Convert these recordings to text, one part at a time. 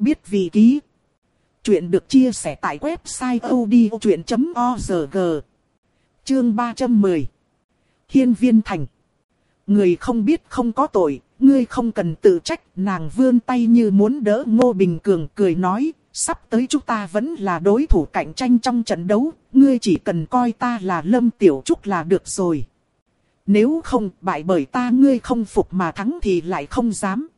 Biết vị ký. Chuyện được chia sẻ tại website odchuyện.org. Chương 310. Hiên viên thành. Người không biết không có tội, ngươi không cần tự trách. Nàng vươn tay như muốn đỡ Ngô Bình Cường cười nói, sắp tới chúng ta vẫn là đối thủ cạnh tranh trong trận đấu, ngươi chỉ cần coi ta là Lâm Tiểu Trúc là được rồi. Nếu không bại bởi ta ngươi không phục mà thắng thì lại không dám.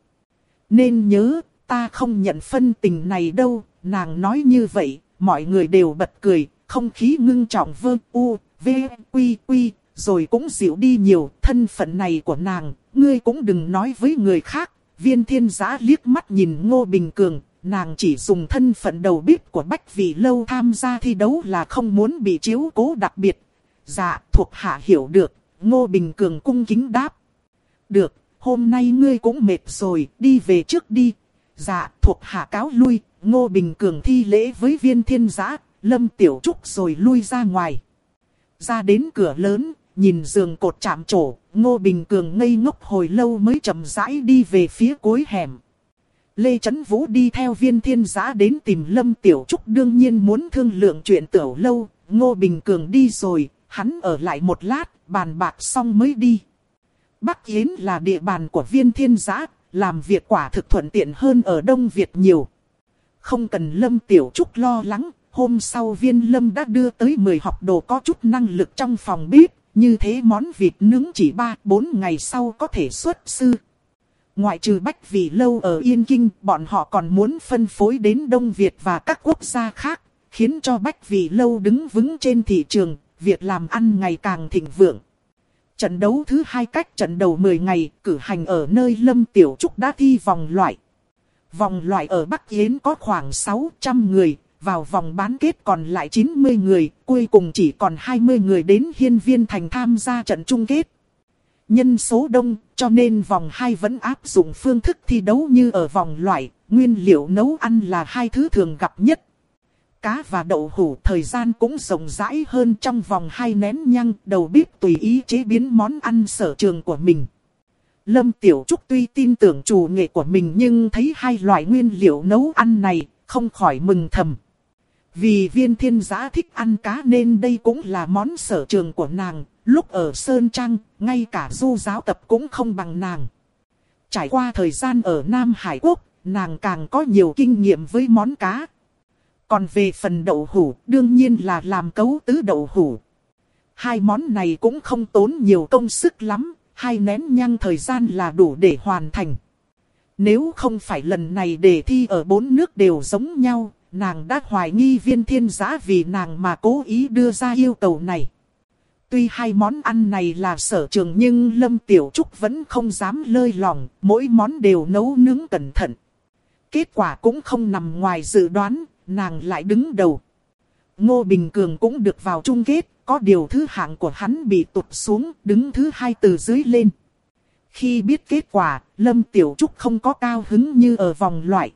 Nên nhớ, ta không nhận phân tình này đâu, nàng nói như vậy, mọi người đều bật cười, không khí ngưng trọng vơ u, v, quy quy, rồi cũng dịu đi nhiều, thân phận này của nàng, ngươi cũng đừng nói với người khác. Viên thiên giã liếc mắt nhìn Ngô Bình Cường, nàng chỉ dùng thân phận đầu bếp của Bách Vị Lâu tham gia thi đấu là không muốn bị chiếu cố đặc biệt. Dạ, thuộc hạ hiểu được, Ngô Bình Cường cung kính đáp. Được, hôm nay ngươi cũng mệt rồi, đi về trước đi. Dạ, thuộc hạ cáo lui, Ngô Bình Cường thi lễ với viên thiên giã, Lâm Tiểu Trúc rồi lui ra ngoài. Ra đến cửa lớn, nhìn giường cột chạm trổ, Ngô Bình Cường ngây ngốc hồi lâu mới chậm rãi đi về phía cuối hẻm. Lê Trấn Vũ đi theo viên thiên giã đến tìm Lâm Tiểu Trúc đương nhiên muốn thương lượng chuyện tiểu lâu, Ngô Bình Cường đi rồi, hắn ở lại một lát, bàn bạc xong mới đi. Bắc Yến là địa bàn của viên thiên giã, làm việc quả thực thuận tiện hơn ở Đông Việt nhiều. Không cần Lâm Tiểu Trúc lo lắng, hôm sau viên Lâm đã đưa tới 10 học đồ có chút năng lực trong phòng bếp, như thế món vịt nướng chỉ 3-4 ngày sau có thể xuất sư. Ngoại trừ Bách Vì Lâu ở Yên Kinh, bọn họ còn muốn phân phối đến Đông Việt và các quốc gia khác, khiến cho Bách Vì Lâu đứng vững trên thị trường, việc làm ăn ngày càng thịnh vượng. Trận đấu thứ hai cách trận đầu 10 ngày, cử hành ở nơi Lâm Tiểu Trúc đã thi vòng loại. Vòng loại ở Bắc Yến có khoảng 600 người, vào vòng bán kết còn lại 90 người, cuối cùng chỉ còn 20 người đến hiên viên thành tham gia trận chung kết. Nhân số đông, cho nên vòng 2 vẫn áp dụng phương thức thi đấu như ở vòng loại, nguyên liệu nấu ăn là hai thứ thường gặp nhất. Cá và đậu hủ thời gian cũng rộng rãi hơn trong vòng hai nén nhăng, đầu bếp tùy ý chế biến món ăn sở trường của mình. Lâm Tiểu Trúc tuy tin tưởng chủ nghệ của mình nhưng thấy hai loại nguyên liệu nấu ăn này, không khỏi mừng thầm. Vì viên thiên giã thích ăn cá nên đây cũng là món sở trường của nàng, lúc ở Sơn Trăng, ngay cả du giáo tập cũng không bằng nàng. Trải qua thời gian ở Nam Hải Quốc, nàng càng có nhiều kinh nghiệm với món cá. Còn về phần đậu hủ, đương nhiên là làm cấu tứ đậu hủ. Hai món này cũng không tốn nhiều công sức lắm, hai nén nhang thời gian là đủ để hoàn thành. Nếu không phải lần này đề thi ở bốn nước đều giống nhau, nàng đã hoài nghi viên thiên giã vì nàng mà cố ý đưa ra yêu cầu này. Tuy hai món ăn này là sở trường nhưng Lâm Tiểu Trúc vẫn không dám lơi lòng, mỗi món đều nấu nướng cẩn thận. Kết quả cũng không nằm ngoài dự đoán, nàng lại đứng đầu. Ngô Bình Cường cũng được vào chung kết, có điều thứ hạng của hắn bị tụt xuống, đứng thứ hai từ dưới lên. Khi biết kết quả, Lâm Tiểu Trúc không có cao hứng như ở vòng loại.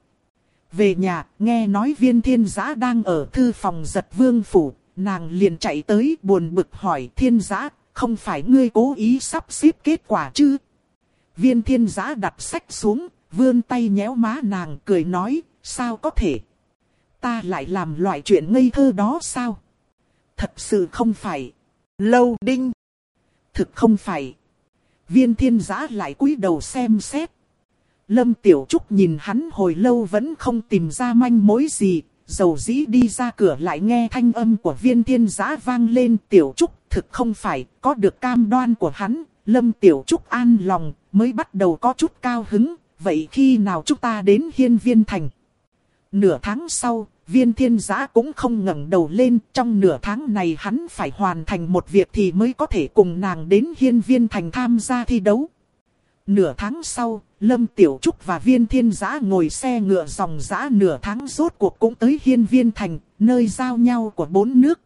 Về nhà, nghe nói viên thiên giã đang ở thư phòng giật vương phủ, nàng liền chạy tới buồn bực hỏi thiên giã, không phải ngươi cố ý sắp xếp kết quả chứ? Viên thiên giã đặt sách xuống, vươn tay nhéo má nàng cười nói, sao có thể? Ta lại làm loại chuyện ngây thơ đó sao? Thật sự không phải. Lâu đinh. Thực không phải. Viên thiên giã lại cúi đầu xem xét. Lâm Tiểu Trúc nhìn hắn hồi lâu vẫn không tìm ra manh mối gì, dầu dĩ đi ra cửa lại nghe thanh âm của viên thiên giã vang lên Tiểu Trúc thực không phải, có được cam đoan của hắn, Lâm Tiểu Trúc an lòng, mới bắt đầu có chút cao hứng, vậy khi nào chúng ta đến hiên viên thành? Nửa tháng sau, viên thiên giã cũng không ngẩng đầu lên, trong nửa tháng này hắn phải hoàn thành một việc thì mới có thể cùng nàng đến hiên viên thành tham gia thi đấu. Nửa tháng sau, Lâm Tiểu Trúc và Viên Thiên Giã ngồi xe ngựa dòng giã nửa tháng rốt cuộc cũng tới Hiên Viên Thành, nơi giao nhau của bốn nước.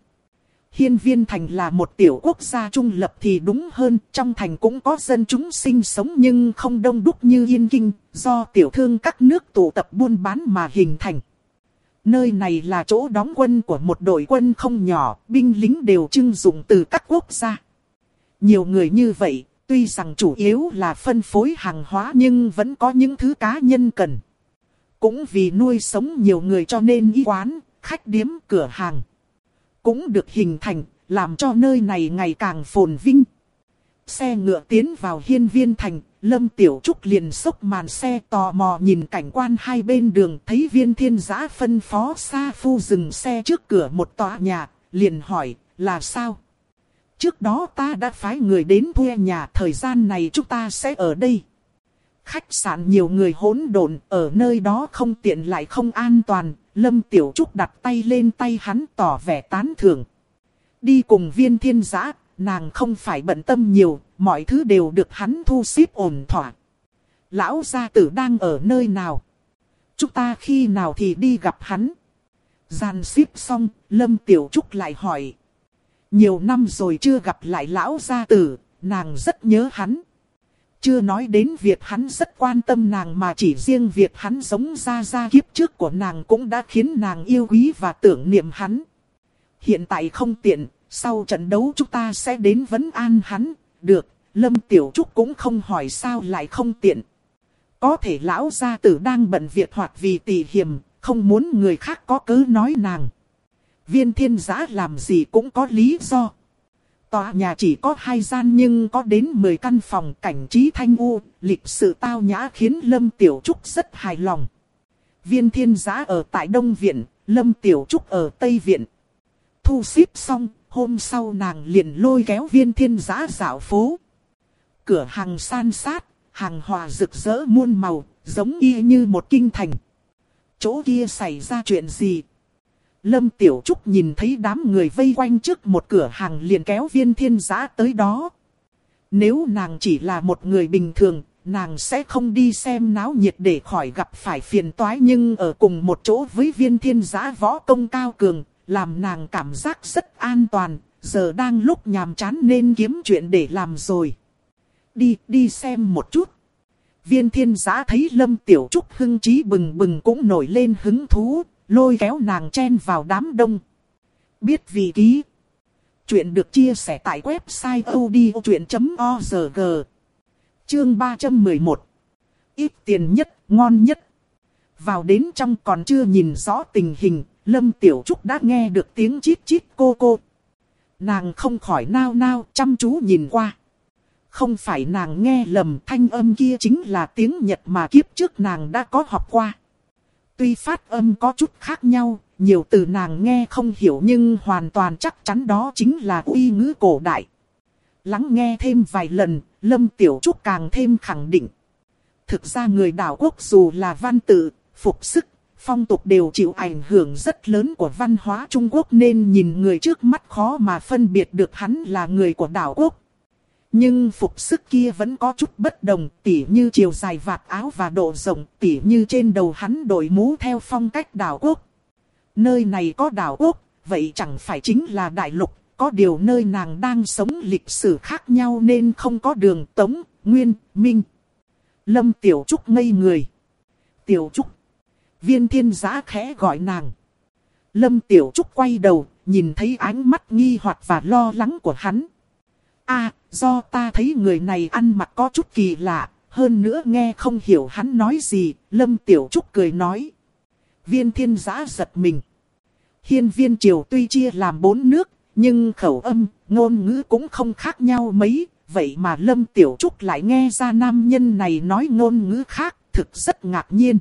Hiên Viên Thành là một tiểu quốc gia trung lập thì đúng hơn, trong thành cũng có dân chúng sinh sống nhưng không đông đúc như Yên Kinh, do tiểu thương các nước tụ tập buôn bán mà hình thành. Nơi này là chỗ đóng quân của một đội quân không nhỏ, binh lính đều trưng dụng từ các quốc gia. Nhiều người như vậy, Tuy rằng chủ yếu là phân phối hàng hóa nhưng vẫn có những thứ cá nhân cần. cũng vì nuôi sống nhiều người cho nên y quán, khách điếm, cửa hàng. Cũng được hình thành, làm cho nơi này ngày càng phồn vinh. Xe ngựa tiến vào hiên viên thành, Lâm Tiểu Trúc liền sốc màn xe tò mò nhìn cảnh quan hai bên đường thấy viên thiên giã phân phó xa phu dừng xe trước cửa một tòa nhà, liền hỏi, là sao? Trước đó ta đã phái người đến thuê nhà, thời gian này chúng ta sẽ ở đây. Khách sạn nhiều người hỗn độn, ở nơi đó không tiện lại không an toàn, Lâm Tiểu Trúc đặt tay lên tay hắn tỏ vẻ tán thưởng. Đi cùng viên thiên giã, nàng không phải bận tâm nhiều, mọi thứ đều được hắn thu xếp ổn thỏa. Lão gia tử đang ở nơi nào? Chúng ta khi nào thì đi gặp hắn? Gian xếp xong, Lâm Tiểu Trúc lại hỏi. Nhiều năm rồi chưa gặp lại lão gia tử, nàng rất nhớ hắn. Chưa nói đến việc hắn rất quan tâm nàng mà chỉ riêng việc hắn giống ra ra kiếp trước của nàng cũng đã khiến nàng yêu quý và tưởng niệm hắn. Hiện tại không tiện, sau trận đấu chúng ta sẽ đến vấn an hắn, được, Lâm Tiểu Trúc cũng không hỏi sao lại không tiện. Có thể lão gia tử đang bận việc hoặc vì tỷ hiểm, không muốn người khác có cớ nói nàng. Viên thiên giã làm gì cũng có lý do. Tòa nhà chỉ có hai gian nhưng có đến 10 căn phòng cảnh trí thanh u, lịch sự tao nhã khiến Lâm Tiểu Trúc rất hài lòng. Viên thiên giã ở tại Đông Viện, Lâm Tiểu Trúc ở Tây Viện. Thu xếp xong, hôm sau nàng liền lôi kéo viên thiên giã dạo phố. Cửa hàng san sát, hàng hòa rực rỡ muôn màu, giống y như một kinh thành. Chỗ kia xảy ra chuyện gì? Lâm Tiểu Trúc nhìn thấy đám người vây quanh trước một cửa hàng liền kéo viên thiên giã tới đó. Nếu nàng chỉ là một người bình thường, nàng sẽ không đi xem náo nhiệt để khỏi gặp phải phiền toái nhưng ở cùng một chỗ với viên thiên giã võ công cao cường, làm nàng cảm giác rất an toàn, giờ đang lúc nhàm chán nên kiếm chuyện để làm rồi. Đi, đi xem một chút. Viên thiên giã thấy Lâm Tiểu Trúc hưng trí bừng bừng cũng nổi lên hứng thú, lôi kéo nàng chen vào đám đông. Biết vị ký. Chuyện được chia sẻ tại website odchuyện.org. Chương 311. Ít tiền nhất, ngon nhất. Vào đến trong còn chưa nhìn rõ tình hình, Lâm Tiểu Trúc đã nghe được tiếng chít chít cô cô. Nàng không khỏi nao nao chăm chú nhìn qua. Không phải nàng nghe lầm thanh âm kia chính là tiếng Nhật mà kiếp trước nàng đã có học qua. Tuy phát âm có chút khác nhau, nhiều từ nàng nghe không hiểu nhưng hoàn toàn chắc chắn đó chính là uy ngữ cổ đại. Lắng nghe thêm vài lần, Lâm Tiểu Trúc càng thêm khẳng định. Thực ra người đảo quốc dù là văn tự, phục sức, phong tục đều chịu ảnh hưởng rất lớn của văn hóa Trung Quốc nên nhìn người trước mắt khó mà phân biệt được hắn là người của đảo quốc. Nhưng phục sức kia vẫn có chút bất đồng, tỉ như chiều dài vạt áo và độ rộng, tỉ như trên đầu hắn đội mũ theo phong cách đảo quốc. Nơi này có đảo quốc, vậy chẳng phải chính là đại lục, có điều nơi nàng đang sống lịch sử khác nhau nên không có đường tống, nguyên, minh. Lâm Tiểu Trúc ngây người. Tiểu Trúc. Viên thiên giã khẽ gọi nàng. Lâm Tiểu Trúc quay đầu, nhìn thấy ánh mắt nghi hoặc và lo lắng của hắn. a do ta thấy người này ăn mặc có chút kỳ lạ, hơn nữa nghe không hiểu hắn nói gì, Lâm Tiểu Trúc cười nói. Viên thiên giã giật mình. Hiên viên triều tuy chia làm bốn nước, nhưng khẩu âm, ngôn ngữ cũng không khác nhau mấy, vậy mà Lâm Tiểu Trúc lại nghe ra nam nhân này nói ngôn ngữ khác, thực rất ngạc nhiên.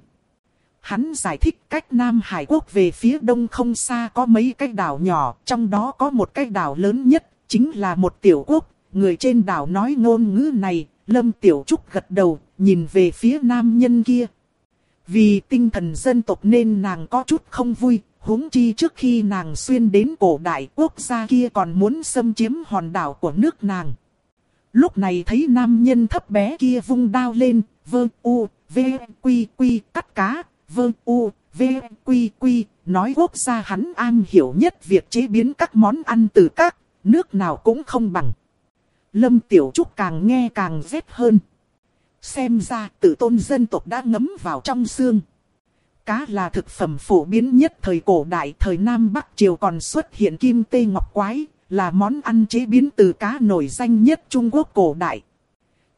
Hắn giải thích cách Nam Hải Quốc về phía đông không xa có mấy cái đảo nhỏ, trong đó có một cái đảo lớn nhất, chính là một tiểu quốc. Người trên đảo nói ngôn ngữ này, Lâm Tiểu Trúc gật đầu, nhìn về phía nam nhân kia. Vì tinh thần dân tộc nên nàng có chút không vui, huống chi trước khi nàng xuyên đến cổ đại quốc gia kia còn muốn xâm chiếm hòn đảo của nước nàng. Lúc này thấy nam nhân thấp bé kia vung đao lên, vơ u, v, quy quy, cắt cá, vơ u, v, quy quy, nói quốc gia hắn an hiểu nhất việc chế biến các món ăn từ các nước nào cũng không bằng. Lâm Tiểu Trúc càng nghe càng rét hơn. Xem ra tự tôn dân tộc đã ngấm vào trong xương. Cá là thực phẩm phổ biến nhất thời cổ đại thời Nam Bắc Triều còn xuất hiện kim tê ngọc quái, là món ăn chế biến từ cá nổi danh nhất Trung Quốc cổ đại.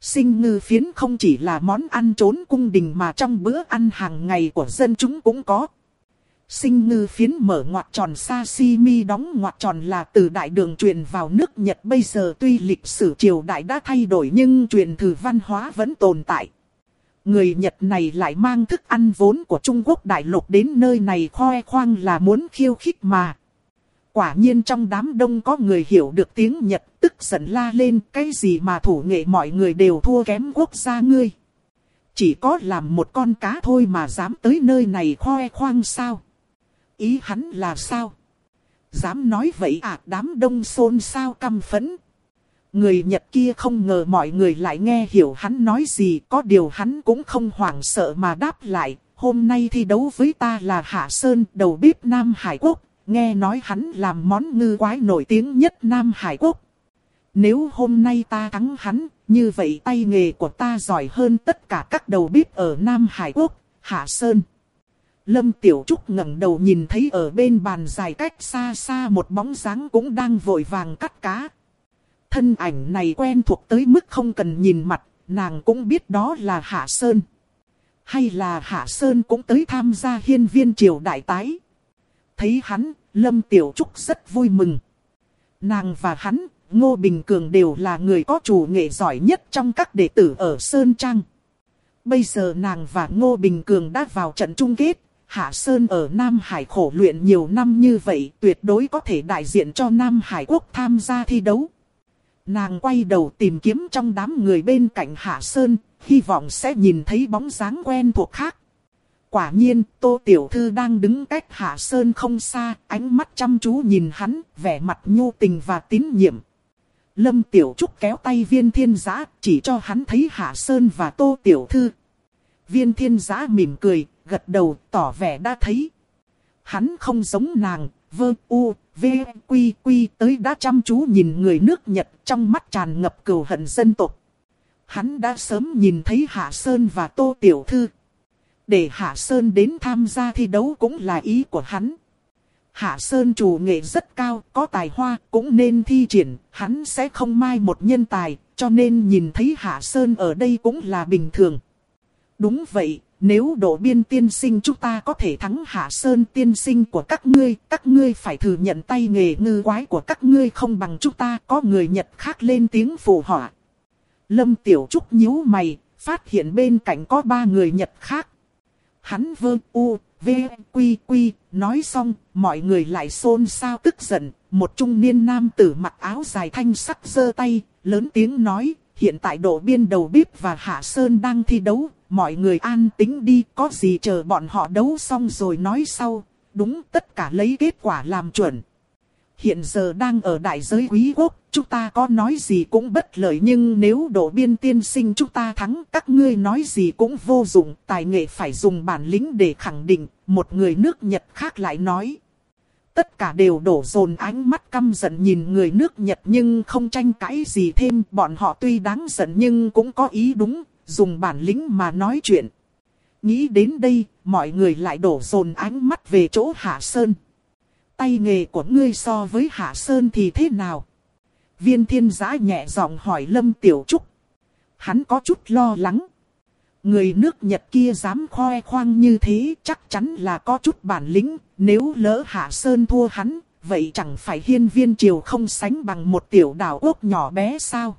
Sinh ngư phiến không chỉ là món ăn trốn cung đình mà trong bữa ăn hàng ngày của dân chúng cũng có. Sinh ngư phiến mở ngoặt tròn sashimi đóng ngoặt tròn là từ đại đường truyền vào nước Nhật bây giờ tuy lịch sử triều đại đã thay đổi nhưng truyền thừa văn hóa vẫn tồn tại. Người Nhật này lại mang thức ăn vốn của Trung Quốc đại lục đến nơi này khoe khoang là muốn khiêu khích mà. Quả nhiên trong đám đông có người hiểu được tiếng Nhật tức giận la lên cái gì mà thủ nghệ mọi người đều thua kém quốc gia ngươi. Chỉ có làm một con cá thôi mà dám tới nơi này khoe khoang sao. Ý hắn là sao? Dám nói vậy à đám đông xôn sao căm phẫn. Người Nhật kia không ngờ mọi người lại nghe hiểu hắn nói gì, có điều hắn cũng không hoảng sợ mà đáp lại, hôm nay thi đấu với ta là Hạ Sơn, đầu bếp Nam Hải Quốc, nghe nói hắn làm món ngư quái nổi tiếng nhất Nam Hải Quốc. Nếu hôm nay ta thắng hắn, như vậy tay nghề của ta giỏi hơn tất cả các đầu bếp ở Nam Hải Quốc, Hạ Sơn. Lâm Tiểu Trúc ngẩng đầu nhìn thấy ở bên bàn dài cách xa xa một bóng dáng cũng đang vội vàng cắt cá. Thân ảnh này quen thuộc tới mức không cần nhìn mặt, nàng cũng biết đó là Hạ Sơn. Hay là Hạ Sơn cũng tới tham gia hiên viên triều đại tái. Thấy hắn, Lâm Tiểu Trúc rất vui mừng. Nàng và hắn, Ngô Bình Cường đều là người có chủ nghệ giỏi nhất trong các đệ tử ở Sơn Trang. Bây giờ nàng và Ngô Bình Cường đã vào trận chung kết, Hạ Sơn ở Nam Hải khổ luyện nhiều năm như vậy tuyệt đối có thể đại diện cho Nam Hải Quốc tham gia thi đấu. Nàng quay đầu tìm kiếm trong đám người bên cạnh Hạ Sơn, hy vọng sẽ nhìn thấy bóng dáng quen thuộc khác. Quả nhiên, Tô Tiểu Thư đang đứng cách Hạ Sơn không xa, ánh mắt chăm chú nhìn hắn, vẻ mặt nhu tình và tín nhiệm. Lâm Tiểu Trúc kéo tay viên thiên giã, chỉ cho hắn thấy Hạ Sơn và Tô Tiểu Thư. Viên thiên giã mỉm cười, gật đầu, tỏ vẻ đã thấy. Hắn không giống nàng, vơ u, v, quy quy tới đã chăm chú nhìn người nước Nhật trong mắt tràn ngập cừu hận dân tộc. Hắn đã sớm nhìn thấy Hạ Sơn và Tô Tiểu Thư. Để Hạ Sơn đến tham gia thi đấu cũng là ý của hắn. Hạ Sơn chủ nghệ rất cao, có tài hoa, cũng nên thi triển, hắn sẽ không mai một nhân tài, cho nên nhìn thấy Hạ Sơn ở đây cũng là bình thường. Đúng vậy, nếu độ biên tiên sinh chúng ta có thể thắng Hạ Sơn tiên sinh của các ngươi, các ngươi phải thừa nhận tay nghề ngư quái của các ngươi không bằng chúng ta, có người Nhật khác lên tiếng phù họa. Lâm Tiểu Trúc nhíu mày, phát hiện bên cạnh có ba người Nhật khác. Hắn vơ u, v, quy quy, nói xong, mọi người lại xôn xao tức giận. Một trung niên nam tử mặc áo dài thanh sắc giơ tay, lớn tiếng nói, hiện tại độ biên đầu bếp và Hạ Sơn đang thi đấu, mọi người an tính đi, có gì chờ bọn họ đấu xong rồi nói sau, đúng tất cả lấy kết quả làm chuẩn. Hiện giờ đang ở đại giới quý quốc, chúng ta có nói gì cũng bất lợi nhưng nếu độ biên tiên sinh chúng ta thắng, các ngươi nói gì cũng vô dụng, tài nghệ phải dùng bản lĩnh để khẳng định, một người nước Nhật khác lại nói. Tất cả đều đổ dồn ánh mắt căm giận nhìn người nước Nhật nhưng không tranh cãi gì thêm, bọn họ tuy đáng giận nhưng cũng có ý đúng, dùng bản lĩnh mà nói chuyện. Nghĩ đến đây, mọi người lại đổ dồn ánh mắt về chỗ Hạ Sơn. Tay nghề của ngươi so với Hạ Sơn thì thế nào? Viên thiên giã nhẹ giọng hỏi Lâm Tiểu Trúc. Hắn có chút lo lắng. Người nước Nhật kia dám khoe khoang như thế chắc chắn là có chút bản lĩnh. Nếu lỡ Hạ Sơn thua hắn, vậy chẳng phải hiên viên triều không sánh bằng một tiểu đảo quốc nhỏ bé sao?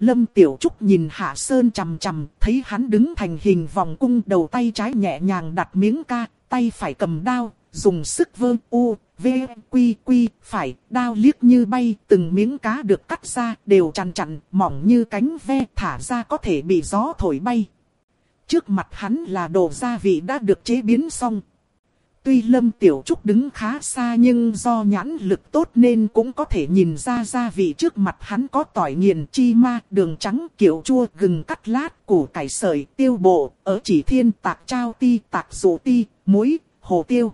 Lâm Tiểu Trúc nhìn Hạ Sơn chằm chằm, thấy hắn đứng thành hình vòng cung đầu tay trái nhẹ nhàng đặt miếng ca, tay phải cầm đao, dùng sức vơ u, v, quy quy, phải, đao liếc như bay, từng miếng cá được cắt ra, đều chằn chằn mỏng như cánh ve, thả ra có thể bị gió thổi bay. Trước mặt hắn là đồ gia vị đã được chế biến xong. Tuy Lâm Tiểu Trúc đứng khá xa nhưng do nhãn lực tốt nên cũng có thể nhìn ra gia vị trước mặt hắn có tỏi nghiền chi ma, đường trắng, kiểu chua, gừng cắt lát, củ cải sợi, tiêu bộ, ở chỉ thiên tạc trao ti, tạc dụ ti, muối, hồ tiêu.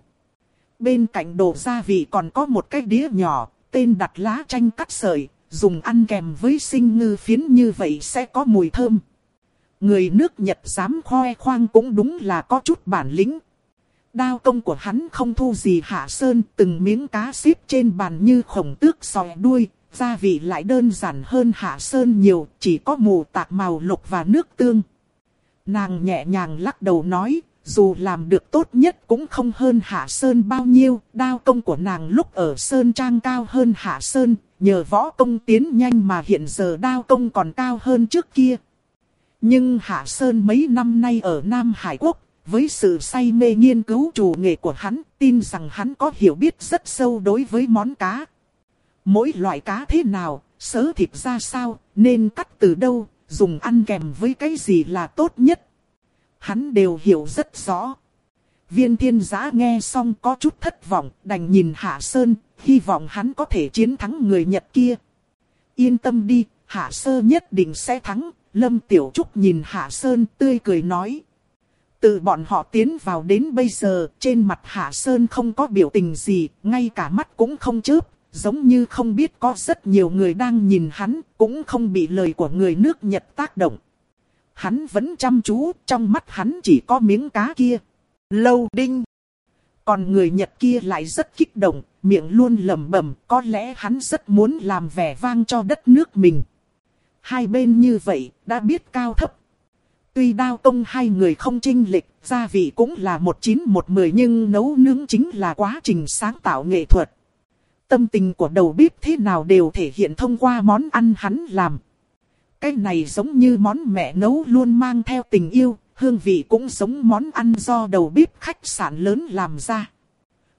Bên cạnh đồ gia vị còn có một cái đĩa nhỏ, tên đặt lá chanh cắt sợi, dùng ăn kèm với sinh ngư phiến như vậy sẽ có mùi thơm. Người nước Nhật dám khoe khoang cũng đúng là có chút bản lĩnh. Đao công của hắn không thu gì hạ sơn, từng miếng cá xếp trên bàn như khổng tước sòi đuôi, gia vị lại đơn giản hơn Hạ Sơn nhiều, chỉ có mù tạc màu lục và nước tương. Nàng nhẹ nhàng lắc đầu nói, dù làm được tốt nhất cũng không hơn Hạ Sơn bao nhiêu, đao công của nàng lúc ở Sơn Trang cao hơn Hạ Sơn, nhờ võ công tiến nhanh mà hiện giờ đao công còn cao hơn trước kia. Nhưng Hạ Sơn mấy năm nay ở Nam Hải Quốc, với sự say mê nghiên cứu chủ nghệ của hắn, tin rằng hắn có hiểu biết rất sâu đối với món cá. Mỗi loại cá thế nào, sớ thịt ra sao, nên cắt từ đâu, dùng ăn kèm với cái gì là tốt nhất. Hắn đều hiểu rất rõ. Viên thiên giã nghe xong có chút thất vọng, đành nhìn Hạ Sơn, hy vọng hắn có thể chiến thắng người Nhật kia. Yên tâm đi, Hạ Sơn nhất định sẽ thắng, Lâm Tiểu Trúc nhìn Hạ Sơn tươi cười nói. Từ bọn họ tiến vào đến bây giờ, trên mặt Hạ Sơn không có biểu tình gì, ngay cả mắt cũng không chớp, giống như không biết có rất nhiều người đang nhìn hắn, cũng không bị lời của người nước Nhật tác động. Hắn vẫn chăm chú, trong mắt hắn chỉ có miếng cá kia. Lâu đinh. Còn người Nhật kia lại rất kích động, miệng luôn lẩm bẩm, có lẽ hắn rất muốn làm vẻ vang cho đất nước mình. Hai bên như vậy, đã biết cao thấp. Tuy đao công hai người không trinh lịch, gia vị cũng là một chín một mười nhưng nấu nướng chính là quá trình sáng tạo nghệ thuật. Tâm tình của đầu bếp thế nào đều thể hiện thông qua món ăn hắn làm. Cái này giống như món mẹ nấu luôn mang theo tình yêu, hương vị cũng giống món ăn do đầu bếp khách sạn lớn làm ra.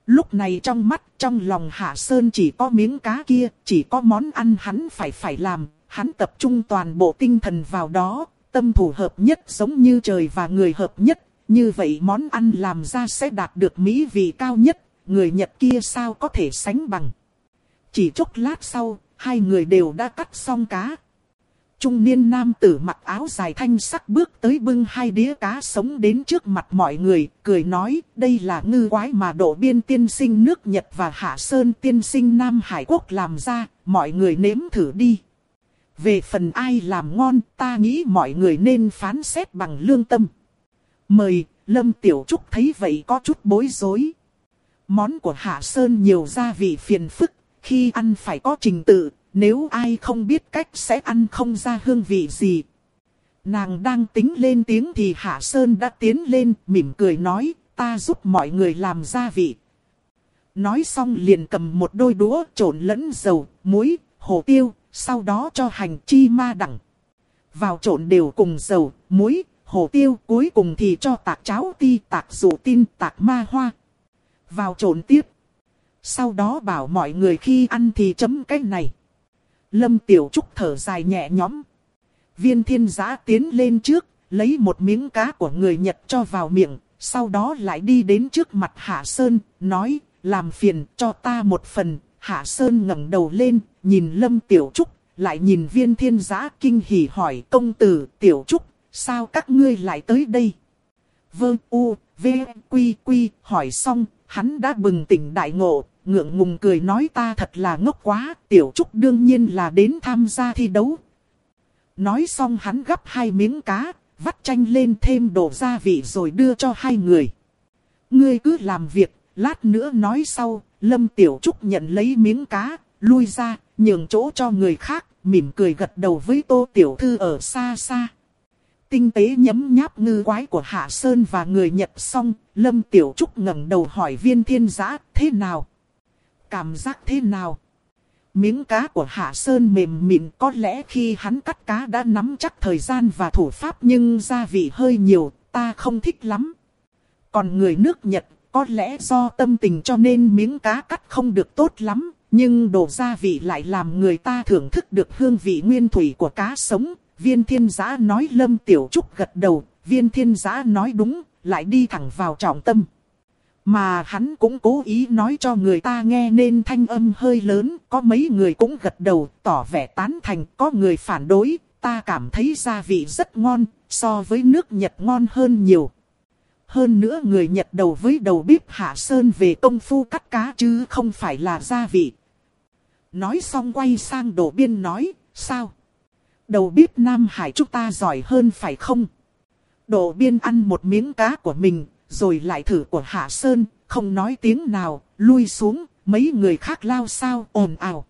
Lúc này trong mắt, trong lòng Hạ Sơn chỉ có miếng cá kia, chỉ có món ăn hắn phải phải làm, hắn tập trung toàn bộ tinh thần vào đó, tâm thủ hợp nhất giống như trời và người hợp nhất, như vậy món ăn làm ra sẽ đạt được mỹ vị cao nhất, người Nhật kia sao có thể sánh bằng. Chỉ chốc lát sau, hai người đều đã cắt xong cá. Trung niên nam tử mặc áo dài thanh sắc bước tới bưng hai đĩa cá sống đến trước mặt mọi người, cười nói, đây là ngư quái mà độ biên tiên sinh nước Nhật và Hạ Sơn tiên sinh Nam Hải Quốc làm ra, mọi người nếm thử đi. Về phần ai làm ngon, ta nghĩ mọi người nên phán xét bằng lương tâm. Mời, Lâm Tiểu Trúc thấy vậy có chút bối rối. Món của Hạ Sơn nhiều gia vị phiền phức, khi ăn phải có trình tự, nếu ai không biết cách sẽ ăn không ra hương vị gì. Nàng đang tính lên tiếng thì Hạ Sơn đã tiến lên, mỉm cười nói, ta giúp mọi người làm gia vị. Nói xong liền cầm một đôi đũa trộn lẫn dầu, muối, hồ tiêu, sau đó cho hành chi ma đẳng. Vào trộn đều cùng dầu, muối, hồ tiêu, cuối cùng thì cho tạc cháo ti, tạc rủ tin, tạc ma hoa. Vào trộn tiếp. Sau đó bảo mọi người khi ăn thì chấm cái này. Lâm Tiểu Trúc thở dài nhẹ nhõm. Viên thiên giã tiến lên trước, lấy một miếng cá của người Nhật cho vào miệng, sau đó lại đi đến trước mặt Hạ Sơn, nói, làm phiền cho ta một phần. Hạ Sơn ngẩng đầu lên, nhìn Lâm Tiểu Trúc, lại nhìn viên thiên giã kinh hỉ hỏi công tử Tiểu Trúc, sao các ngươi lại tới đây? Vơ u, v, quy quy, hỏi xong, hắn đã bừng tỉnh đại ngộ, ngượng ngùng cười nói ta thật là ngốc quá, Tiểu Trúc đương nhiên là đến tham gia thi đấu. Nói xong hắn gắp hai miếng cá, vắt chanh lên thêm đổ gia vị rồi đưa cho hai người. Ngươi cứ làm việc, lát nữa nói sau, Lâm Tiểu Trúc nhận lấy miếng cá, lui ra, nhường chỗ cho người khác, mỉm cười gật đầu với Tô Tiểu Thư ở xa xa. Tinh tế nhấm nháp ngư quái của Hạ Sơn và người Nhật xong, Lâm Tiểu Trúc ngẩng đầu hỏi viên thiên giã thế nào? Cảm giác thế nào? Miếng cá của Hạ Sơn mềm mịn có lẽ khi hắn cắt cá đã nắm chắc thời gian và thủ pháp nhưng gia vị hơi nhiều, ta không thích lắm. Còn người nước Nhật có lẽ do tâm tình cho nên miếng cá cắt không được tốt lắm, nhưng đồ gia vị lại làm người ta thưởng thức được hương vị nguyên thủy của cá sống. Viên thiên giã nói lâm tiểu trúc gật đầu, viên thiên giã nói đúng, lại đi thẳng vào trọng tâm. Mà hắn cũng cố ý nói cho người ta nghe nên thanh âm hơi lớn, có mấy người cũng gật đầu, tỏ vẻ tán thành, có người phản đối, ta cảm thấy gia vị rất ngon, so với nước Nhật ngon hơn nhiều. Hơn nữa người Nhật đầu với đầu bếp Hạ Sơn về công phu cắt cá chứ không phải là gia vị. Nói xong quay sang đổ biên nói, sao? Đầu bếp Nam Hải chúng ta giỏi hơn phải không? Đổ biên ăn một miếng cá của mình, rồi lại thử của Hạ Sơn, không nói tiếng nào, lui xuống, mấy người khác lao sao ồn ào.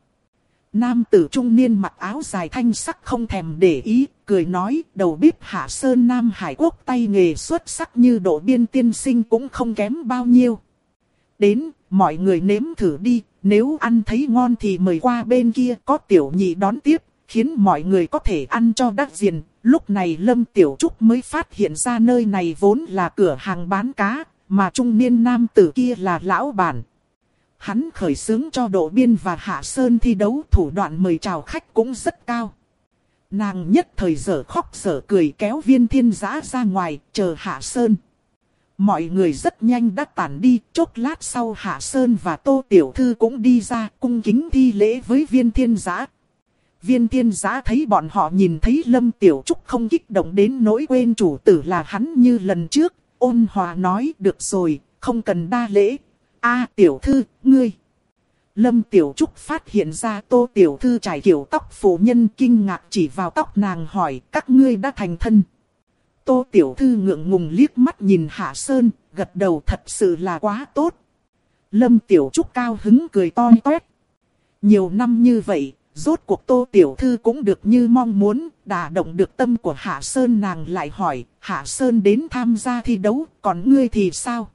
Nam tử trung niên mặc áo dài thanh sắc không thèm để ý, cười nói đầu bếp Hạ Sơn Nam Hải Quốc tay nghề xuất sắc như độ biên tiên sinh cũng không kém bao nhiêu. Đến, mọi người nếm thử đi, nếu ăn thấy ngon thì mời qua bên kia có tiểu nhị đón tiếp, khiến mọi người có thể ăn cho đắt diền. Lúc này Lâm Tiểu Trúc mới phát hiện ra nơi này vốn là cửa hàng bán cá, mà trung niên nam tử kia là lão bản. Hắn khởi xướng cho Độ Biên và Hạ Sơn thi đấu thủ đoạn mời chào khách cũng rất cao. Nàng nhất thời giờ khóc sở cười kéo viên thiên giã ra ngoài, chờ Hạ Sơn. Mọi người rất nhanh đã tản đi, chốc lát sau Hạ Sơn và Tô Tiểu Thư cũng đi ra cung kính thi lễ với viên thiên giã. Viên thiên Giá thấy bọn họ nhìn thấy Lâm Tiểu Trúc không kích động đến nỗi quên chủ tử là hắn như lần trước, ôn hòa nói được rồi, không cần đa lễ. a Tiểu Thư, ngươi. Lâm Tiểu Trúc phát hiện ra Tô Tiểu Thư trải kiểu tóc phụ nhân kinh ngạc chỉ vào tóc nàng hỏi các ngươi đã thành thân. Tô Tiểu Thư ngượng ngùng liếc mắt nhìn Hạ Sơn, gật đầu thật sự là quá tốt. Lâm Tiểu Trúc cao hứng cười to toét. Nhiều năm như vậy, rốt cuộc Tô Tiểu Thư cũng được như mong muốn, đả động được tâm của Hạ Sơn nàng lại hỏi, Hạ Sơn đến tham gia thi đấu, còn ngươi thì sao?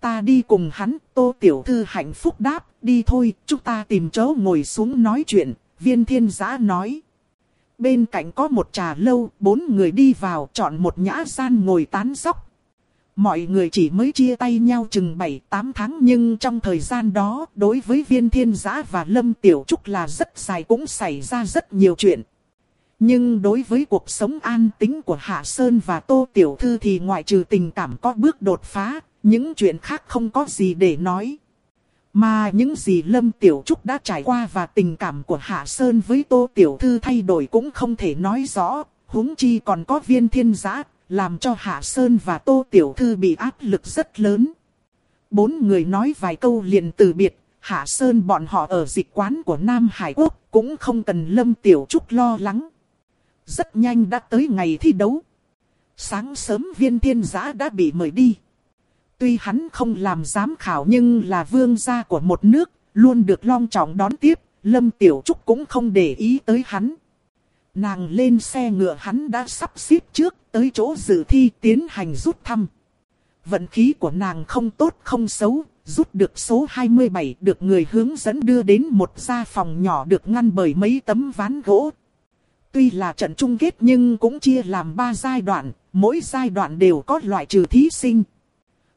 Ta đi cùng hắn, Tô Tiểu Thư hạnh phúc đáp, đi thôi, chúng ta tìm chỗ ngồi xuống nói chuyện, viên thiên giã nói. Bên cạnh có một trà lâu, bốn người đi vào chọn một nhã gian ngồi tán dóc. Mọi người chỉ mới chia tay nhau chừng 7-8 tháng nhưng trong thời gian đó đối với viên thiên giã và lâm tiểu trúc là rất dài cũng xảy ra rất nhiều chuyện. Nhưng đối với cuộc sống an tính của Hạ Sơn và Tô Tiểu Thư thì ngoại trừ tình cảm có bước đột phá, những chuyện khác không có gì để nói. Mà những gì Lâm Tiểu Trúc đã trải qua và tình cảm của Hạ Sơn với Tô Tiểu Thư thay đổi cũng không thể nói rõ, huống chi còn có viên thiên giã, làm cho Hạ Sơn và Tô Tiểu Thư bị áp lực rất lớn. Bốn người nói vài câu liền từ biệt, Hạ Sơn bọn họ ở dịch quán của Nam Hải Quốc cũng không cần Lâm Tiểu Trúc lo lắng. Rất nhanh đã tới ngày thi đấu. Sáng sớm viên thiên giã đã bị mời đi. Tuy hắn không làm giám khảo nhưng là vương gia của một nước, luôn được long trọng đón tiếp, Lâm Tiểu Trúc cũng không để ý tới hắn. Nàng lên xe ngựa hắn đã sắp xếp trước tới chỗ dự thi tiến hành rút thăm. Vận khí của nàng không tốt không xấu, rút được số 27 được người hướng dẫn đưa đến một gia phòng nhỏ được ngăn bởi mấy tấm ván gỗ. Tuy là trận chung kết nhưng cũng chia làm 3 giai đoạn, mỗi giai đoạn đều có loại trừ thí sinh.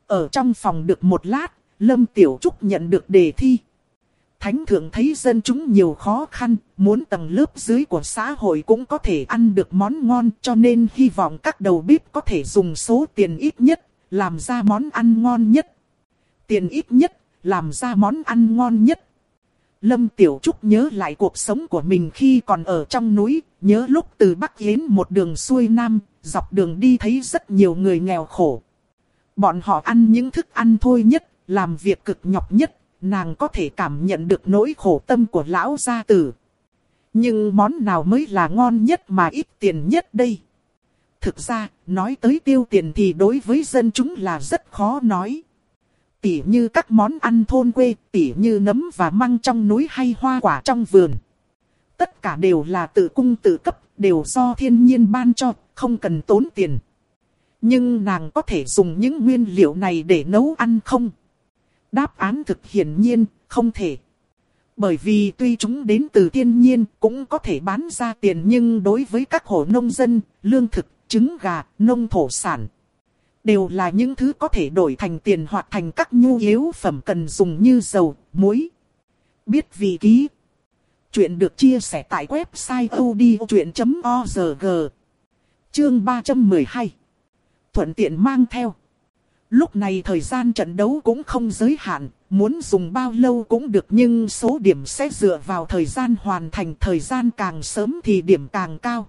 Ở trong phòng được một lát, Lâm Tiểu Trúc nhận được đề thi. Thánh thượng thấy dân chúng nhiều khó khăn, muốn tầng lớp dưới của xã hội cũng có thể ăn được món ngon cho nên hy vọng các đầu bếp có thể dùng số tiền ít nhất, làm ra món ăn ngon nhất. Tiền ít nhất, làm ra món ăn ngon nhất. Lâm Tiểu Trúc nhớ lại cuộc sống của mình khi còn ở trong núi, nhớ lúc từ Bắc Yến một đường xuôi Nam, dọc đường đi thấy rất nhiều người nghèo khổ. Bọn họ ăn những thức ăn thôi nhất, làm việc cực nhọc nhất, nàng có thể cảm nhận được nỗi khổ tâm của lão gia tử. Nhưng món nào mới là ngon nhất mà ít tiền nhất đây? Thực ra, nói tới tiêu tiền thì đối với dân chúng là rất khó nói. Tỉ như các món ăn thôn quê, tỉ như nấm và măng trong núi hay hoa quả trong vườn. Tất cả đều là tự cung tự cấp, đều do thiên nhiên ban cho, không cần tốn tiền. Nhưng nàng có thể dùng những nguyên liệu này để nấu ăn không? Đáp án thực hiển nhiên, không thể. Bởi vì tuy chúng đến từ thiên nhiên cũng có thể bán ra tiền nhưng đối với các hộ nông dân, lương thực, trứng gà, nông thổ sản. Đều là những thứ có thể đổi thành tiền hoặc thành các nhu yếu phẩm cần dùng như dầu, muối. Biết vị ký. Chuyện được chia sẻ tại website odchuyện.org. Chương 312 thuận tiện mang theo. Lúc này thời gian trận đấu cũng không giới hạn, muốn dùng bao lâu cũng được nhưng số điểm sẽ dựa vào thời gian hoàn thành thời gian càng sớm thì điểm càng cao.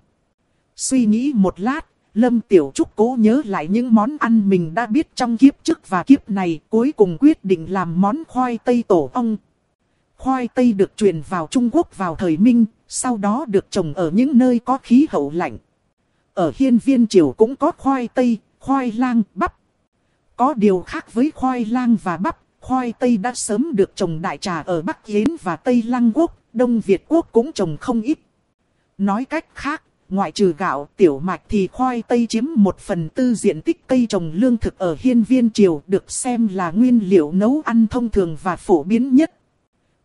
Suy nghĩ một lát, Lâm Tiểu Trúc cố nhớ lại những món ăn mình đã biết trong kiếp trước và kiếp này cuối cùng quyết định làm món khoai tây tổ ong. Khoai tây được truyền vào Trung Quốc vào thời Minh, sau đó được trồng ở những nơi có khí hậu lạnh. Ở hiên viên triều cũng có khoai tây, khoai lang, bắp. Có điều khác với khoai lang và bắp, khoai tây đã sớm được trồng đại trà ở Bắc Yến và Tây Lăng Quốc, Đông Việt quốc cũng trồng không ít. Nói cách khác, ngoại trừ gạo, tiểu mạch thì khoai tây chiếm một phần tư diện tích cây trồng lương thực ở hiên viên triều được xem là nguyên liệu nấu ăn thông thường và phổ biến nhất.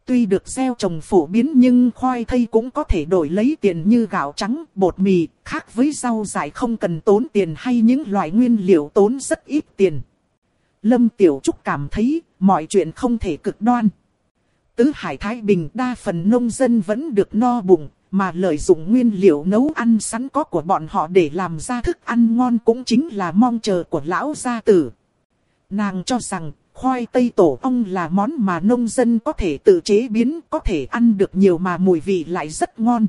Tuy được gieo trồng phổ biến nhưng khoai tây cũng có thể đổi lấy tiền như gạo trắng, bột mì, khác với rau dại không cần tốn tiền hay những loại nguyên liệu tốn rất ít tiền. Lâm Tiểu Trúc cảm thấy mọi chuyện không thể cực đoan. Tứ Hải Thái Bình đa phần nông dân vẫn được no bụng, mà lợi dụng nguyên liệu nấu ăn sẵn có của bọn họ để làm ra thức ăn ngon cũng chính là mong chờ của lão gia tử. Nàng cho rằng khoai tây tổ ong là món mà nông dân có thể tự chế biến, có thể ăn được nhiều mà mùi vị lại rất ngon.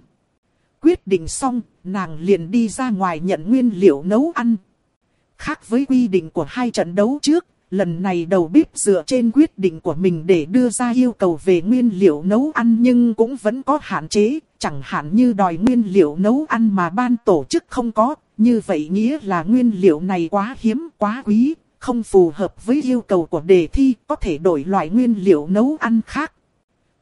Quyết định xong, nàng liền đi ra ngoài nhận nguyên liệu nấu ăn. Khác với quy định của hai trận đấu trước, lần này đầu bếp dựa trên quyết định của mình để đưa ra yêu cầu về nguyên liệu nấu ăn nhưng cũng vẫn có hạn chế, chẳng hạn như đòi nguyên liệu nấu ăn mà ban tổ chức không có, như vậy nghĩa là nguyên liệu này quá hiếm, quá quý, không phù hợp với yêu cầu của đề thi, có thể đổi loại nguyên liệu nấu ăn khác.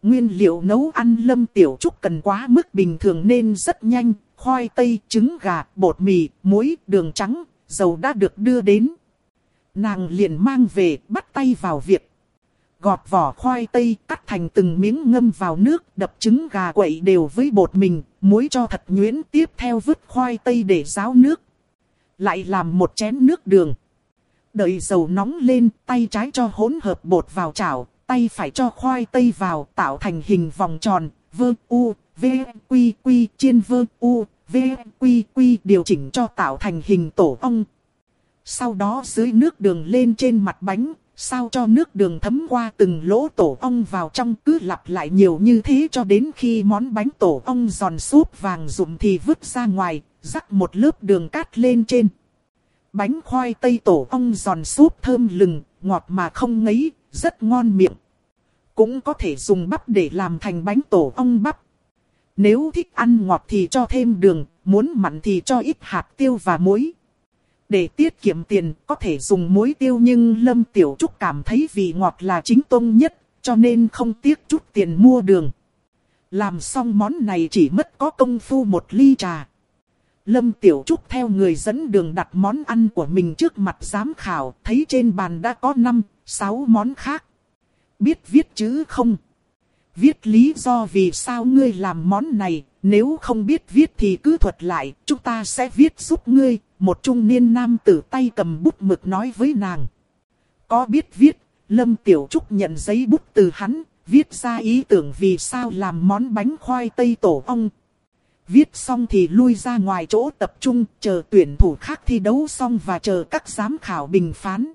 Nguyên liệu nấu ăn lâm tiểu trúc cần quá mức bình thường nên rất nhanh, khoai tây, trứng gà, bột mì, muối, đường trắng, dầu đã được đưa đến. Nàng liền mang về, bắt tay vào việc. Gọt vỏ khoai tây, cắt thành từng miếng ngâm vào nước, đập trứng gà quậy đều với bột mình, muối cho thật nhuyễn. Tiếp theo vứt khoai tây để ráo nước. Lại làm một chén nước đường. Đợi dầu nóng lên, tay trái cho hỗn hợp bột vào chảo, tay phải cho khoai tây vào, tạo thành hình vòng tròn, vơ u, v, quy quy, chiên vơ u, v, quy quy, điều chỉnh cho tạo thành hình tổ ong. Sau đó dưới nước đường lên trên mặt bánh, sao cho nước đường thấm qua từng lỗ tổ ong vào trong cứ lặp lại nhiều như thế cho đến khi món bánh tổ ong giòn súp vàng rụm thì vứt ra ngoài, rắc một lớp đường cát lên trên. Bánh khoai tây tổ ong giòn súp thơm lừng, ngọt mà không ngấy, rất ngon miệng. Cũng có thể dùng bắp để làm thành bánh tổ ong bắp. Nếu thích ăn ngọt thì cho thêm đường, muốn mặn thì cho ít hạt tiêu và muối. Để tiết kiệm tiền có thể dùng muối tiêu nhưng Lâm Tiểu Trúc cảm thấy vị ngọt là chính tông nhất, cho nên không tiếc chút tiền mua đường. Làm xong món này chỉ mất có công phu một ly trà. Lâm Tiểu Trúc theo người dẫn đường đặt món ăn của mình trước mặt giám khảo, thấy trên bàn đã có 5, 6 món khác. Biết viết chữ không? Viết lý do vì sao ngươi làm món này, nếu không biết viết thì cứ thuật lại, chúng ta sẽ viết giúp ngươi. Một trung niên nam tử tay cầm bút mực nói với nàng. Có biết viết, Lâm Tiểu Trúc nhận giấy bút từ hắn, viết ra ý tưởng vì sao làm món bánh khoai tây tổ ong, Viết xong thì lui ra ngoài chỗ tập trung, chờ tuyển thủ khác thi đấu xong và chờ các giám khảo bình phán.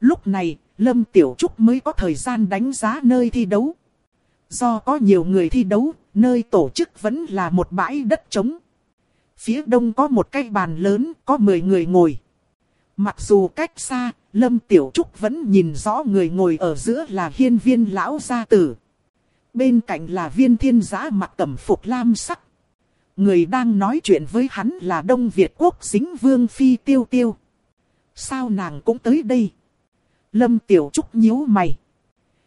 Lúc này, Lâm Tiểu Trúc mới có thời gian đánh giá nơi thi đấu. Do có nhiều người thi đấu, nơi tổ chức vẫn là một bãi đất trống. Phía đông có một cái bàn lớn, có 10 người ngồi. Mặc dù cách xa, Lâm Tiểu Trúc vẫn nhìn rõ người ngồi ở giữa là hiên viên lão gia tử. Bên cạnh là viên thiên giã mặc cẩm phục lam sắc. Người đang nói chuyện với hắn là Đông Việt quốc dính vương phi tiêu tiêu. Sao nàng cũng tới đây? Lâm Tiểu Trúc nhíu mày.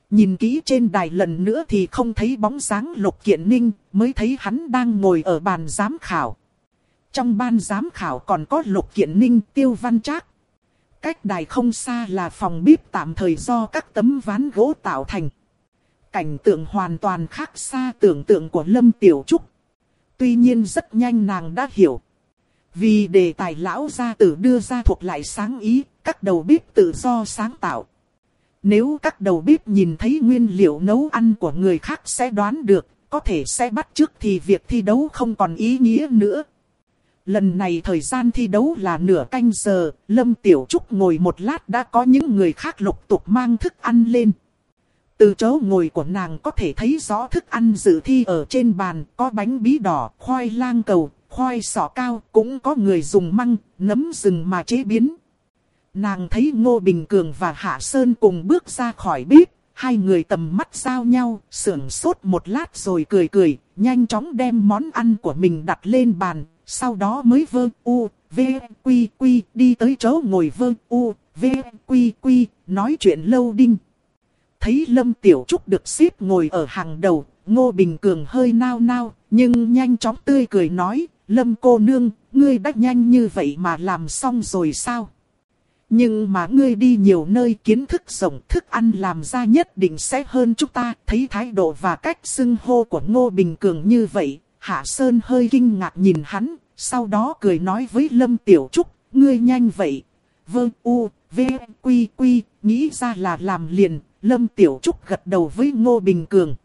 Nhìn kỹ trên đài lần nữa thì không thấy bóng dáng lục kiện ninh, mới thấy hắn đang ngồi ở bàn giám khảo. Trong ban giám khảo còn có lục kiện ninh tiêu văn trác. Cách đài không xa là phòng bếp tạm thời do các tấm ván gỗ tạo thành. Cảnh tượng hoàn toàn khác xa tưởng tượng của Lâm Tiểu Trúc. Tuy nhiên rất nhanh nàng đã hiểu. Vì đề tài lão gia tử đưa ra thuộc lại sáng ý, các đầu bếp tự do sáng tạo. Nếu các đầu bếp nhìn thấy nguyên liệu nấu ăn của người khác sẽ đoán được, có thể sẽ bắt trước thì việc thi đấu không còn ý nghĩa nữa. Lần này thời gian thi đấu là nửa canh giờ, Lâm Tiểu Trúc ngồi một lát đã có những người khác lục tục mang thức ăn lên. Từ chỗ ngồi của nàng có thể thấy rõ thức ăn dự thi ở trên bàn, có bánh bí đỏ, khoai lang cầu, khoai sọ cao, cũng có người dùng măng, nấm rừng mà chế biến. Nàng thấy Ngô Bình Cường và Hạ Sơn cùng bước ra khỏi bếp, hai người tầm mắt giao nhau, sưởng sốt một lát rồi cười cười, nhanh chóng đem món ăn của mình đặt lên bàn, sau đó mới vơ u, v, quy quy, đi tới chỗ ngồi vơ u, v, quy quy, nói chuyện lâu đinh. Thấy Lâm Tiểu Trúc được xếp ngồi ở hàng đầu, Ngô Bình Cường hơi nao nao, nhưng nhanh chóng tươi cười nói, Lâm cô nương, ngươi đã nhanh như vậy mà làm xong rồi sao? Nhưng mà ngươi đi nhiều nơi kiến thức rộng thức ăn làm ra nhất định sẽ hơn chúng ta. Thấy thái độ và cách xưng hô của Ngô Bình Cường như vậy, Hạ Sơn hơi kinh ngạc nhìn hắn, sau đó cười nói với Lâm Tiểu Trúc, ngươi nhanh vậy. vương u, v, quy quy, nghĩ ra là làm liền, Lâm Tiểu Trúc gật đầu với Ngô Bình Cường.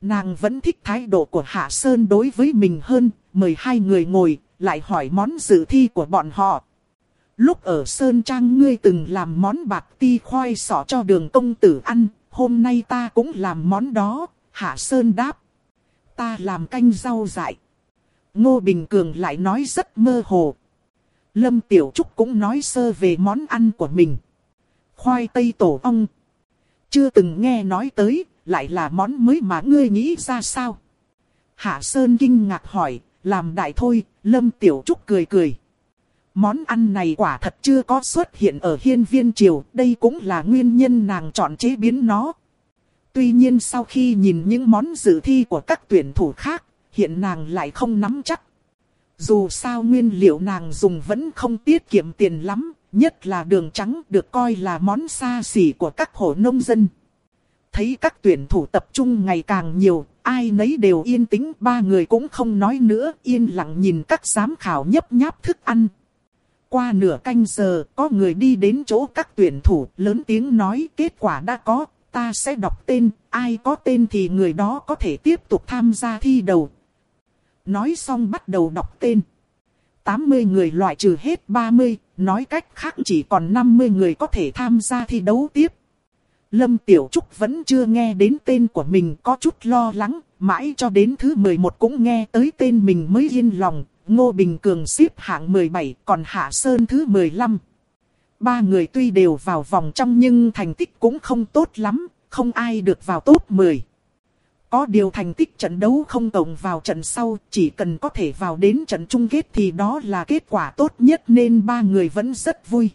Nàng vẫn thích thái độ của Hạ Sơn đối với mình hơn, mời hai người ngồi, lại hỏi món dự thi của bọn họ. Lúc ở Sơn Trang ngươi từng làm món bạc ti khoai sọ cho đường công tử ăn, hôm nay ta cũng làm món đó, Hạ Sơn đáp. Ta làm canh rau dại. Ngô Bình Cường lại nói rất mơ hồ. Lâm Tiểu Trúc cũng nói sơ về món ăn của mình. Khoai tây tổ ong. Chưa từng nghe nói tới, lại là món mới mà ngươi nghĩ ra sao? Hạ Sơn kinh ngạc hỏi, làm đại thôi, Lâm Tiểu Trúc cười cười. Món ăn này quả thật chưa có xuất hiện ở hiên viên triều, đây cũng là nguyên nhân nàng chọn chế biến nó. Tuy nhiên sau khi nhìn những món dự thi của các tuyển thủ khác, hiện nàng lại không nắm chắc. Dù sao nguyên liệu nàng dùng vẫn không tiết kiệm tiền lắm, nhất là đường trắng được coi là món xa xỉ của các hộ nông dân. Thấy các tuyển thủ tập trung ngày càng nhiều, ai nấy đều yên tĩnh, ba người cũng không nói nữa, yên lặng nhìn các giám khảo nhấp nháp thức ăn. Qua nửa canh giờ, có người đi đến chỗ các tuyển thủ, lớn tiếng nói kết quả đã có, ta sẽ đọc tên, ai có tên thì người đó có thể tiếp tục tham gia thi đầu. Nói xong bắt đầu đọc tên. 80 người loại trừ hết 30, nói cách khác chỉ còn 50 người có thể tham gia thi đấu tiếp. Lâm Tiểu Trúc vẫn chưa nghe đến tên của mình có chút lo lắng, mãi cho đến thứ 11 cũng nghe tới tên mình mới yên lòng, Ngô Bình Cường xếp hạng 17 còn Hạ Sơn thứ 15. Ba người tuy đều vào vòng trong nhưng thành tích cũng không tốt lắm, không ai được vào top 10. Có điều thành tích trận đấu không tổng vào trận sau, chỉ cần có thể vào đến trận chung kết thì đó là kết quả tốt nhất nên ba người vẫn rất vui.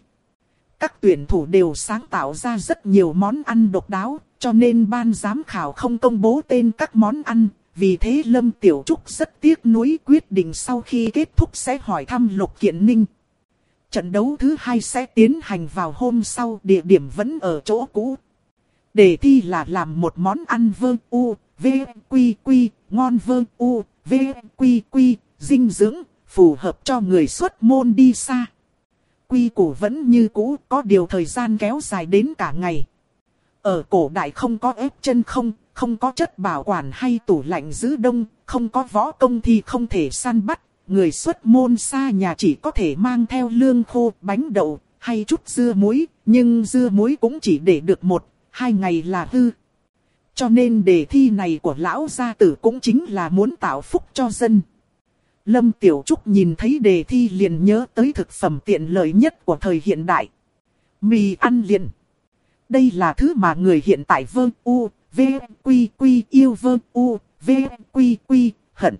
Các tuyển thủ đều sáng tạo ra rất nhiều món ăn độc đáo, cho nên ban giám khảo không công bố tên các món ăn. Vì thế Lâm Tiểu Trúc rất tiếc nuối quyết định sau khi kết thúc sẽ hỏi thăm Lục Kiện Ninh. Trận đấu thứ hai sẽ tiến hành vào hôm sau, địa điểm vẫn ở chỗ cũ. Đề thi là làm một món ăn vơ u, v, quy quy, ngon vơ u, v, quy quy, dinh dưỡng, phù hợp cho người xuất môn đi xa quy củ vẫn như cũ, có điều thời gian kéo dài đến cả ngày. Ở cổ đại không có ép chân không, không có chất bảo quản hay tủ lạnh giữ đông, không có võ công thì không thể săn bắt. Người xuất môn xa nhà chỉ có thể mang theo lương khô, bánh đậu, hay chút dưa muối, nhưng dưa muối cũng chỉ để được một, hai ngày là hư. Cho nên đề thi này của lão gia tử cũng chính là muốn tạo phúc cho dân. Lâm Tiểu Trúc nhìn thấy đề thi liền nhớ tới thực phẩm tiện lợi nhất của thời hiện đại. Mì ăn liền. Đây là thứ mà người hiện tại vơ u, v, quy quy yêu vơ u, v, quy quy, hận.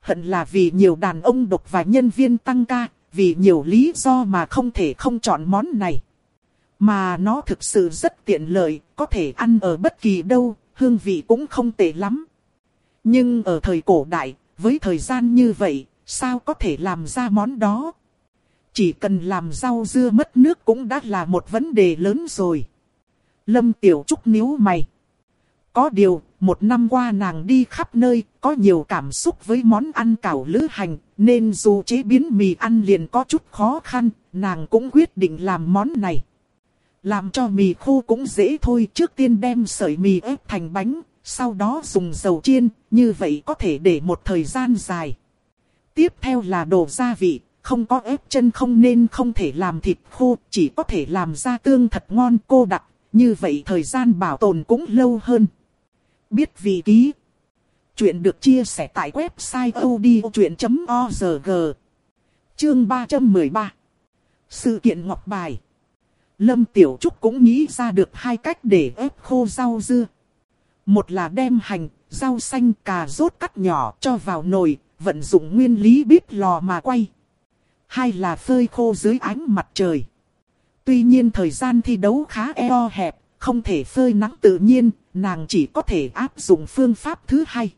Hận là vì nhiều đàn ông độc và nhân viên tăng ca, vì nhiều lý do mà không thể không chọn món này. Mà nó thực sự rất tiện lợi, có thể ăn ở bất kỳ đâu, hương vị cũng không tệ lắm. Nhưng ở thời cổ đại, với thời gian như vậy, sao có thể làm ra món đó? Chỉ cần làm rau dưa mất nước cũng đã là một vấn đề lớn rồi. Lâm Tiểu Trúc níu mày. Có điều, một năm qua nàng đi khắp nơi, có nhiều cảm xúc với món ăn cảo lữ hành, nên dù chế biến mì ăn liền có chút khó khăn, nàng cũng quyết định làm món này. Làm cho mì khô cũng dễ thôi, trước tiên đem sợi mì ép thành bánh, sau đó dùng dầu chiên, như vậy có thể để một thời gian dài. Tiếp theo là đồ gia vị, không có ép chân không nên không thể làm thịt khô, chỉ có thể làm ra tương thật ngon cô đặc, như vậy thời gian bảo tồn cũng lâu hơn. Biết vị ký. Chuyện được chia sẻ tại website odchuyện.org. Chương 313. Sự kiện ngọc bài. Lâm Tiểu Trúc cũng nghĩ ra được hai cách để ép khô rau dưa. Một là đem hành, rau xanh cà rốt cắt nhỏ cho vào nồi, vận dụng nguyên lý bếp lò mà quay. Hai là phơi khô dưới ánh mặt trời. Tuy nhiên thời gian thi đấu khá eo hẹp, không thể phơi nắng tự nhiên, nàng chỉ có thể áp dụng phương pháp thứ hai.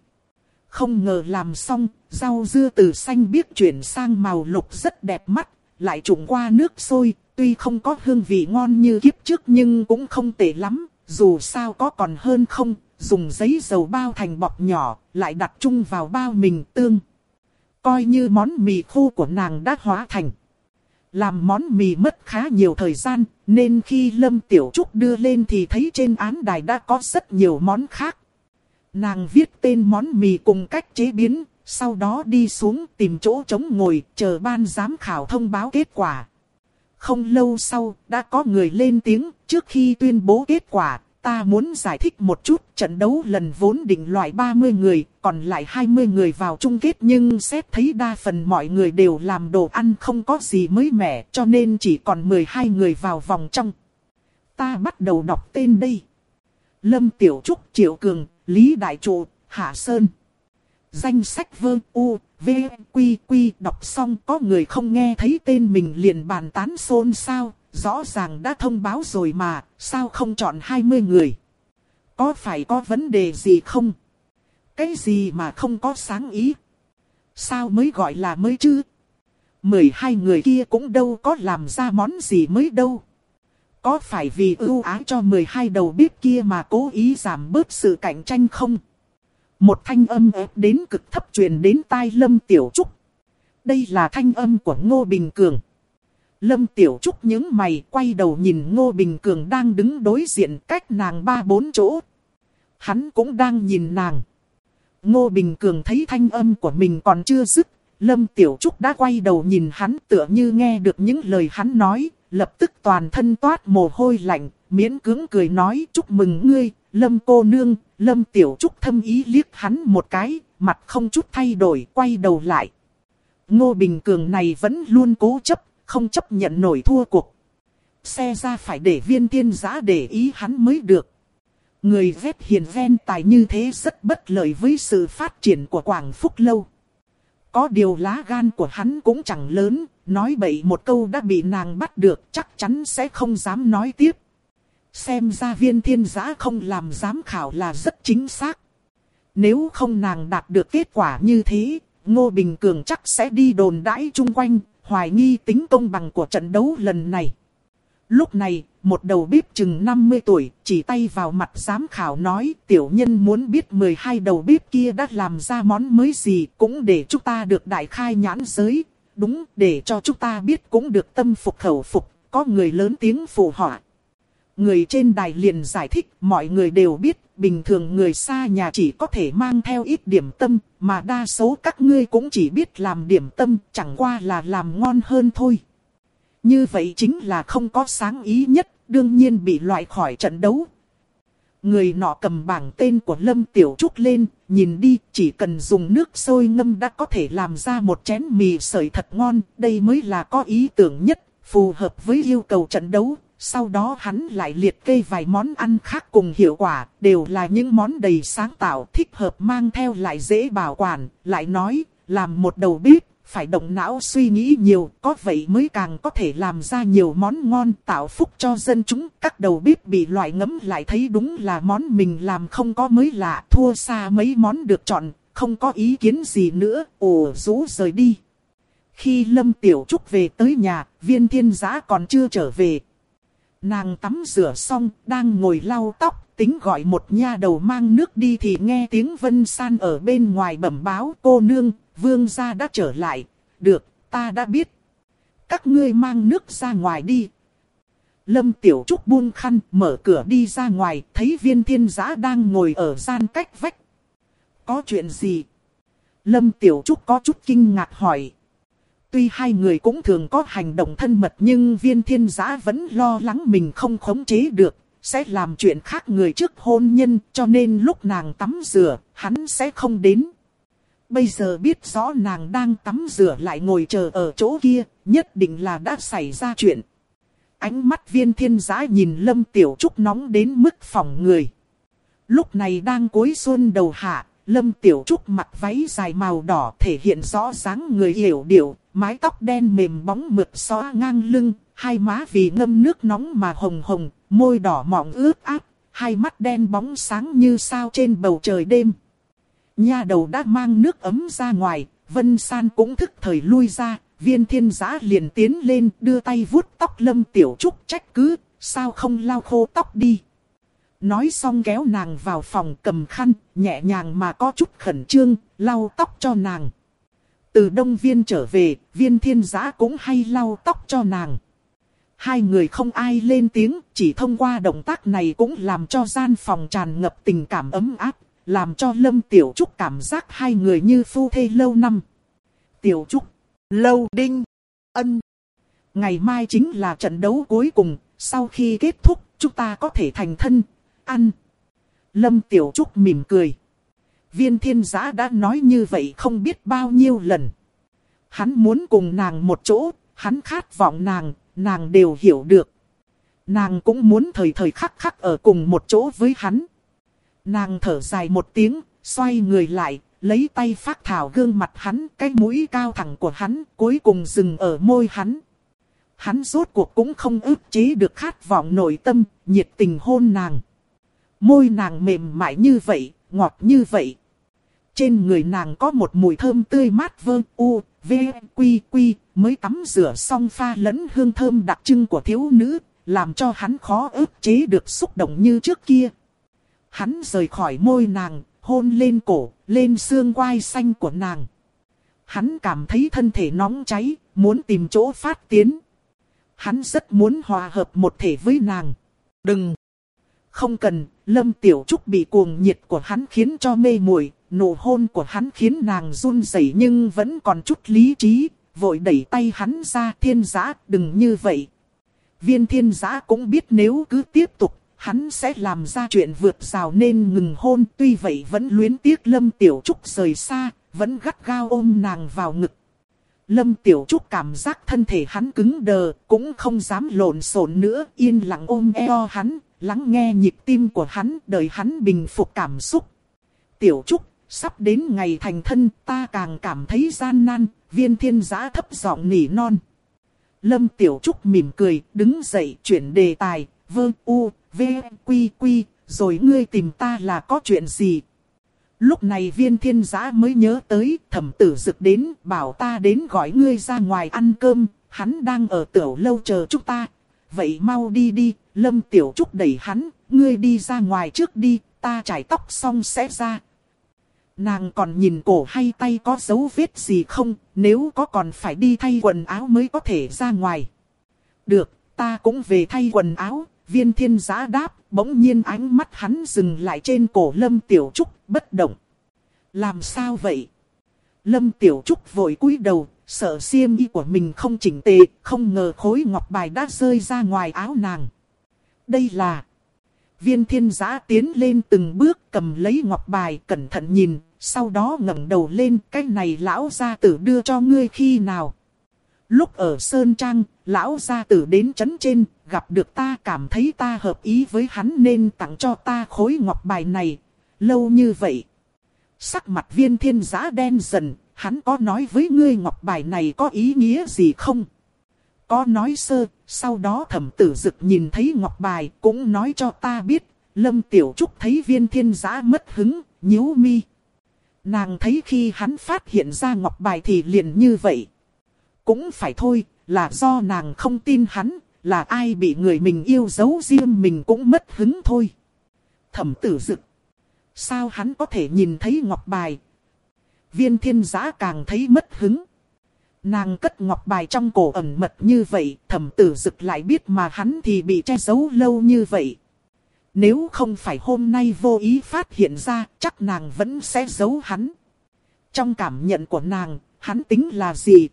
Không ngờ làm xong, rau dưa từ xanh biếc chuyển sang màu lục rất đẹp mắt, lại trụng qua nước sôi, tuy không có hương vị ngon như kiếp trước nhưng cũng không tệ lắm, dù sao có còn hơn không, dùng giấy dầu bao thành bọc nhỏ, lại đặt chung vào bao mình tương. Coi như món mì khô của nàng đã hóa thành. Làm món mì mất khá nhiều thời gian, nên khi Lâm Tiểu Trúc đưa lên thì thấy trên án đài đã có rất nhiều món khác. Nàng viết tên món mì cùng cách chế biến, sau đó đi xuống tìm chỗ trống ngồi, chờ ban giám khảo thông báo kết quả. Không lâu sau, đã có người lên tiếng, trước khi tuyên bố kết quả, ta muốn giải thích một chút, trận đấu lần vốn định loại 30 người, còn lại 20 người vào chung kết nhưng xét thấy đa phần mọi người đều làm đồ ăn không có gì mới mẻ, cho nên chỉ còn 12 người vào vòng trong. Ta bắt đầu đọc tên đây. Lâm Tiểu Trúc, Triệu Cường, Lý Đại Trụ, Hạ Sơn. Danh sách vơ u, v, quy quy đọc xong có người không nghe thấy tên mình liền bàn tán xôn xao, rõ ràng đã thông báo rồi mà, sao không chọn 20 người? Có phải có vấn đề gì không? Cái gì mà không có sáng ý? Sao mới gọi là mới chứ? 12 người kia cũng đâu có làm ra món gì mới đâu. Có phải vì ưu ái cho 12 đầu bếp kia mà cố ý giảm bớt sự cạnh tranh không? Một thanh âm ép đến cực thấp truyền đến tai Lâm Tiểu Trúc. Đây là thanh âm của Ngô Bình Cường. Lâm Tiểu Trúc những mày quay đầu nhìn Ngô Bình Cường đang đứng đối diện cách nàng ba bốn chỗ. Hắn cũng đang nhìn nàng. Ngô Bình Cường thấy thanh âm của mình còn chưa dứt. Lâm Tiểu Trúc đã quay đầu nhìn hắn tựa như nghe được những lời hắn nói. Lập tức toàn thân toát mồ hôi lạnh, miễn cưỡng cười nói chúc mừng ngươi, Lâm cô nương, Lâm Tiểu Trúc thâm ý liếc hắn một cái, mặt không chút thay đổi, quay đầu lại. Ngô Bình Cường này vẫn luôn cố chấp, không chấp nhận nổi thua cuộc. Xe ra phải để viên thiên Giá để ý hắn mới được. Người ghét hiền ven tài như thế rất bất lợi với sự phát triển của Quảng Phúc Lâu. Có điều lá gan của hắn cũng chẳng lớn, nói bậy một câu đã bị nàng bắt được chắc chắn sẽ không dám nói tiếp. Xem ra viên thiên giã không làm giám khảo là rất chính xác. Nếu không nàng đạt được kết quả như thế, Ngô Bình Cường chắc sẽ đi đồn đãi chung quanh, hoài nghi tính công bằng của trận đấu lần này. Lúc này, một đầu bếp chừng 50 tuổi, chỉ tay vào mặt giám khảo nói tiểu nhân muốn biết 12 đầu bếp kia đã làm ra món mới gì cũng để chúng ta được đại khai nhãn giới. Đúng, để cho chúng ta biết cũng được tâm phục khẩu phục, có người lớn tiếng phụ họa. Người trên đài liền giải thích mọi người đều biết bình thường người xa nhà chỉ có thể mang theo ít điểm tâm, mà đa số các ngươi cũng chỉ biết làm điểm tâm, chẳng qua là làm ngon hơn thôi. Như vậy chính là không có sáng ý nhất, đương nhiên bị loại khỏi trận đấu. Người nọ cầm bảng tên của Lâm Tiểu Trúc lên, nhìn đi, chỉ cần dùng nước sôi ngâm đã có thể làm ra một chén mì sợi thật ngon, đây mới là có ý tưởng nhất, phù hợp với yêu cầu trận đấu, sau đó hắn lại liệt kê vài món ăn khác cùng hiệu quả, đều là những món đầy sáng tạo, thích hợp mang theo lại dễ bảo quản, lại nói, làm một đầu bếp, phải động não suy nghĩ nhiều, có vậy mới càng có thể làm ra nhiều món ngon tạo phúc cho dân chúng. Các đầu bếp bị loại ngấm lại thấy đúng là món mình làm không có mới lạ, thua xa mấy món được chọn, không có ý kiến gì nữa, ồ rú rời đi. Khi Lâm Tiểu Trúc về tới nhà, viên thiên giá còn chưa trở về, Nàng tắm rửa xong, đang ngồi lau tóc, tính gọi một nha đầu mang nước đi thì nghe tiếng Vân San ở bên ngoài bẩm báo cô nương, vương gia đã trở lại. Được, ta đã biết. Các ngươi mang nước ra ngoài đi. Lâm Tiểu Trúc buông khăn, mở cửa đi ra ngoài, thấy viên thiên giã đang ngồi ở gian cách vách. Có chuyện gì? Lâm Tiểu Trúc có chút kinh ngạc hỏi. Tuy hai người cũng thường có hành động thân mật nhưng viên thiên giã vẫn lo lắng mình không khống chế được, sẽ làm chuyện khác người trước hôn nhân cho nên lúc nàng tắm rửa, hắn sẽ không đến. Bây giờ biết rõ nàng đang tắm rửa lại ngồi chờ ở chỗ kia, nhất định là đã xảy ra chuyện. Ánh mắt viên thiên giã nhìn lâm tiểu trúc nóng đến mức phòng người. Lúc này đang cuối xuân đầu hạ, lâm tiểu trúc mặc váy dài màu đỏ thể hiện rõ dáng người hiểu điệu, mái tóc đen mềm bóng mượt xóa ngang lưng, hai má vì ngâm nước nóng mà hồng hồng, môi đỏ mọng ướt áp, hai mắt đen bóng sáng như sao trên bầu trời đêm. Nha đầu đã mang nước ấm ra ngoài, Vân San cũng thức thời lui ra, viên thiên giã liền tiến lên đưa tay vuốt tóc lâm tiểu trúc trách cứ, sao không lau khô tóc đi. Nói xong kéo nàng vào phòng cầm khăn, nhẹ nhàng mà có chút khẩn trương, lau tóc cho nàng. Từ đông viên trở về, viên thiên giã cũng hay lau tóc cho nàng. Hai người không ai lên tiếng, chỉ thông qua động tác này cũng làm cho gian phòng tràn ngập tình cảm ấm áp, làm cho Lâm Tiểu Trúc cảm giác hai người như phu thê lâu năm. Tiểu Trúc, Lâu Đinh, Ân. Ngày mai chính là trận đấu cuối cùng, sau khi kết thúc, chúng ta có thể thành thân, ăn. Lâm Tiểu Trúc mỉm cười. Viên thiên giã đã nói như vậy không biết bao nhiêu lần. Hắn muốn cùng nàng một chỗ, hắn khát vọng nàng, nàng đều hiểu được. Nàng cũng muốn thời thời khắc khắc ở cùng một chỗ với hắn. Nàng thở dài một tiếng, xoay người lại, lấy tay phát thảo gương mặt hắn, cái mũi cao thẳng của hắn, cuối cùng dừng ở môi hắn. Hắn rốt cuộc cũng không ức chế được khát vọng nội tâm, nhiệt tình hôn nàng. Môi nàng mềm mại như vậy, ngọt như vậy. Trên người nàng có một mùi thơm tươi mát vơ u, v, quy quy, mới tắm rửa xong pha lẫn hương thơm đặc trưng của thiếu nữ, làm cho hắn khó ức chế được xúc động như trước kia. Hắn rời khỏi môi nàng, hôn lên cổ, lên xương quai xanh của nàng. Hắn cảm thấy thân thể nóng cháy, muốn tìm chỗ phát tiến. Hắn rất muốn hòa hợp một thể với nàng. Đừng! Không cần, Lâm Tiểu Trúc bị cuồng nhiệt của hắn khiến cho mê muội, nụ hôn của hắn khiến nàng run rẩy nhưng vẫn còn chút lý trí, vội đẩy tay hắn ra thiên giã, đừng như vậy. Viên thiên giã cũng biết nếu cứ tiếp tục, hắn sẽ làm ra chuyện vượt rào nên ngừng hôn. Tuy vậy vẫn luyến tiếc Lâm Tiểu Trúc rời xa, vẫn gắt gao ôm nàng vào ngực. Lâm Tiểu Trúc cảm giác thân thể hắn cứng đờ, cũng không dám lộn xộn nữa, yên lặng ôm eo hắn, lắng nghe nhịp tim của hắn, đợi hắn bình phục cảm xúc. Tiểu Trúc, sắp đến ngày thành thân, ta càng cảm thấy gian nan, viên thiên giã thấp giọng nỉ non. Lâm Tiểu Trúc mỉm cười, đứng dậy chuyển đề tài, vơ u, v, quy quy, rồi ngươi tìm ta là có chuyện gì? Lúc này viên thiên giã mới nhớ tới thẩm tử dực đến bảo ta đến gọi ngươi ra ngoài ăn cơm, hắn đang ở tiểu lâu chờ chúng ta. Vậy mau đi đi, lâm tiểu trúc đẩy hắn, ngươi đi ra ngoài trước đi, ta chải tóc xong sẽ ra. Nàng còn nhìn cổ hay tay có dấu vết gì không, nếu có còn phải đi thay quần áo mới có thể ra ngoài. Được, ta cũng về thay quần áo, viên thiên giã đáp, bỗng nhiên ánh mắt hắn dừng lại trên cổ lâm tiểu trúc, bất động. Làm sao vậy? Lâm tiểu trúc vội cúi đầu, sợ xiêm y của mình không chỉnh tề, không ngờ khối ngọc bài đã rơi ra ngoài áo nàng. Đây là... Viên thiên giã tiến lên từng bước cầm lấy ngọc bài cẩn thận nhìn, sau đó ngẩng đầu lên cái này lão gia tử đưa cho ngươi khi nào. Lúc ở Sơn Trang, lão gia tử đến chấn trên, gặp được ta cảm thấy ta hợp ý với hắn nên tặng cho ta khối ngọc bài này. Lâu như vậy. Sắc mặt viên thiên giã đen dần, hắn có nói với ngươi ngọc bài này có ý nghĩa gì không? Có nói sơ, sau đó thẩm tử dực nhìn thấy ngọc bài cũng nói cho ta biết. Lâm Tiểu Trúc thấy viên thiên giã mất hứng, nhíu mi. Nàng thấy khi hắn phát hiện ra ngọc bài thì liền như vậy. Cũng phải thôi, là do nàng không tin hắn, là ai bị người mình yêu giấu riêng mình cũng mất hứng thôi. Thẩm tử dực. Sao hắn có thể nhìn thấy ngọc bài? Viên thiên giã càng thấy mất hứng. Nàng cất ngọc bài trong cổ ẩn mật như vậy, thẩm tử dực lại biết mà hắn thì bị che giấu lâu như vậy. Nếu không phải hôm nay vô ý phát hiện ra, chắc nàng vẫn sẽ giấu hắn. Trong cảm nhận của nàng, hắn tính là gì?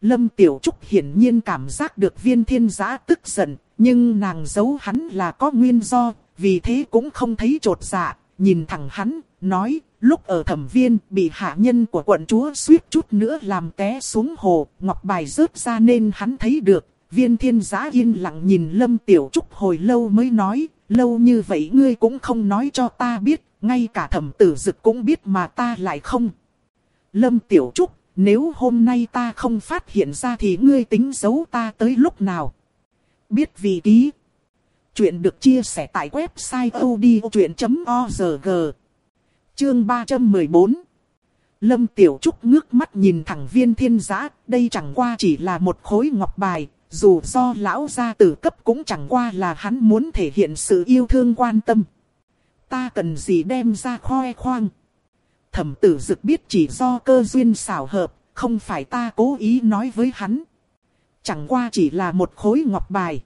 Lâm Tiểu Trúc hiển nhiên cảm giác được viên thiên giã tức giận, nhưng nàng giấu hắn là có nguyên do, vì thế cũng không thấy trột dạ, nhìn thẳng hắn, nói, lúc ở thẩm viên bị hạ nhân của quận chúa suýt chút nữa làm té xuống hồ, ngọc bài rớt ra nên hắn thấy được. Viên thiên Giá yên lặng nhìn Lâm Tiểu Trúc hồi lâu mới nói, lâu như vậy ngươi cũng không nói cho ta biết, ngay cả thẩm tử dực cũng biết mà ta lại không. Lâm Tiểu Trúc, Nếu hôm nay ta không phát hiện ra thì ngươi tính giấu ta tới lúc nào? Biết vị ký. Chuyện được chia sẻ tại website odchuyện.org. Chương 314 Lâm Tiểu Trúc ngước mắt nhìn thẳng viên thiên giã, đây chẳng qua chỉ là một khối ngọc bài, dù do lão gia tử cấp cũng chẳng qua là hắn muốn thể hiện sự yêu thương quan tâm. Ta cần gì đem ra khoe khoang. Thẩm tử dực biết chỉ do cơ duyên xảo hợp, không phải ta cố ý nói với hắn. Chẳng qua chỉ là một khối ngọc bài.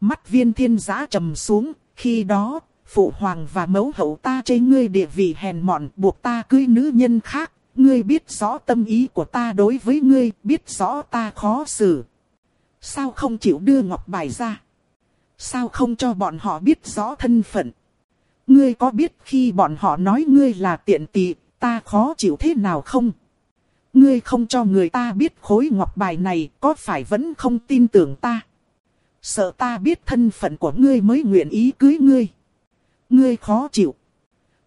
Mắt viên thiên giã trầm xuống, khi đó, phụ hoàng và mẫu hậu ta chê ngươi địa vị hèn mọn buộc ta cưới nữ nhân khác. Ngươi biết rõ tâm ý của ta đối với ngươi, biết rõ ta khó xử. Sao không chịu đưa ngọc bài ra? Sao không cho bọn họ biết rõ thân phận? Ngươi có biết khi bọn họ nói ngươi là tiện tỳ, ta khó chịu thế nào không? Ngươi không cho người ta biết khối ngọc bài này có phải vẫn không tin tưởng ta? Sợ ta biết thân phận của ngươi mới nguyện ý cưới ngươi. Ngươi khó chịu.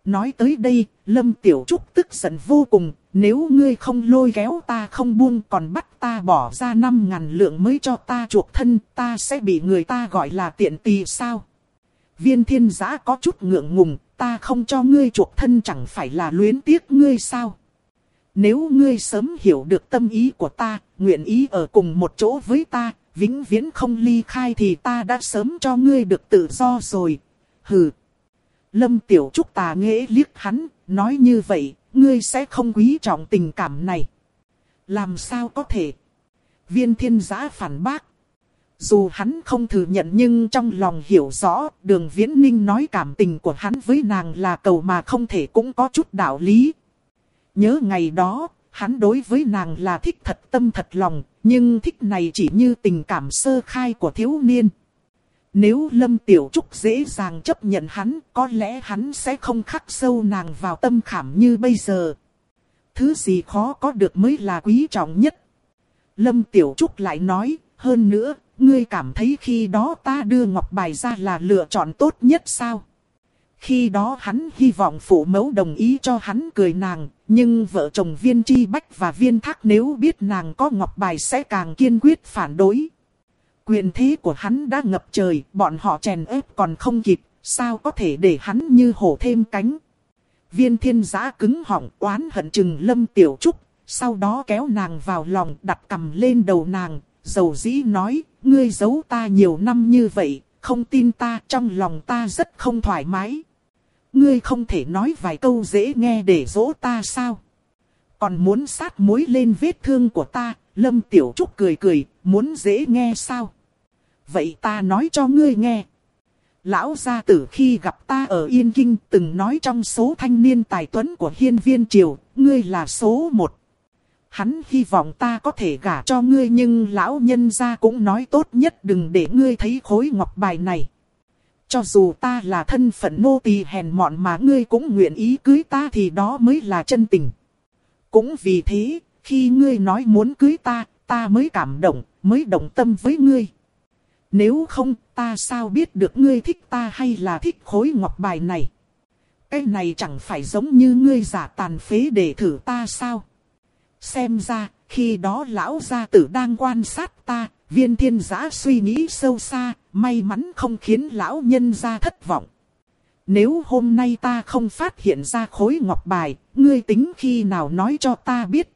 Nói tới đây, Lâm Tiểu Trúc tức giận vô cùng, nếu ngươi không lôi kéo ta không buông còn bắt ta bỏ ra 5 ngàn lượng mới cho ta chuộc thân, ta sẽ bị người ta gọi là tiện tì sao? Viên thiên giã có chút ngượng ngùng, ta không cho ngươi chuộc thân chẳng phải là luyến tiếc ngươi sao? Nếu ngươi sớm hiểu được tâm ý của ta, nguyện ý ở cùng một chỗ với ta, vĩnh viễn không ly khai thì ta đã sớm cho ngươi được tự do rồi. Hừ. Lâm Tiểu Trúc tà nghễ liếc hắn, nói như vậy, ngươi sẽ không quý trọng tình cảm này. Làm sao có thể? Viên thiên giã phản bác. Dù hắn không thừa nhận nhưng trong lòng hiểu rõ, đường viễn ninh nói cảm tình của hắn với nàng là cầu mà không thể cũng có chút đạo lý. Nhớ ngày đó, hắn đối với nàng là thích thật tâm thật lòng, nhưng thích này chỉ như tình cảm sơ khai của thiếu niên. Nếu Lâm Tiểu Trúc dễ dàng chấp nhận hắn, có lẽ hắn sẽ không khắc sâu nàng vào tâm khảm như bây giờ. Thứ gì khó có được mới là quý trọng nhất. Lâm Tiểu Trúc lại nói, hơn nữa, ngươi cảm thấy khi đó ta đưa ngọc bài ra là lựa chọn tốt nhất sao? Khi đó hắn hy vọng phụ mẫu đồng ý cho hắn cười nàng, nhưng vợ chồng viên chi bách và viên thác nếu biết nàng có ngọc bài sẽ càng kiên quyết phản đối. Quyền thế của hắn đã ngập trời, bọn họ chèn ép còn không kịp, sao có thể để hắn như hổ thêm cánh. Viên thiên giã cứng họng oán hận chừng lâm tiểu trúc, sau đó kéo nàng vào lòng đặt cầm lên đầu nàng, dầu dĩ nói, ngươi giấu ta nhiều năm như vậy, không tin ta trong lòng ta rất không thoải mái. Ngươi không thể nói vài câu dễ nghe để dỗ ta sao? Còn muốn sát mối lên vết thương của ta, Lâm Tiểu Trúc cười cười, muốn dễ nghe sao? Vậy ta nói cho ngươi nghe. Lão gia tử khi gặp ta ở Yên Kinh từng nói trong số thanh niên tài tuấn của hiên viên triều, ngươi là số một. Hắn hy vọng ta có thể gả cho ngươi nhưng lão nhân gia cũng nói tốt nhất đừng để ngươi thấy khối ngọc bài này. Cho dù ta là thân phận nô tỳ hèn mọn mà ngươi cũng nguyện ý cưới ta thì đó mới là chân tình. Cũng vì thế, khi ngươi nói muốn cưới ta, ta mới cảm động, mới động tâm với ngươi. Nếu không, ta sao biết được ngươi thích ta hay là thích khối ngọc bài này? Cái này chẳng phải giống như ngươi giả tàn phế để thử ta sao? Xem ra, khi đó lão gia tử đang quan sát ta, viên thiên giã suy nghĩ sâu xa, may mắn không khiến lão nhân gia thất vọng. Nếu hôm nay ta không phát hiện ra khối ngọc bài, ngươi tính khi nào nói cho ta biết.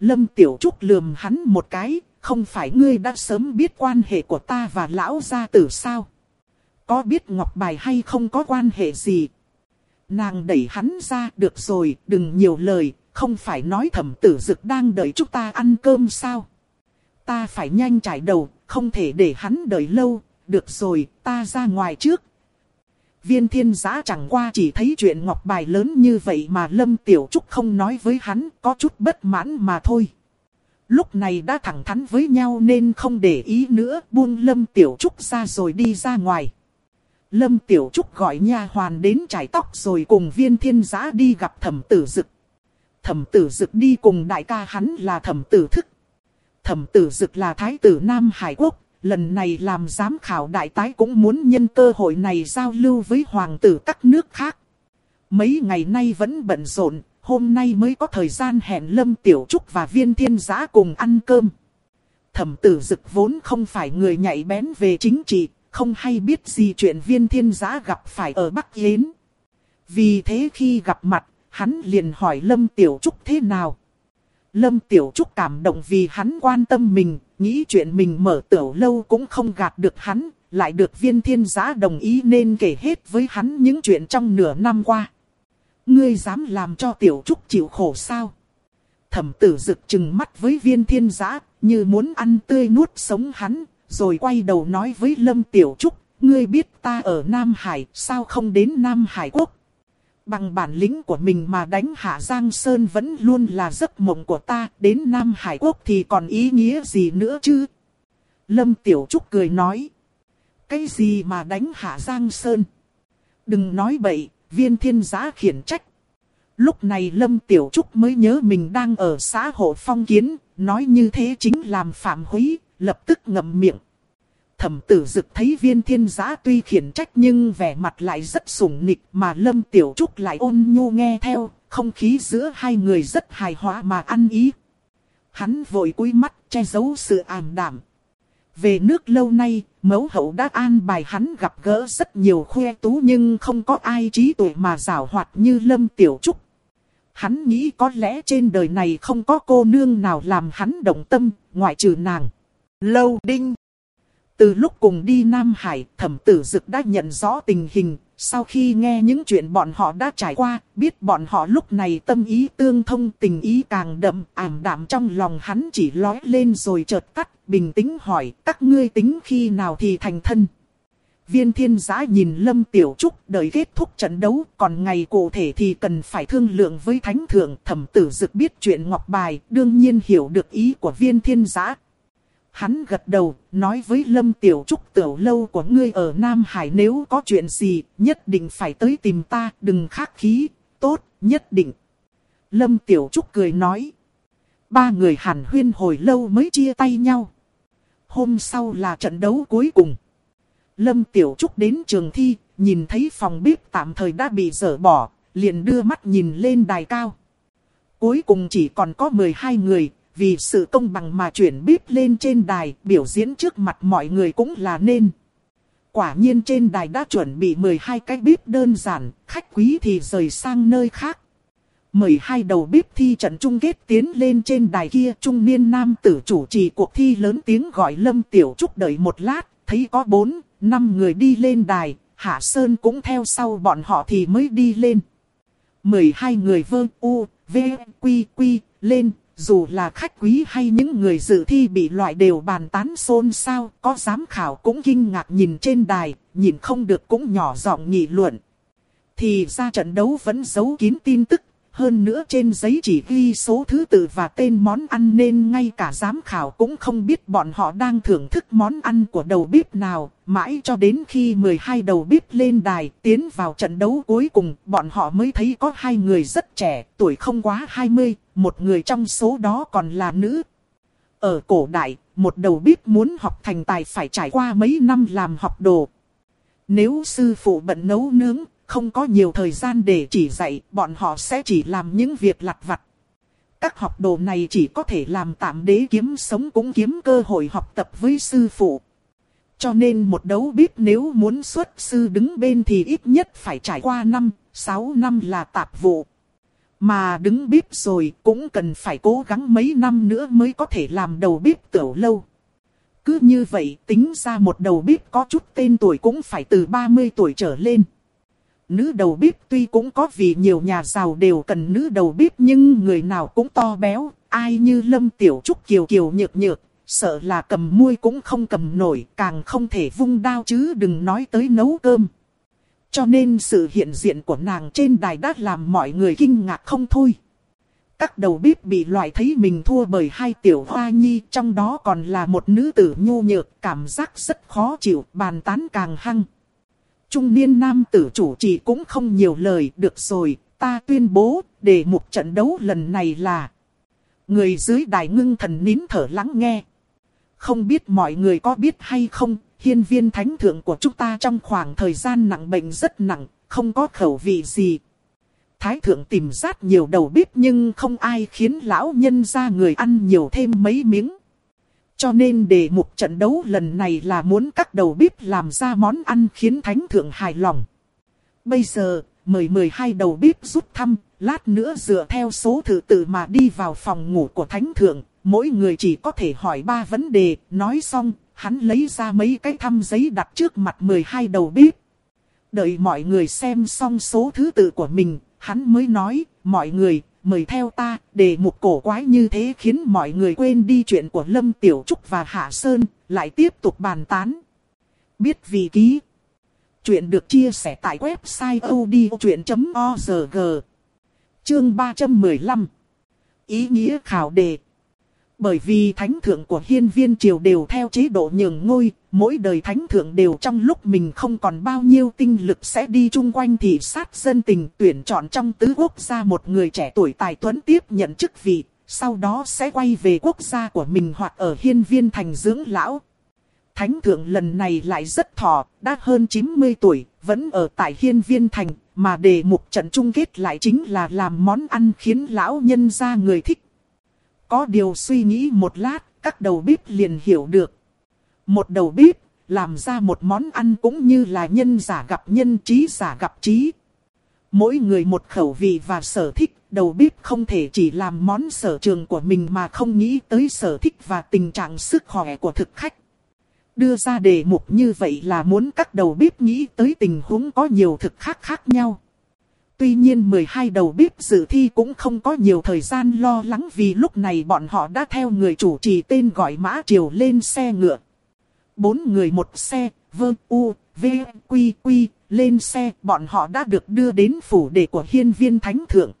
Lâm Tiểu Trúc lườm hắn một cái, không phải ngươi đã sớm biết quan hệ của ta và lão gia tử sao? Có biết ngọc bài hay không có quan hệ gì? Nàng đẩy hắn ra, được rồi, đừng nhiều lời, không phải nói thẩm tử dực đang đợi chúng ta ăn cơm sao? Ta phải nhanh trải đầu, không thể để hắn đợi lâu, được rồi, ta ra ngoài trước. Viên thiên giã chẳng qua chỉ thấy chuyện ngọc bài lớn như vậy mà Lâm Tiểu Trúc không nói với hắn, có chút bất mãn mà thôi. Lúc này đã thẳng thắn với nhau nên không để ý nữa, buông Lâm Tiểu Trúc ra rồi đi ra ngoài. Lâm Tiểu Trúc gọi nha hoàn đến trải tóc rồi cùng viên thiên giã đi gặp thẩm tử dực. Thẩm tử dực đi cùng đại ca hắn là thẩm tử thức. Thẩm tử dực là thái tử Nam Hải Quốc, lần này làm giám khảo đại tái cũng muốn nhân cơ hội này giao lưu với hoàng tử các nước khác. Mấy ngày nay vẫn bận rộn, hôm nay mới có thời gian hẹn Lâm Tiểu Trúc và viên thiên giã cùng ăn cơm. Thẩm tử dực vốn không phải người nhạy bén về chính trị, không hay biết gì chuyện viên thiên giã gặp phải ở Bắc Yến. Vì thế khi gặp mặt, hắn liền hỏi Lâm Tiểu Trúc thế nào. Lâm Tiểu Trúc cảm động vì hắn quan tâm mình, nghĩ chuyện mình mở tiểu lâu cũng không gạt được hắn, lại được viên thiên giã đồng ý nên kể hết với hắn những chuyện trong nửa năm qua. Ngươi dám làm cho Tiểu Trúc chịu khổ sao? Thẩm tử rực chừng mắt với viên thiên giã, như muốn ăn tươi nuốt sống hắn, rồi quay đầu nói với Lâm Tiểu Trúc, ngươi biết ta ở Nam Hải, sao không đến Nam Hải Quốc? Bằng bản lĩnh của mình mà đánh hạ Giang Sơn vẫn luôn là giấc mộng của ta, đến Nam Hải Quốc thì còn ý nghĩa gì nữa chứ? Lâm Tiểu Trúc cười nói. Cái gì mà đánh hạ Giang Sơn? Đừng nói bậy, viên thiên giá khiển trách. Lúc này Lâm Tiểu Trúc mới nhớ mình đang ở xã hộ phong kiến, nói như thế chính làm phạm húy, lập tức ngậm miệng. Thẩm tử dực thấy viên thiên giã tuy khiển trách nhưng vẻ mặt lại rất sủng nịch mà Lâm Tiểu Trúc lại ôn nhu nghe theo, không khí giữa hai người rất hài hòa mà ăn ý. Hắn vội cúi mắt che giấu sự ảm đảm. Về nước lâu nay, mẫu hậu đã an bài hắn gặp gỡ rất nhiều khoe tú nhưng không có ai trí tuệ mà rào hoạt như Lâm Tiểu Trúc. Hắn nghĩ có lẽ trên đời này không có cô nương nào làm hắn động tâm, ngoại trừ nàng. Lâu Đinh Từ lúc cùng đi Nam Hải, thẩm tử dực đã nhận rõ tình hình, sau khi nghe những chuyện bọn họ đã trải qua, biết bọn họ lúc này tâm ý tương thông tình ý càng đậm, ảm đạm trong lòng hắn chỉ lói lên rồi chợt tắt, bình tĩnh hỏi, các ngươi tính khi nào thì thành thân. Viên thiên giã nhìn Lâm Tiểu Trúc đợi kết thúc trận đấu, còn ngày cụ thể thì cần phải thương lượng với thánh thượng thẩm tử dực biết chuyện ngọc bài, đương nhiên hiểu được ý của viên thiên giã. Hắn gật đầu, nói với Lâm Tiểu Trúc tiểu lâu của ngươi ở Nam Hải nếu có chuyện gì, nhất định phải tới tìm ta, đừng khắc khí, tốt, nhất định. Lâm Tiểu Trúc cười nói. Ba người hàn huyên hồi lâu mới chia tay nhau. Hôm sau là trận đấu cuối cùng. Lâm Tiểu Trúc đến trường thi, nhìn thấy phòng bếp tạm thời đã bị dỡ bỏ, liền đưa mắt nhìn lên đài cao. Cuối cùng chỉ còn có 12 người, vì sự công bằng mà chuyển bếp lên trên đài, biểu diễn trước mặt mọi người cũng là nên. Quả nhiên trên đài đã chuẩn bị 12 cái bếp đơn giản, khách quý thì rời sang nơi khác. 12 đầu bếp thi trận chung kết tiến lên trên đài kia, trung niên nam tử chủ trì cuộc thi lớn tiếng gọi Lâm Tiểu Trúc đợi một lát, thấy có 4, 5 người đi lên đài, Hạ Sơn cũng theo sau bọn họ thì mới đi lên. 12 người vơ u, v, quy, quy, lên, dù là khách quý hay những người dự thi bị loại đều bàn tán xôn xao, có giám khảo cũng kinh ngạc nhìn trên đài, nhìn không được cũng nhỏ giọng nghị luận. Thì ra trận đấu vẫn giấu kín tin tức, hơn nữa trên giấy chỉ ghi số thứ tự và tên món ăn nên ngay cả giám khảo cũng không biết bọn họ đang thưởng thức món ăn của đầu bếp nào. Mãi cho đến khi 12 đầu bếp lên đài tiến vào trận đấu cuối cùng, bọn họ mới thấy có hai người rất trẻ, tuổi không quá 20, một người trong số đó còn là nữ. Ở cổ đại, một đầu bếp muốn học thành tài phải trải qua mấy năm làm học đồ. Nếu sư phụ bận nấu nướng, không có nhiều thời gian để chỉ dạy, bọn họ sẽ chỉ làm những việc lặt vặt. Các học đồ này chỉ có thể làm tạm đế kiếm sống cũng kiếm cơ hội học tập với sư phụ. Cho nên một đấu bếp nếu muốn xuất sư đứng bên thì ít nhất phải trải qua 5, 6 năm là tạp vụ. Mà đứng bếp rồi cũng cần phải cố gắng mấy năm nữa mới có thể làm đầu bếp tiểu lâu. Cứ như vậy tính ra một đầu bếp có chút tên tuổi cũng phải từ 30 tuổi trở lên. Nữ đầu bếp tuy cũng có vì nhiều nhà giàu đều cần nữ đầu bếp nhưng người nào cũng to béo, ai như Lâm Tiểu Trúc kiều kiều nhược nhược, sợ là cầm muôi cũng không cầm nổi, càng không thể vung đao chứ đừng nói tới nấu cơm. Cho nên sự hiện diện của nàng trên đài đã làm mọi người kinh ngạc không thôi. Các đầu bếp bị loại thấy mình thua bởi hai tiểu hoa nhi, trong đó còn là một nữ tử nhu nhược, cảm giác rất khó chịu, bàn tán càng hăng. Trung niên nam tử chủ trì cũng không nhiều lời, được rồi, ta tuyên bố, để một trận đấu lần này là... Người dưới đài ngưng thần nín thở lắng nghe. Không biết mọi người có biết hay không, hiên viên thánh thượng của chúng ta trong khoảng thời gian nặng bệnh rất nặng, không có khẩu vị gì. thái thượng tìm rát nhiều đầu bếp nhưng không ai khiến lão nhân ra người ăn nhiều thêm mấy miếng. Cho nên đề mục trận đấu lần này là muốn các đầu bếp làm ra món ăn khiến thánh thượng hài lòng. Bây giờ, mời 12 đầu bếp rút thăm, lát nữa dựa theo số thứ tự mà đi vào phòng ngủ của thánh thượng, mỗi người chỉ có thể hỏi ba vấn đề, nói xong, hắn lấy ra mấy cái thăm giấy đặt trước mặt 12 đầu bếp. Đợi mọi người xem xong số thứ tự của mình, hắn mới nói, mọi người, mời theo ta, để một cổ quái như thế khiến mọi người quên đi chuyện của Lâm Tiểu Trúc và Hạ Sơn, lại tiếp tục bàn tán. Biết vì ký. Chuyện được chia sẻ tại website odchuyện.org. Chương 315. Ý nghĩa khảo đề. Bởi vì thánh thượng của hiên viên triều đều theo chế độ nhường ngôi, mỗi đời thánh thượng đều trong lúc mình không còn bao nhiêu tinh lực sẽ đi chung quanh thị sát dân tình tuyển chọn trong tứ quốc gia một người trẻ tuổi tài tuấn tiếp nhận chức vị, sau đó sẽ quay về quốc gia của mình hoặc ở hiên viên thành dưỡng lão. Thánh thượng lần này lại rất thọ, đã hơn 90 tuổi, vẫn ở tại hiên viên thành, mà đề mục trận chung kết lại chính là làm món ăn khiến lão nhân gia người thích. Có điều suy nghĩ một lát, các đầu bếp liền hiểu được. Một đầu bếp, làm ra một món ăn cũng như là nhân giả gặp nhân trí giả gặp trí. Mỗi người một khẩu vị và sở thích, đầu bếp không thể chỉ làm món sở trường của mình mà không nghĩ tới sở thích và tình trạng sức khỏe của thực khách. Đưa ra đề mục như vậy là muốn các đầu bếp nghĩ tới tình huống có nhiều thực khác khác nhau. Tuy nhiên 12 đầu bếp dự thi cũng không có nhiều thời gian lo lắng vì lúc này bọn họ đã theo người chủ trì tên gọi Mã Triều lên xe ngựa. Bốn người một xe, vơ u, v, quy quy, lên xe, bọn họ đã được đưa đến phủ đệ của hiên viên thánh thượng.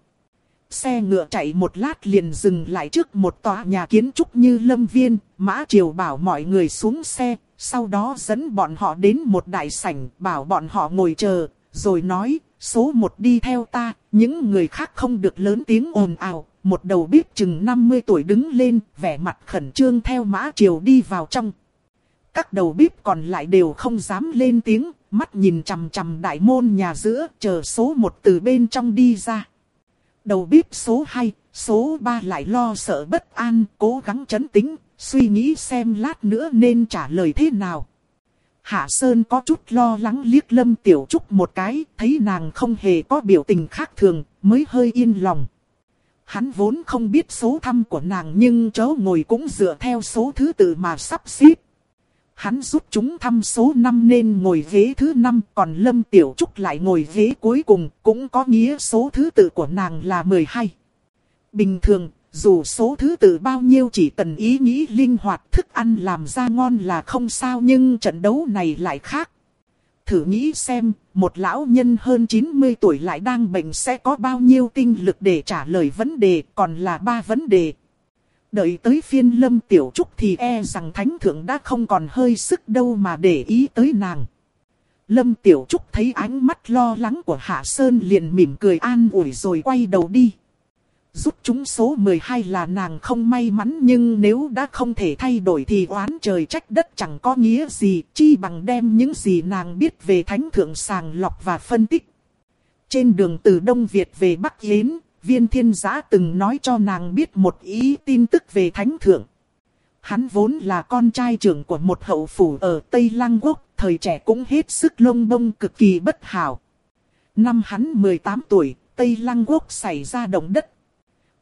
Xe ngựa chạy một lát liền dừng lại trước một tòa nhà kiến trúc như lâm viên, Mã Triều bảo mọi người xuống xe, sau đó dẫn bọn họ đến một đại sảnh, bảo bọn họ ngồi chờ, rồi nói, số một đi theo ta, những người khác không được lớn tiếng ồn ào. Một đầu bếp chừng 50 tuổi đứng lên, vẻ mặt khẩn trương theo mã triều đi vào trong. Các đầu bếp còn lại đều không dám lên tiếng, mắt nhìn chằm chằm đại môn nhà giữa, chờ số một từ bên trong đi ra. Đầu bếp số 2, số 3 lại lo sợ bất an, cố gắng chấn tĩnh, suy nghĩ xem lát nữa nên trả lời thế nào. Hạ Sơn có chút lo lắng liếc Lâm Tiểu Trúc một cái, thấy nàng không hề có biểu tình khác thường, mới hơi yên lòng. Hắn vốn không biết số thăm của nàng nhưng chớ ngồi cũng dựa theo số thứ tự mà sắp xếp. Hắn giúp chúng thăm số 5 nên ngồi ghế thứ 5, còn Lâm Tiểu Trúc lại ngồi ghế cuối cùng, cũng có nghĩa số thứ tự của nàng là 12. Bình thường, dù số thứ tự bao nhiêu chỉ cần ý nghĩ linh hoạt thức ăn làm ra ngon là không sao nhưng trận đấu này lại khác. Thử nghĩ xem, một lão nhân hơn 90 tuổi lại đang bệnh sẽ có bao nhiêu tinh lực để trả lời vấn đề còn là ba vấn đề. Đợi tới phiên lâm tiểu trúc thì e rằng thánh thượng đã không còn hơi sức đâu mà để ý tới nàng. Lâm tiểu trúc thấy ánh mắt lo lắng của Hạ Sơn liền mỉm cười an ủi rồi quay đầu đi. Giúp chúng số 12 là nàng không may mắn nhưng nếu đã không thể thay đổi thì oán trời trách đất chẳng có nghĩa gì, chi bằng đem những gì nàng biết về thánh thượng sàng lọc và phân tích. Trên đường từ Đông Việt về Bắc Yến, viên thiên giã từng nói cho nàng biết một ý tin tức về thánh thượng. Hắn vốn là con trai trưởng của một hậu phủ ở Tây Lăng Quốc, thời trẻ cũng hết sức lông bông cực kỳ bất hảo. Năm hắn 18 tuổi, Tây Lăng Quốc xảy ra động đất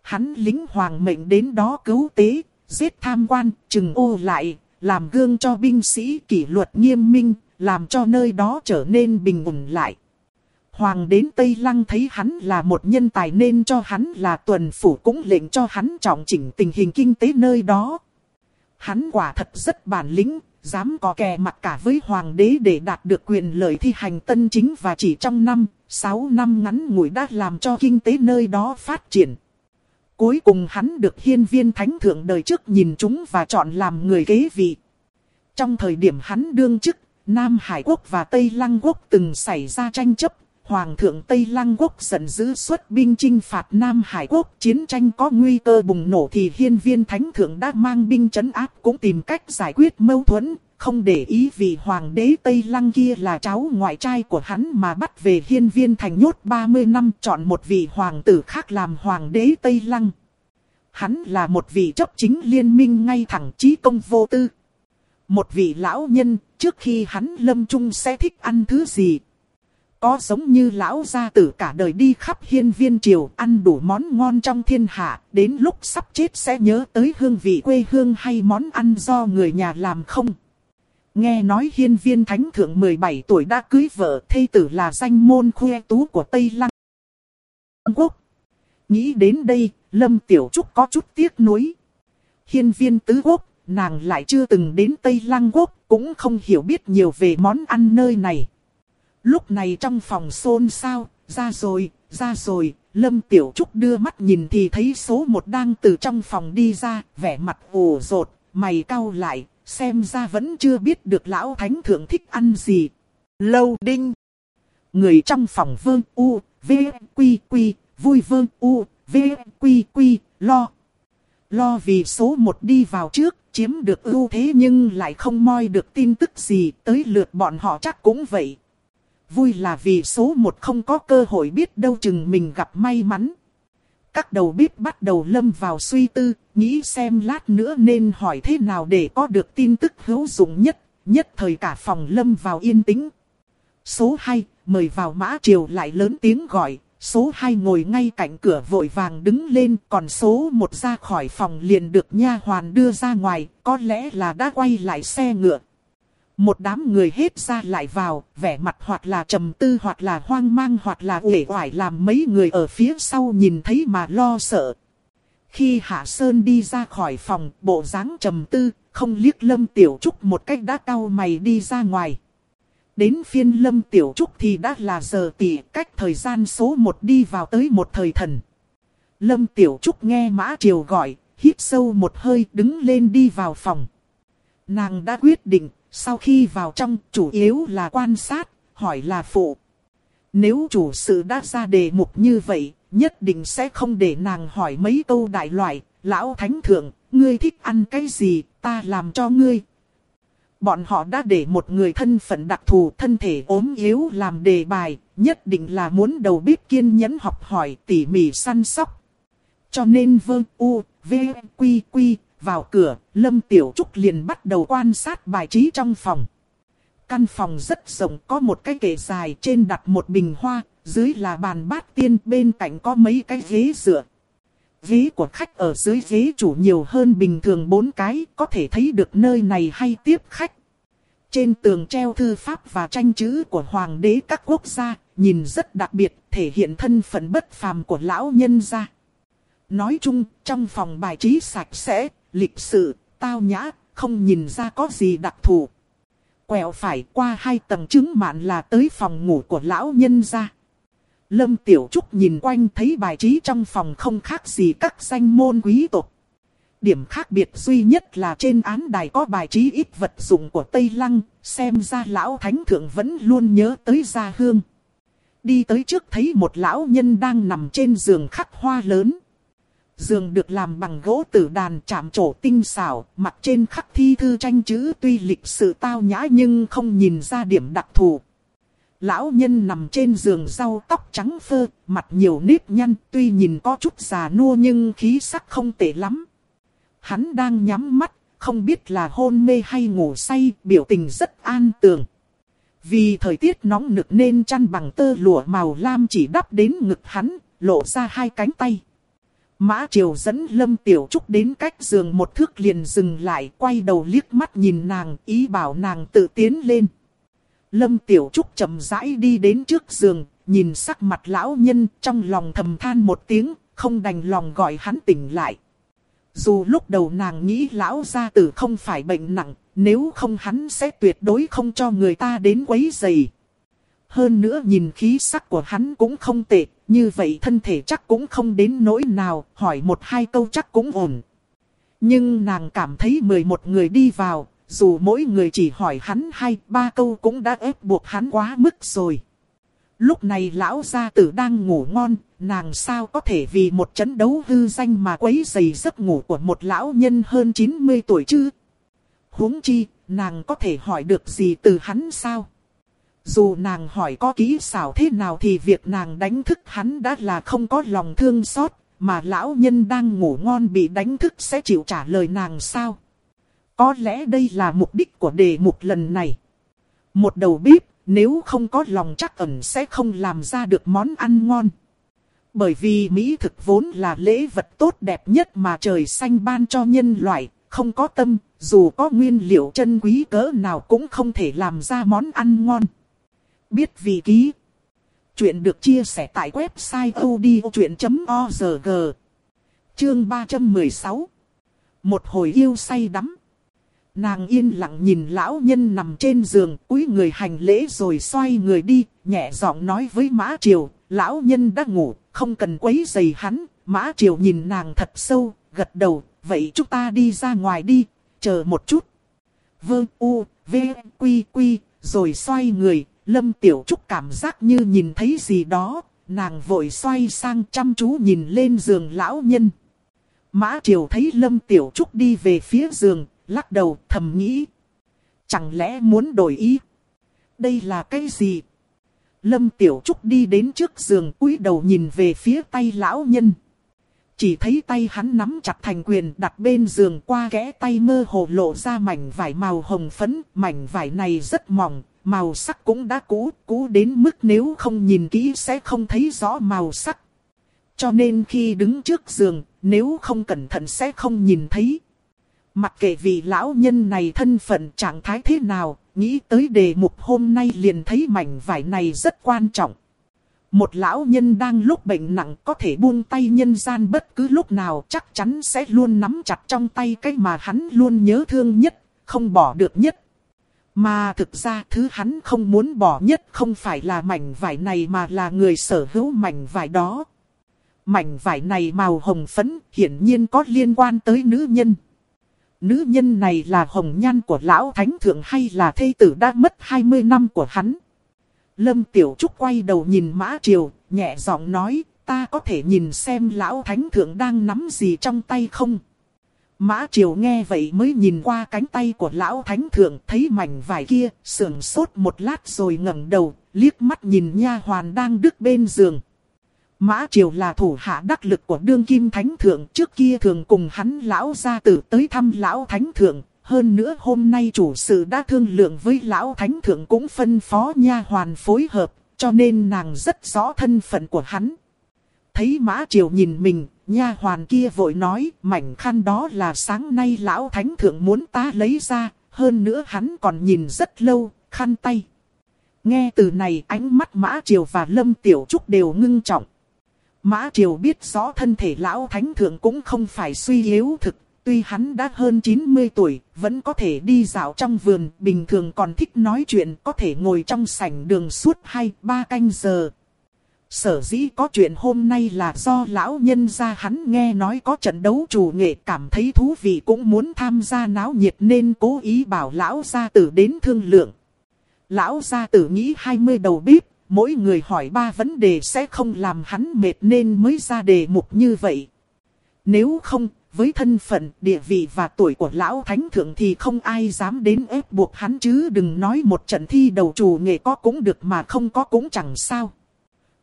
Hắn lính hoàng mệnh đến đó cứu tế, giết tham quan, trừng ô lại, làm gương cho binh sĩ kỷ luật nghiêm minh, làm cho nơi đó trở nên bình ổn lại. Hoàng đến Tây Lăng thấy hắn là một nhân tài nên cho hắn là tuần phủ cũng lệnh cho hắn trọng chỉnh tình hình kinh tế nơi đó. Hắn quả thật rất bản lĩnh, dám có kè mặt cả với hoàng đế để đạt được quyền lợi thi hành tân chính và chỉ trong năm, 6 năm ngắn ngủi đã làm cho kinh tế nơi đó phát triển. Cuối cùng hắn được hiên viên thánh thượng đời trước nhìn chúng và chọn làm người kế vị. Trong thời điểm hắn đương chức, Nam Hải Quốc và Tây Lăng Quốc từng xảy ra tranh chấp. Hoàng thượng Tây Lăng Quốc giận dữ xuất binh chinh phạt Nam Hải Quốc. Chiến tranh có nguy cơ bùng nổ thì hiên viên thánh thượng đã mang binh chấn áp cũng tìm cách giải quyết mâu thuẫn, không để ý vì hoàng đế Tây Lăng kia là cháu ngoại trai của hắn mà bắt về hiên viên thành nhốt 30 năm chọn một vị hoàng tử khác làm hoàng đế Tây Lăng. Hắn là một vị chấp chính liên minh ngay thẳng trí công vô tư. Một vị lão nhân, trước khi hắn lâm trung sẽ thích ăn thứ gì, có giống như lão gia tử cả đời đi khắp hiên viên triều ăn đủ món ngon trong thiên hạ, đến lúc sắp chết sẽ nhớ tới hương vị quê hương hay món ăn do người nhà làm không? Nghe nói hiên viên thánh thượng 17 tuổi đã cưới vợ, thê tử là danh môn khoe tú của Tây Lăng Quốc. Nghĩ đến đây, Lâm Tiểu Trúc có chút tiếc nuối. Hiên viên tứ quốc, nàng lại chưa từng đến Tây Lăng Quốc, cũng không hiểu biết nhiều về món ăn nơi này. Lúc này trong phòng xôn xao, ra rồi, ra rồi, Lâm Tiểu Trúc đưa mắt nhìn thì thấy số một đang từ trong phòng đi ra, vẻ mặt ủ rột, mày cau lại, xem ra vẫn chưa biết được lão thánh thượng thích ăn gì. Lâu đinh. Người trong phòng vương u, v, quy quy, vui vương u, v, quy quy, lo. Lo vì số một đi vào trước, chiếm được ưu thế nhưng lại không moi được tin tức gì, tới lượt bọn họ chắc cũng vậy vui là vì số một không có cơ hội biết đâu chừng mình gặp may mắn. Các đầu bếp bắt đầu lâm vào suy tư, nghĩ xem lát nữa nên hỏi thế nào để có được tin tức hữu dụng nhất, nhất thời cả phòng lâm vào yên tĩnh. Số 2, mời vào mã triều lại lớn tiếng gọi, số 2 ngồi ngay cạnh cửa vội vàng đứng lên, còn số 1 ra khỏi phòng liền được nha hoàn đưa ra ngoài, có lẽ là đã quay lại xe ngựa. Một đám người hết ra lại vào, vẻ mặt hoặc là trầm tư hoặc là hoang mang hoặc là uể oải làm mấy người ở phía sau nhìn thấy mà lo sợ. Khi Hạ Sơn đi ra khỏi phòng, bộ dáng trầm tư, không liếc Lâm Tiểu Trúc một cách đã cau mày đi ra ngoài. Đến phiên Lâm Tiểu Trúc thì đã là giờ tỷ cách thời gian số một đi vào tới một thời thần. Lâm Tiểu Trúc nghe Mã Triều gọi, hít sâu một hơi đứng lên đi vào phòng. Nàng đã quyết định sau khi vào trong, chủ yếu là quan sát, hỏi là phụ. Nếu chủ sự đã ra đề mục như vậy, nhất định sẽ không để nàng hỏi mấy câu đại loại. Lão Thánh Thượng, ngươi thích ăn cái gì, ta làm cho ngươi. Bọn họ đã để một người thân phận đặc thù thân thể ốm yếu làm đề bài, nhất định là muốn đầu bếp kiên nhẫn học hỏi tỉ mỉ săn sóc. Cho nên vơ u, v, quy quy, vào cửa, Lâm Tiểu Trúc liền bắt đầu quan sát bài trí trong phòng. Căn phòng rất rộng có một cái kệ dài trên đặt một bình hoa, dưới là bàn bát tiên bên cạnh có mấy cái ghế dựa. Ghế của khách ở dưới ghế chủ nhiều hơn bình thường bốn cái, có thể thấy được nơi này hay tiếp khách. Trên tường treo thư pháp và tranh chữ của hoàng đế các quốc gia, nhìn rất đặc biệt, thể hiện thân phận bất phàm của lão nhân gia. Nói chung, trong phòng bài trí sạch sẽ, lịch sự, tao nhã, không nhìn ra có gì đặc thù. Quẹo phải qua hai tầng trứng mạn là tới phòng ngủ của lão nhân ra. Lâm Tiểu Trúc nhìn quanh thấy bài trí trong phòng không khác gì các danh môn quý tộc. Điểm khác biệt duy nhất là trên án đài có bài trí ít vật dụng của Tây Lăng, xem ra lão thánh thượng vẫn luôn nhớ tới gia hương. Đi tới trước thấy một lão nhân đang nằm trên giường khắc hoa lớn. Giường được làm bằng gỗ tử đàn chạm trổ tinh xảo, mặt trên khắc thi thư tranh chữ tuy lịch sự tao nhã nhưng không nhìn ra điểm đặc thù. Lão nhân nằm trên giường rau tóc trắng phơ, mặt nhiều nếp nhăn, tuy nhìn có chút già nua nhưng khí sắc không tệ lắm. Hắn đang nhắm mắt, không biết là hôn mê hay ngủ say, biểu tình rất an tường. Vì thời tiết nóng nực nên chăn bằng tơ lụa màu lam chỉ đắp đến ngực hắn, lộ ra hai cánh tay. Mã Triều dẫn Lâm Tiểu Trúc đến cách giường một thước liền dừng lại, quay đầu liếc mắt nhìn nàng, ý bảo nàng tự tiến lên. Lâm Tiểu Trúc chậm rãi đi đến trước giường, nhìn sắc mặt lão nhân trong lòng thầm than một tiếng, không đành lòng gọi hắn tỉnh lại. Dù lúc đầu nàng nghĩ lão gia tử không phải bệnh nặng, nếu không hắn sẽ tuyệt đối không cho người ta đến quấy rầy. Hơn nữa nhìn khí sắc của hắn cũng không tệ, như vậy thân thể chắc cũng không đến nỗi nào, hỏi một hai câu chắc cũng ổn. Nhưng nàng cảm thấy 11 người đi vào, dù mỗi người chỉ hỏi hắn hai ba câu cũng đã ép buộc hắn quá mức rồi. Lúc này lão gia tử đang ngủ ngon, nàng sao có thể vì một trận đấu hư danh mà quấy dày giấc ngủ của một lão nhân hơn 90 tuổi chứ? huống chi, nàng có thể hỏi được gì từ hắn sao? Dù nàng hỏi có kỹ xảo thế nào thì việc nàng đánh thức hắn đã là không có lòng thương xót, mà lão nhân đang ngủ ngon bị đánh thức sẽ chịu trả lời nàng sao? Có lẽ đây là mục đích của đề mục lần này. Một đầu bếp, nếu không có lòng chắc ẩn sẽ không làm ra được món ăn ngon. Bởi vì Mỹ thực vốn là lễ vật tốt đẹp nhất mà trời xanh ban cho nhân loại, không có tâm, dù có nguyên liệu chân quý cỡ nào cũng không thể làm ra món ăn ngon. Biết vị ký. Chuyện được chia sẻ tại website odchuyện.org. Chương 316. Một hồi yêu say đắm. Nàng yên lặng nhìn lão nhân nằm trên giường, cúi người hành lễ rồi xoay người đi, nhẹ giọng nói với Mã Triều, lão nhân đã ngủ, không cần quấy giày hắn. Mã Triều nhìn nàng thật sâu, gật đầu, vậy chúng ta đi ra ngoài đi, chờ một chút. Vương U, V, Quy, Quy, rồi xoay người, Lâm Tiểu Trúc cảm giác như nhìn thấy gì đó, nàng vội xoay sang chăm chú nhìn lên giường lão nhân. Mã Triều thấy Lâm Tiểu Trúc đi về phía giường, lắc đầu thầm nghĩ. Chẳng lẽ muốn đổi ý? Đây là cái gì? Lâm Tiểu Trúc đi đến trước giường cúi đầu nhìn về phía tay lão nhân. Chỉ thấy tay hắn nắm chặt thành quyền đặt bên giường qua kẽ tay mơ hồ lộ ra mảnh vải màu hồng phấn. Mảnh vải này rất mỏng, màu sắc cũng đã cũ, cũ đến mức nếu không nhìn kỹ sẽ không thấy rõ màu sắc. Cho nên khi đứng trước giường, nếu không cẩn thận sẽ không nhìn thấy. Mặc kệ vị lão nhân này thân phận trạng thái thế nào, nghĩ tới đề mục hôm nay liền thấy mảnh vải này rất quan trọng. Một lão nhân đang lúc bệnh nặng có thể buông tay nhân gian bất cứ lúc nào chắc chắn sẽ luôn nắm chặt trong tay cái mà hắn luôn nhớ thương nhất, không bỏ được nhất. Mà thực ra thứ hắn không muốn bỏ nhất không phải là mảnh vải này mà là người sở hữu mảnh vải đó. Mảnh vải này màu hồng phấn hiển nhiên có liên quan tới nữ nhân. Nữ nhân này là hồng nhan của lão thánh thượng hay là thê tử đã mất 20 năm của hắn. Lâm Tiểu Trúc quay đầu nhìn Mã Triều, nhẹ giọng nói, ta có thể nhìn xem lão thánh thượng đang nắm gì trong tay không? Mã Triều nghe vậy mới nhìn qua cánh tay của lão thánh thượng, thấy mảnh vải kia, sườn sốt một lát rồi ngẩng đầu, liếc mắt nhìn nha hoàn đang đứng bên giường. Mã Triều là thủ hạ đắc lực của đương kim thánh thượng, trước kia thường cùng hắn lão gia tử tới thăm lão thánh thượng, hơn nữa hôm nay chủ sự đã thương lượng với lão thánh thượng cũng phân phó nha hoàn phối hợp, cho nên nàng rất rõ thân phận của hắn. Thấy Mã Triều nhìn mình, nha hoàn kia vội nói, mảnh khăn đó là sáng nay lão thánh thượng muốn ta lấy ra, hơn nữa hắn còn nhìn rất lâu, khăn tay. Nghe từ này ánh mắt Mã Triều và Lâm Tiểu Trúc đều ngưng trọng. Mã Triều biết rõ thân thể lão thánh thượng cũng không phải suy yếu thực, tuy hắn đã hơn 90 tuổi, vẫn có thể đi dạo trong vườn, bình thường còn thích nói chuyện, có thể ngồi trong sảnh đường suốt 2-3 canh giờ. Sở dĩ có chuyện hôm nay là do lão nhân gia hắn nghe nói có trận đấu chủ nghệ cảm thấy thú vị cũng muốn tham gia náo nhiệt nên cố ý bảo lão gia tử đến thương lượng. Lão gia tử nghĩ 20 đầu bếp, mỗi người hỏi ba vấn đề sẽ không làm hắn mệt nên mới ra đề mục như vậy. Nếu không, với thân phận, địa vị và tuổi của lão thánh thượng thì không ai dám đến ép buộc hắn chứ đừng nói một trận thi đầu chủ nghệ có cũng được mà không có cũng chẳng sao.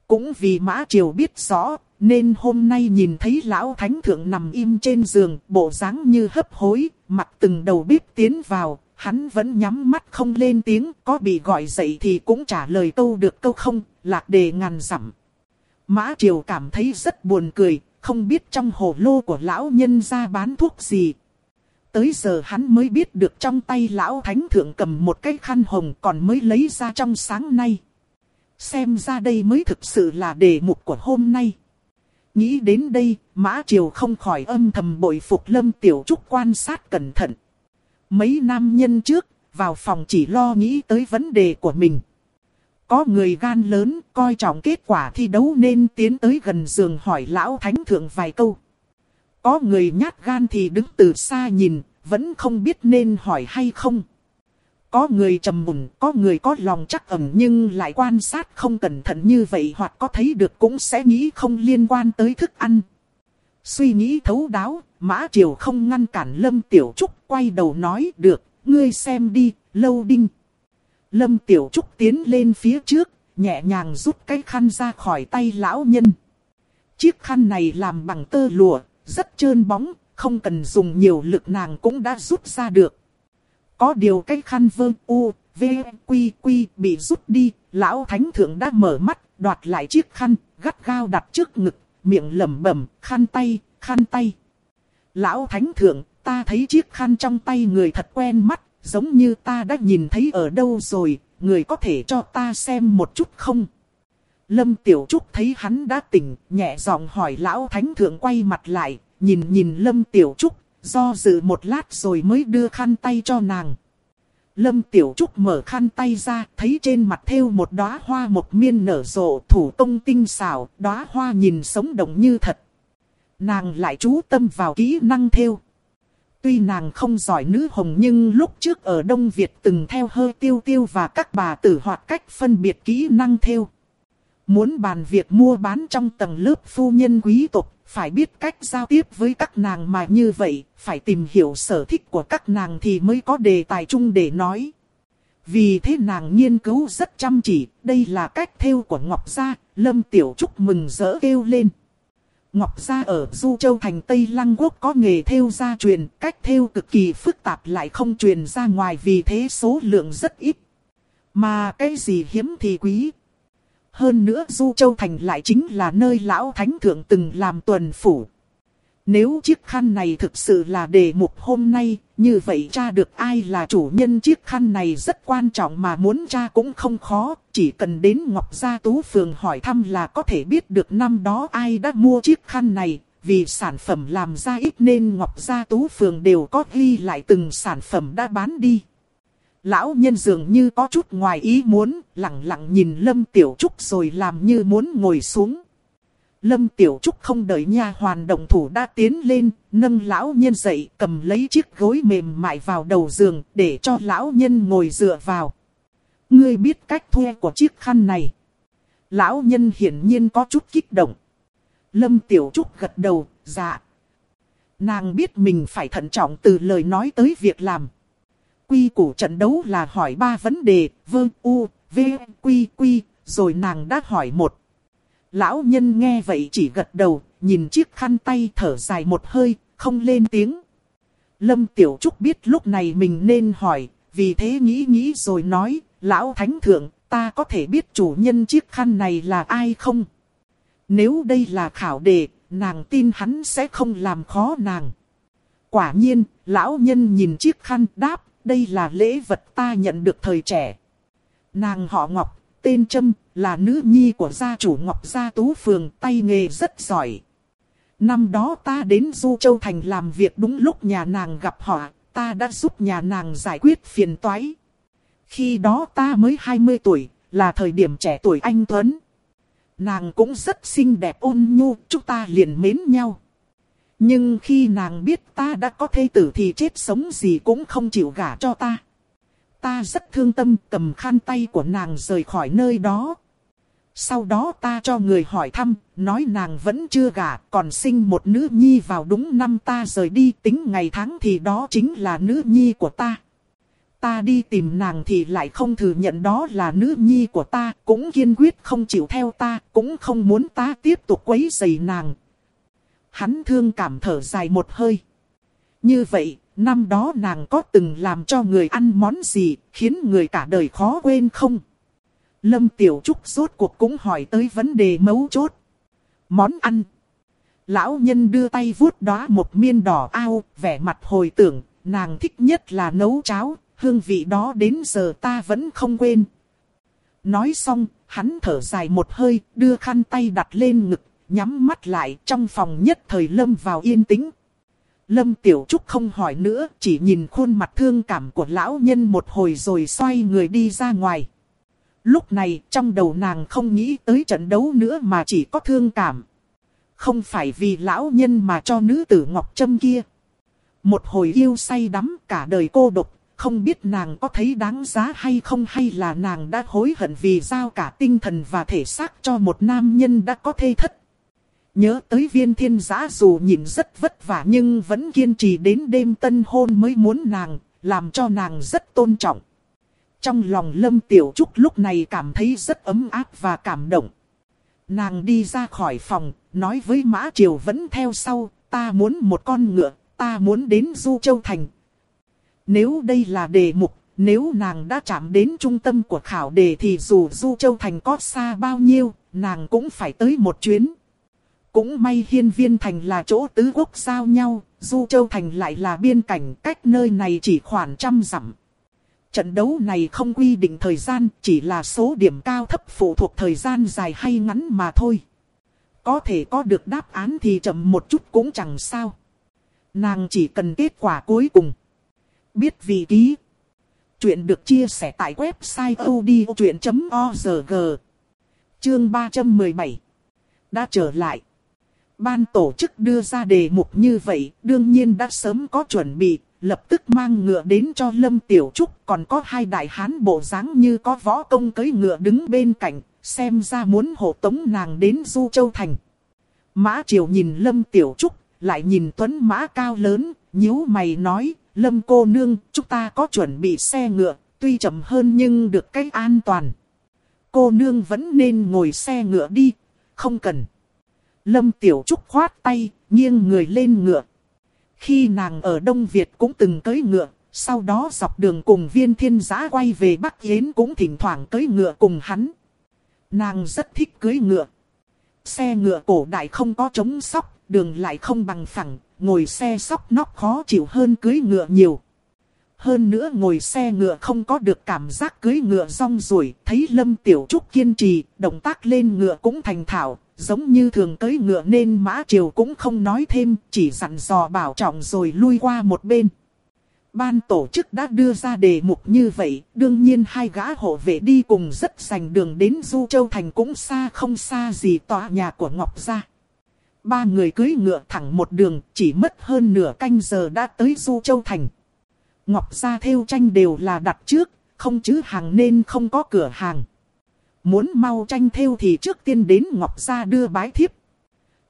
Cũng vì Mã Triều biết rõ, nên hôm nay nhìn thấy lão thánh thượng nằm im trên giường, bộ dáng như hấp hối, mặt từng đầu bếp tiến vào, hắn vẫn nhắm mắt không lên tiếng, có bị gọi dậy thì cũng trả lời câu được câu không, lạc đề ngàn dặm. Mã Triều cảm thấy rất buồn cười, không biết trong hồ lô của lão nhân ra bán thuốc gì. Tới giờ hắn mới biết được trong tay lão thánh thượng cầm một cái khăn hồng còn mới lấy ra trong sáng nay. Xem ra đây mới thực sự là đề mục của hôm nay. Nghĩ đến đây, Mã Triều không khỏi âm thầm bội phục Lâm Tiểu Trúc quan sát cẩn thận. Mấy nam nhân trước, vào phòng chỉ lo nghĩ tới vấn đề của mình. Có người gan lớn, coi trọng kết quả thi đấu nên tiến tới gần giường hỏi lão thánh thượng vài câu. Có người nhát gan thì đứng từ xa nhìn, vẫn không biết nên hỏi hay không. Có người trầm mùn, có người có lòng chắc ẩn nhưng lại quan sát không cẩn thận như vậy hoặc có thấy được cũng sẽ nghĩ không liên quan tới thức ăn. Suy nghĩ thấu đáo, Mã Triều không ngăn cản Lâm Tiểu Trúc quay đầu nói được, ngươi xem đi, lâu đinh. Lâm Tiểu Trúc tiến lên phía trước, nhẹ nhàng rút cái khăn ra khỏi tay lão nhân. Chiếc khăn này làm bằng tơ lụa, rất trơn bóng, không cần dùng nhiều lực nàng cũng đã rút ra được. Có điều cái khăn vơ u, v, quy quy bị rút đi, lão thánh thượng đã mở mắt, đoạt lại chiếc khăn, gắt gao đặt trước ngực, miệng lẩm bẩm, khăn tay, khăn tay. Lão thánh thượng, ta thấy chiếc khăn trong tay người thật quen mắt, giống như ta đã nhìn thấy ở đâu rồi, người có thể cho ta xem một chút không? Lâm Tiểu Trúc thấy hắn đã tỉnh, nhẹ giọng hỏi lão thánh thượng quay mặt lại, nhìn nhìn Lâm Tiểu Trúc, do dự một lát rồi mới đưa khăn tay cho nàng. Lâm Tiểu Trúc mở khăn tay ra, thấy trên mặt thêu một đóa hoa một miên nở rộ, thủ công tinh xảo, đóa hoa nhìn sống động như thật. Nàng lại chú tâm vào kỹ năng thêu. Tuy nàng không giỏi nữ hồng nhưng lúc trước ở Đông Việt từng theo hơi tiêu tiêu và các bà tử hoạt cách phân biệt kỹ năng thêu. Muốn bàn việc mua bán trong tầng lớp phu nhân quý tộc, phải biết cách giao tiếp với các nàng mà như vậy, phải tìm hiểu sở thích của các nàng thì mới có đề tài chung để nói. Vì thế nàng nghiên cứu rất chăm chỉ, đây là cách thêu của Ngọc Gia, Lâm Tiểu Trúc mừng rỡ kêu lên. Ngọc Gia ở Du Châu thành Tây Lăng Quốc có nghề thêu gia truyền, cách thêu cực kỳ phức tạp lại không truyền ra ngoài vì thế số lượng rất ít. Mà cái gì hiếm thì quý. Hơn nữa Du Châu thành lại chính là nơi lão thánh thượng từng làm tuần phủ. Nếu chiếc khăn này thực sự là đề mục hôm nay, như vậy cha được ai là chủ nhân chiếc khăn này rất quan trọng mà muốn cha cũng không khó, chỉ cần đến Ngọc Gia Tú Phường hỏi thăm là có thể biết được năm đó ai đã mua chiếc khăn này, vì sản phẩm làm ra ít nên Ngọc Gia Tú Phường đều có ghi lại từng sản phẩm đã bán đi. Lão nhân dường như có chút ngoài ý muốn, lặng lặng nhìn Lâm Tiểu Trúc rồi làm như muốn ngồi xuống. Lâm Tiểu Trúc không đợi nha hoàn động thủ đã tiến lên, nâng lão nhân dậy, cầm lấy chiếc gối mềm mại vào đầu giường, để cho lão nhân ngồi dựa vào. Ngươi biết cách thuê của chiếc khăn này. Lão nhân hiển nhiên có chút kích động. Lâm Tiểu Trúc gật đầu, dạ. Nàng biết mình phải thận trọng từ lời nói tới việc làm. Quy củ trận đấu là hỏi ba vấn đề, vương u, v, quy, quy, rồi nàng đã hỏi một. Lão nhân nghe vậy chỉ gật đầu, nhìn chiếc khăn tay thở dài một hơi, không lên tiếng. Lâm Tiểu Trúc biết lúc này mình nên hỏi, vì thế nghĩ nghĩ rồi nói, Lão Thánh Thượng, ta có thể biết chủ nhân chiếc khăn này là ai không? Nếu đây là khảo đề, nàng tin hắn sẽ không làm khó nàng. Quả nhiên, lão nhân nhìn chiếc khăn đáp, đây là lễ vật ta nhận được thời trẻ. Nàng họ Ngọc, tên Trâm, là nữ nhi của gia chủ Ngọc Gia Tú Phường, tay nghề rất giỏi. Năm đó ta đến Du Châu Thành làm việc đúng lúc nhà nàng gặp họ, ta đã giúp nhà nàng giải quyết phiền toái. Khi đó ta mới 20 tuổi, là thời điểm trẻ tuổi anh Tuấn. Nàng cũng rất xinh đẹp ôn nhu, chúng ta liền mến nhau. Nhưng khi nàng biết ta đã có thê tử thì chết sống gì cũng không chịu gả cho ta. Ta rất thương tâm cầm khăn tay của nàng rời khỏi nơi đó. Sau đó ta cho người hỏi thăm, nói nàng vẫn chưa gả, còn sinh một nữ nhi vào đúng năm ta rời đi tính ngày tháng thì đó chính là nữ nhi của ta. Ta đi tìm nàng thì lại không thừa nhận đó là nữ nhi của ta, cũng kiên quyết không chịu theo ta, cũng không muốn ta tiếp tục quấy rầy nàng. Hắn thương cảm thở dài một hơi. Như vậy, năm đó nàng có từng làm cho người ăn món gì, khiến người cả đời khó quên không? Lâm Tiểu Trúc rốt cuộc cũng hỏi tới vấn đề mấu chốt. Món ăn. Lão nhân đưa tay vuốt đó một miên đỏ ao, vẻ mặt hồi tưởng, nàng thích nhất là nấu cháo, hương vị đó đến giờ ta vẫn không quên. Nói xong, hắn thở dài một hơi, đưa khăn tay đặt lên ngực, nhắm mắt lại trong phòng nhất thời lâm vào yên tĩnh. Lâm Tiểu Trúc không hỏi nữa, chỉ nhìn khuôn mặt thương cảm của lão nhân một hồi rồi xoay người đi ra ngoài. Lúc này trong đầu nàng không nghĩ tới trận đấu nữa mà chỉ có thương cảm. Không phải vì lão nhân mà cho nữ tử Ngọc Trâm kia. Một hồi yêu say đắm cả đời cô độc, không biết nàng có thấy đáng giá hay không hay là nàng đã hối hận vì giao cả tinh thần và thể xác cho một nam nhân đã có thê thất. Nhớ tới viên thiên giã dù nhìn rất vất vả nhưng vẫn kiên trì đến đêm tân hôn mới muốn nàng, làm cho nàng rất tôn trọng. Trong lòng Lâm Tiểu Trúc lúc này cảm thấy rất ấm áp và cảm động. Nàng đi ra khỏi phòng, nói với Mã Triều vẫn theo sau, ta muốn một con ngựa, ta muốn đến Du Châu Thành. Nếu đây là đề mục, nếu nàng đã chạm đến trung tâm của khảo đề thì dù Du Châu Thành có xa bao nhiêu, nàng cũng phải tới một chuyến. Cũng may hiên viên thành là chỗ tứ quốc giao nhau, Du Châu Thành lại là biên cảnh cách nơi này chỉ khoảng trăm dặm. Trận đấu này không quy định thời gian, chỉ là số điểm cao thấp phụ thuộc thời gian dài hay ngắn mà thôi. Có thể có được đáp án thì chậm một chút cũng chẳng sao. Nàng chỉ cần kết quả cuối cùng. Biết vị ký. Chuyện được chia sẻ tại website odchuyện.org. Chương 317. Đã trở lại. Ban tổ chức đưa ra đề mục như vậy, đương nhiên đã sớm có chuẩn bị, lập tức mang ngựa đến cho Lâm Tiểu Trúc, còn có hai đại hán bộ dáng như có võ công cưới ngựa đứng bên cạnh, xem ra muốn hộ tống nàng đến Du Châu Thành. Mã Triều nhìn Lâm Tiểu Trúc, lại nhìn Tuấn Mã cao lớn, nhíu mày nói, Lâm cô nương, chúng ta có chuẩn bị xe ngựa, tuy chậm hơn nhưng được cách an toàn. Cô nương vẫn nên ngồi xe ngựa đi, không cần. Lâm Tiểu Trúc khoát tay, nghiêng người lên ngựa. Khi nàng ở Đông Việt cũng từng cưỡi ngựa, sau đó dọc đường cùng viên thiên giã quay về Bắc Yến cũng thỉnh thoảng cưỡi ngựa cùng hắn. Nàng rất thích cưỡi ngựa. Xe ngựa cổ đại không có chống sóc, đường lại không bằng phẳng, ngồi xe sóc nóc khó chịu hơn cưỡi ngựa nhiều. Hơn nữa ngồi xe ngựa không có được cảm giác cưỡi ngựa rong ruổi, thấy Lâm Tiểu Trúc kiên trì, động tác lên ngựa cũng thành thạo, giống như thường cưỡi ngựa nên Mã Triều cũng không nói thêm, chỉ dặn dò bảo trọng rồi lui qua một bên. Ban tổ chức đã đưa ra đề mục như vậy, đương nhiên hai gã hộ vệ đi cùng rất sành đường đến Du Châu Thành cũng xa không xa gì tòa nhà của Ngọc Gia. Ba người cưỡi ngựa thẳng một đường, chỉ mất hơn nửa canh giờ đã tới Du Châu Thành. Ngọc Gia theo tranh đều là đặt trước, không chứ hàng nên không có cửa hàng. Muốn mau tranh theo thì trước tiên đến Ngọc Gia đưa bái thiếp.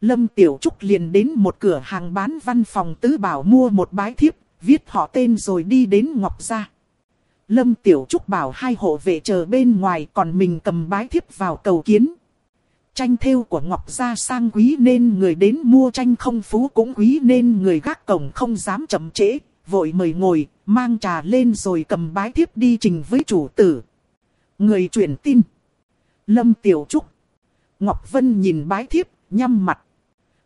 Lâm Tiểu Trúc liền đến một cửa hàng bán văn phòng tứ bảo mua một bái thiếp, viết họ tên rồi đi đến Ngọc Gia. Lâm Tiểu Trúc bảo hai hộ vệ chờ bên ngoài còn mình cầm bái thiếp vào cầu kiến. Tranh theo của Ngọc Gia sang quý nên người đến mua tranh không phú cũng quý nên người gác cổng không dám chậm trễ, vội mời ngồi, mang trà lên rồi cầm bái thiếp đi trình với chủ tử. Người truyền tin. Lâm Tiểu Trúc. Ngọc Vân nhìn bái thiếp, nhăm mặt.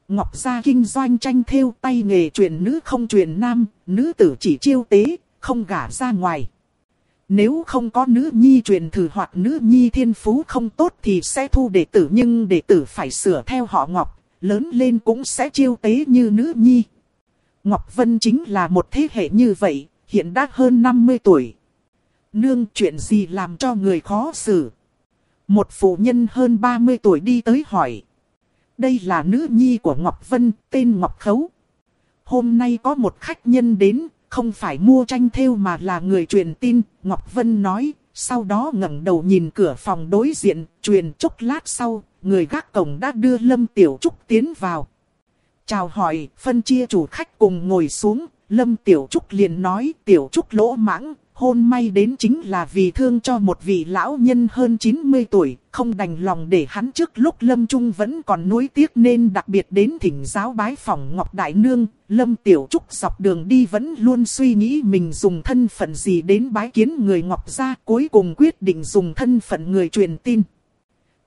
Ngọc gia kinh doanh tranh theo tay nghề truyền nữ không truyền nam, nữ tử chỉ chiêu tế, không gả ra ngoài. Nếu không có nữ nhi truyền thử hoặc nữ nhi thiên phú không tốt thì sẽ thu đệ tử nhưng đệ tử phải sửa theo họ Ngọc, lớn lên cũng sẽ chiêu tế như nữ nhi. Ngọc Vân chính là một thế hệ như vậy, hiện đã hơn 50 tuổi. Nương chuyện gì làm cho người khó xử. Một phụ nhân hơn 30 tuổi đi tới hỏi. Đây là nữ nhi của Ngọc Vân, tên Ngọc Khấu. Hôm nay có một khách nhân đến, không phải mua tranh theo mà là người truyền tin, Ngọc Vân nói, sau đó ngẩng đầu nhìn cửa phòng đối diện, truyền chốc lát sau, người gác cổng đã đưa Lâm Tiểu Trúc tiến vào. Chào hỏi, phân chia chủ khách cùng ngồi xuống, Lâm Tiểu Trúc liền nói, Tiểu Trúc lỗ mãng, hôn may đến chính là vì thương cho một vị lão nhân hơn 90 tuổi, không đành lòng để hắn trước lúc Lâm Trung vẫn còn nuối tiếc nên đặc biệt đến thỉnh giáo bái phòng Ngọc Đại Nương, Lâm Tiểu Trúc dọc đường đi vẫn luôn suy nghĩ mình dùng thân phận gì đến bái kiến người Ngọc gia cuối cùng quyết định dùng thân phận người truyền tin.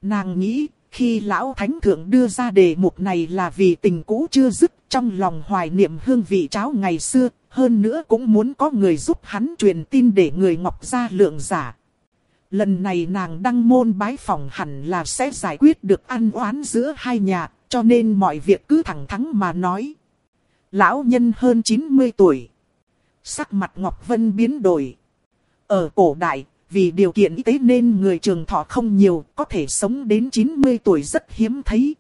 Nàng nghĩ, khi lão thánh thượng đưa ra đề mục này là vì tình cũ chưa dứt trong lòng hoài niệm hương vị cháo ngày xưa, hơn nữa cũng muốn có người giúp hắn truyền tin để người Ngọc gia lượng giả. Lần này nàng đăng môn bái phòng hẳn là sẽ giải quyết được ăn oán giữa hai nhà, cho nên mọi việc cứ thẳng thắn mà nói. Lão nhân hơn 90 tuổi. Sắc mặt Ngọc Vân biến đổi. Ở cổ đại, vì điều kiện y tế nên người trường thọ không nhiều, có thể sống đến 90 tuổi rất hiếm thấy.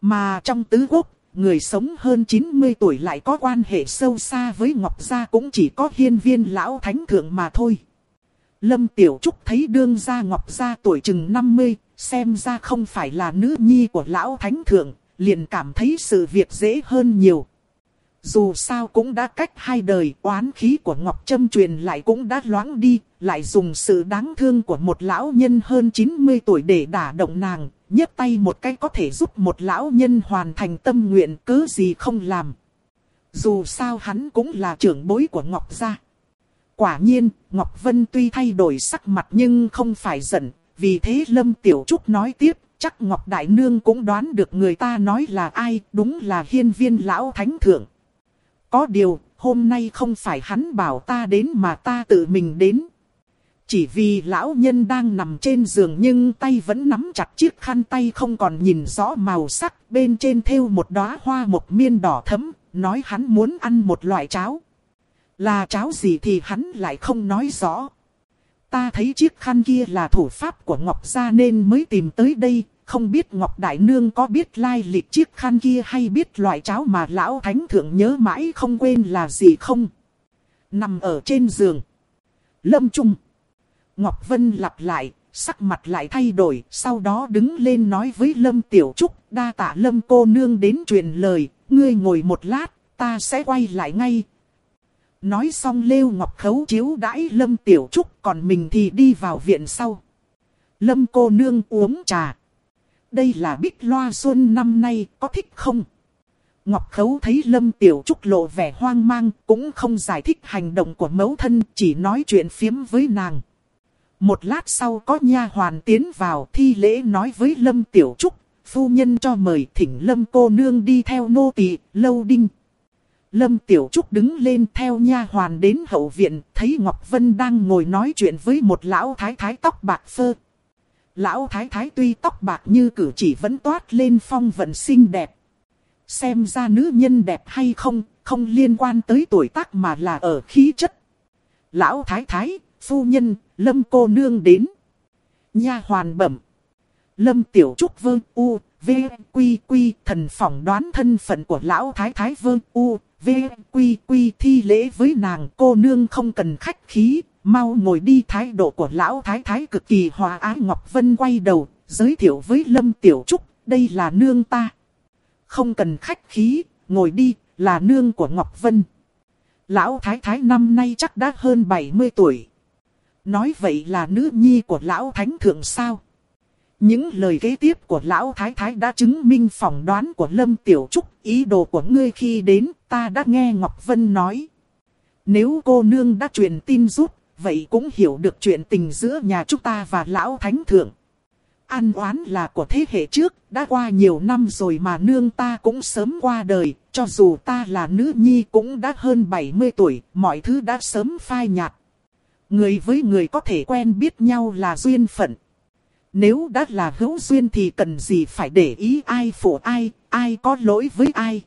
Mà trong tứ quốc, người sống hơn 90 tuổi lại có quan hệ sâu xa với Ngọc Gia cũng chỉ có hiên viên lão thánh thượng mà thôi. Lâm Tiểu Trúc thấy đương gia Ngọc Gia tuổi chừng 50, xem ra không phải là nữ nhi của lão thánh thượng, liền cảm thấy sự việc dễ hơn nhiều. Dù sao cũng đã cách hai đời, oán khí của Ngọc Trâm truyền lại cũng đã loãng đi, lại dùng sự đáng thương của một lão nhân hơn 90 tuổi để đả động nàng, nhấc tay một cái có thể giúp một lão nhân hoàn thành tâm nguyện cứ gì không làm. Dù sao hắn cũng là trưởng bối của Ngọc gia. Quả nhiên, Ngọc Vân tuy thay đổi sắc mặt nhưng không phải giận, vì thế Lâm Tiểu Trúc nói tiếp, chắc Ngọc Đại Nương cũng đoán được người ta nói là ai, đúng là hiên viên lão thánh thượng. Có điều, hôm nay không phải hắn bảo ta đến mà ta tự mình đến. Chỉ vì lão nhân đang nằm trên giường nhưng tay vẫn nắm chặt chiếc khăn tay không còn nhìn rõ màu sắc, bên trên thêu một đóa hoa một miên đỏ thấm, nói hắn muốn ăn một loại cháo. Là cháo gì thì hắn lại không nói rõ. Ta thấy chiếc khăn kia là thủ pháp của Ngọc Gia nên mới tìm tới đây, không biết Ngọc Đại Nương có biết lai lịch chiếc khăn kia hay biết loại cháo mà Lão Thánh Thượng nhớ mãi không quên là gì không? Nằm ở trên giường. Lâm Trung. Ngọc Vân lặp lại, sắc mặt lại thay đổi, sau đó đứng lên nói với Lâm Tiểu Trúc, đa tạ Lâm cô nương đến truyền lời, ngươi ngồi một lát, ta sẽ quay lại ngay. Nói xong Lêu Ngọc Khấu chiếu đãi Lâm Tiểu Trúc còn mình thì đi vào viện sau. Lâm cô nương uống trà. Đây là bích loa xuân năm nay, có thích không? Ngọc Khấu thấy Lâm Tiểu Trúc lộ vẻ hoang mang, cũng không giải thích hành động của mẫu thân, chỉ nói chuyện phiếm với nàng. Một lát sau có nha hoàn tiến vào thi lễ nói với Lâm Tiểu Trúc, phu nhân cho mời thỉnh Lâm cô nương đi theo nô tỳ lâu đinh. Lâm Tiểu Trúc đứng lên theo nha hoàn đến hậu viện, thấy Ngọc Vân đang ngồi nói chuyện với một lão thái thái tóc bạc phơ. Lão thái thái tuy tóc bạc như cử chỉ vẫn toát lên phong vận xinh đẹp. Xem ra nữ nhân đẹp hay không, không liên quan tới tuổi tác mà là ở khí chất. Lão thái thái, phu nhân, lâm cô nương đến. Nha hoàn bẩm. Lâm tiểu trúc vương u, v, quy quy, thần phỏng đoán thân phận của lão thái thái vương u, v, quy quy thi lễ với nàng cô nương không cần khách khí, mau ngồi đi thái độ của lão thái thái cực kỳ hòa ái Ngọc Vân quay đầu, giới thiệu với Lâm Tiểu Trúc, đây là nương ta. Không cần khách khí, ngồi đi, là nương của Ngọc Vân. Lão thái thái năm nay chắc đã hơn 70 tuổi. Nói vậy là nữ nhi của lão thánh thượng sao? Những lời kế tiếp của lão thái thái đã chứng minh phỏng đoán của Lâm Tiểu Trúc, ý đồ của ngươi khi đến, ta đã nghe Ngọc Vân nói. Nếu cô nương đã truyền tin giúp, vậy cũng hiểu được chuyện tình giữa nhà chúng ta và lão thánh thượng. An oán là của thế hệ trước, đã qua nhiều năm rồi mà nương ta cũng sớm qua đời, cho dù ta là nữ nhi cũng đã hơn 70 tuổi, mọi thứ đã sớm phai nhạt. Người với người có thể quen biết nhau là duyên phận. Nếu đã là hữu duyên thì cần gì phải để ý ai phụ ai, ai có lỗi với ai.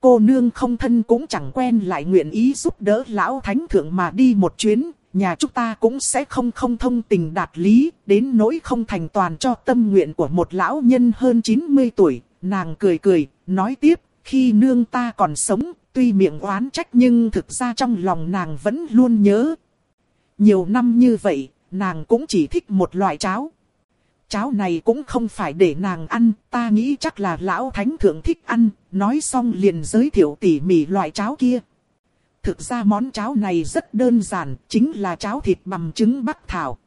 Cô nương không thân cũng chẳng quen lại nguyện ý giúp đỡ lão thánh thượng mà đi một chuyến, nhà chúng ta cũng sẽ không không thông tình đạt lý, đến nỗi không thành toàn cho tâm nguyện của một lão nhân hơn 90 tuổi. Nàng cười cười, nói tiếp, khi nương ta còn sống, tuy miệng oán trách nhưng thực ra trong lòng nàng vẫn luôn nhớ. Nhiều năm như vậy, nàng cũng chỉ thích một loại cháo. Cháo này cũng không phải để nàng ăn, ta nghĩ chắc là lão thánh thượng thích ăn, nói xong liền giới thiệu tỉ mỉ loại cháo kia. Thực ra món cháo này rất đơn giản, chính là cháo thịt bằm trứng bắc thảo.